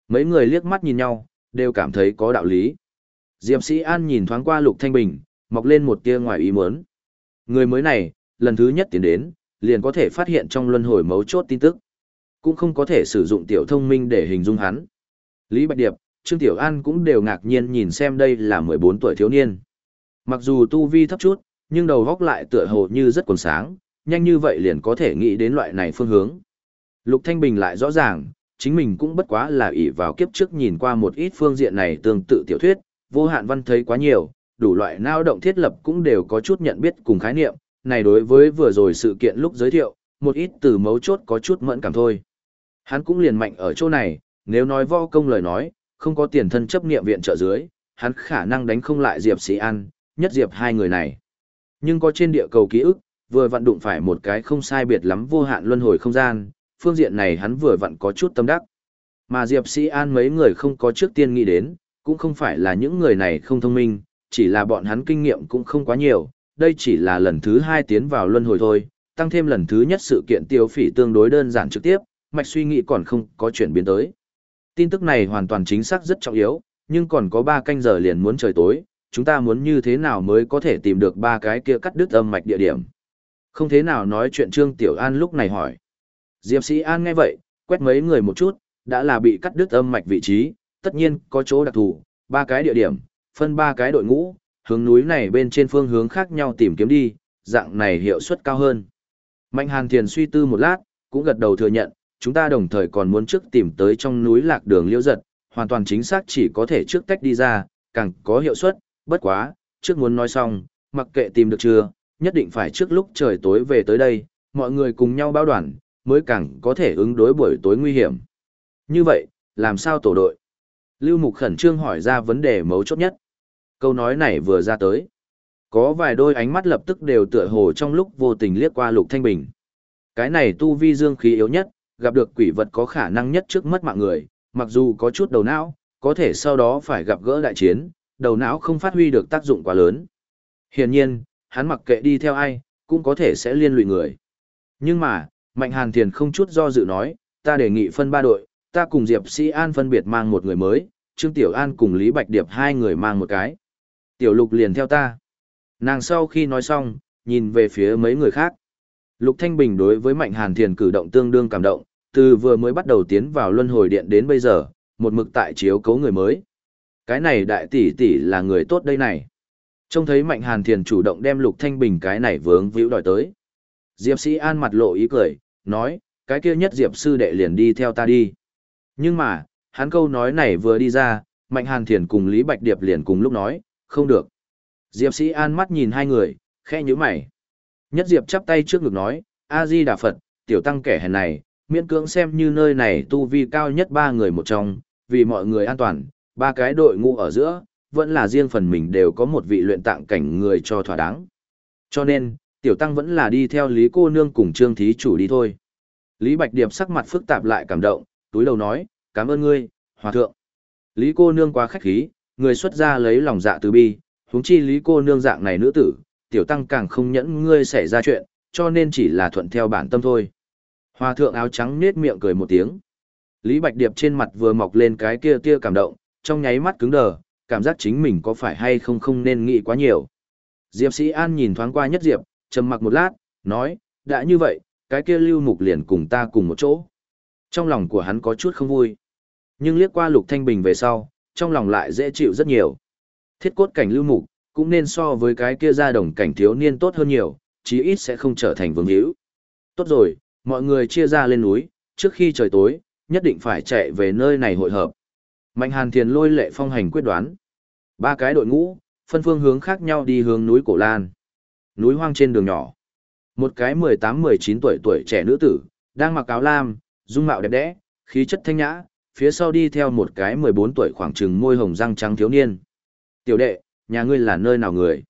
Mấy người liếc mắt nhìn nhau, đều cảm thấy có đạo lý. Diệp Sĩ An nhìn thoáng qua Lục Thanh Bình, mọc lên một tia ngoài ý muốn. Người mới này, lần thứ nhất tiến đến, liền có thể phát hiện trong luân hồi mấu chốt tin tức. Cũng không có thể sử dụng tiểu thông minh để hình dung hắn. Lý Bạch Điệp, Trương Tiểu An cũng đều ngạc nhiên nhìn xem đây là 14 tuổi thiếu niên. Mặc dù tu vi thấp chút, nhưng đầu góc lại tựa hồ như rất còn sáng, nhanh như vậy liền có thể nghĩ đến loại này phương hướng. Lục Thanh Bình lại rõ ràng, chính mình cũng bất quá là ỷ vào kiếp trước nhìn qua một ít phương diện này tương tự tiểu thuyết, vô hạn văn thấy quá nhiều, đủ loại nao động thiết lập cũng đều có chút nhận biết cùng khái niệm, này đối với vừa rồi sự kiện lúc giới thiệu, một ít từ mấu chốt có chút mẫn cảm thôi. Hắn cũng liền mạnh ở chỗ này, nếu nói võ công lời nói, không có tiền thân chấp niệm viện trợ dưới, hắn khả năng đánh không lại Diệp Sĩ An, nhất Diệp hai người này. Nhưng có trên địa cầu ký ức, vừa vặn đụng phải một cái không sai biệt lắm vô hạn luân hồi không gian, phương diện này hắn vừa vặn có chút tâm đắc. Mà Diệp Sĩ An mấy người không có trước tiên nghĩ đến, cũng không phải là những người này không thông minh, chỉ là bọn hắn kinh nghiệm cũng không quá nhiều, đây chỉ là lần thứ hai tiến vào luân hồi thôi, tăng thêm lần thứ nhất sự kiện tiêu phỉ tương đối đơn giản trực tiếp, mạch suy nghĩ còn không có chuyển biến tới. Tin tức này hoàn toàn chính xác rất trọng yếu, nhưng còn có 3 canh giờ liền muốn trời tối, chúng ta muốn như thế nào mới có thể tìm được ba cái kia cắt đứt âm mạch địa điểm. Không thế nào nói chuyện Trương Tiểu An lúc này hỏi. Diệp Sĩ An nghe vậy, quét mấy người một chút, đã là bị cắt đứt âm mạch vị trí, tất nhiên có chỗ đặc thù, ba cái địa điểm, phân ba cái đội ngũ, hướng núi này bên trên phương hướng khác nhau tìm kiếm đi, dạng này hiệu suất cao hơn. Mạnh Hàn Thiền suy tư một lát, cũng gật đầu thừa nhận, chúng ta đồng thời còn muốn trước tìm tới trong núi lạc đường liễu giật, hoàn toàn chính xác chỉ có thể trước tách đi ra, càng có hiệu suất, bất quá, trước muốn nói xong, mặc kệ tìm được chưa, nhất định phải trước lúc trời tối về tới đây, mọi người cùng nhau báo đoàn, mới càng có thể ứng đối buổi tối nguy hiểm. Như vậy, làm sao tổ đội? Lưu Mục khẩn trương hỏi ra vấn đề mấu chốt nhất. Câu nói này vừa ra tới. Có vài đôi ánh mắt lập tức đều tựa hồ trong lúc vô tình liếc qua Lục Thanh Bình. Cái này tu vi dương khí yếu nhất, gặp được quỷ vật có khả năng nhất trước mất mạng người, mặc dù có chút đầu não, có thể sau đó phải gặp gỡ đại chiến, đầu não không phát huy được tác dụng quá lớn. Hiển nhiên, hắn mặc kệ đi theo ai, cũng có thể sẽ liên lụy người. Nhưng mà, Mạnh Hàn Thiền không chút do dự nói, ta đề nghị phân ba đội, ta cùng Diệp Sĩ An phân biệt mang một người mới, Trương Tiểu An cùng Lý Bạch Điệp hai người mang một cái. Tiểu Lục liền theo ta. Nàng sau khi nói xong, nhìn về phía mấy người khác. Lục Thanh Bình đối với Mạnh Hàn Thiền cử động tương đương cảm động, từ vừa mới bắt đầu tiến vào luân hồi điện đến bây giờ, một mực tại chiếu cấu người mới. Cái này đại tỷ tỷ là người tốt đây này. Trông thấy Mạnh Hàn Thiền chủ động đem Lục Thanh Bình cái này vướng víu đòi tới. Diệp Sĩ An mặt lộ ý cười, nói, cái kia nhất Diệp sư đệ liền đi theo ta đi. Nhưng mà, hắn câu nói này vừa đi ra, Mạnh Hàn Thiền cùng Lý Bạch Điệp liền cùng lúc nói, không được. Diệp Sĩ An mắt nhìn hai người, khẽ nhíu mày. Nhất Diệp chắp tay trước ngực nói, A-di Đà Phật, tiểu tăng kẻ hèn này, miễn cưỡng xem như nơi này tu vi cao nhất ba người một trong, vì mọi người an toàn, ba cái đội ngũ ở giữa, vẫn là riêng phần mình đều có một vị luyện tạng cảnh người cho thỏa đáng. Cho nên, tiểu tăng vẫn là đi theo Lý cô nương cùng Trương thí chủ đi thôi. Lý Bạch Điệp sắc mặt phức tạp lại cảm động, túi đầu nói, cảm ơn ngươi, hòa thượng. Lý cô nương quá khách khí, người xuất gia lấy lòng dạ từ bi, huống chi Lý cô nương dạng này nữ tử, tiểu tăng càng không nhẫn ngươi xảy ra chuyện, cho nên chỉ là thuận theo bản tâm thôi. Hòa thượng áo trắng nết miệng cười một tiếng. Lý Bạch Điệp trên mặt vừa mọc lên cái kia tia cảm động, trong nháy mắt cứng đờ, cảm giác chính mình có phải hay không không nên nghĩ quá nhiều. Diệp Sĩ An nhìn thoáng qua nhất Diệp, trầm mặc một lát, nói, đã như vậy, cái kia lưu mục liền cùng ta cùng một chỗ. Trong lòng của hắn có chút không vui. Nhưng liếc qua Lục Thanh Bình về sau, trong lòng lại dễ chịu rất nhiều. Thiết cốt cảnh lưu mục, cũng nên so với cái kia ra đồng cảnh thiếu niên tốt hơn nhiều, chí ít sẽ không trở thành vương hữu. Tốt rồi, mọi người chia ra lên núi, trước khi trời tối, nhất định phải chạy về nơi này hội hợp. Mạnh Hàn Thiền lôi lệ phong hành quyết đoán. Ba cái đội ngũ, phân phương hướng khác nhau đi hướng núi Cổ Lan. Núi hoang trên đường nhỏ. Một cái 18-19 tuổi tuổi trẻ nữ tử, đang mặc áo lam, dung mạo đẹp đẽ, khí chất thanh nhã, phía sau đi theo một cái 14 tuổi khoảng chừng môi hồng răng trắng thiếu niên. Tiểu đệ, nhà ngươi là nơi nào người?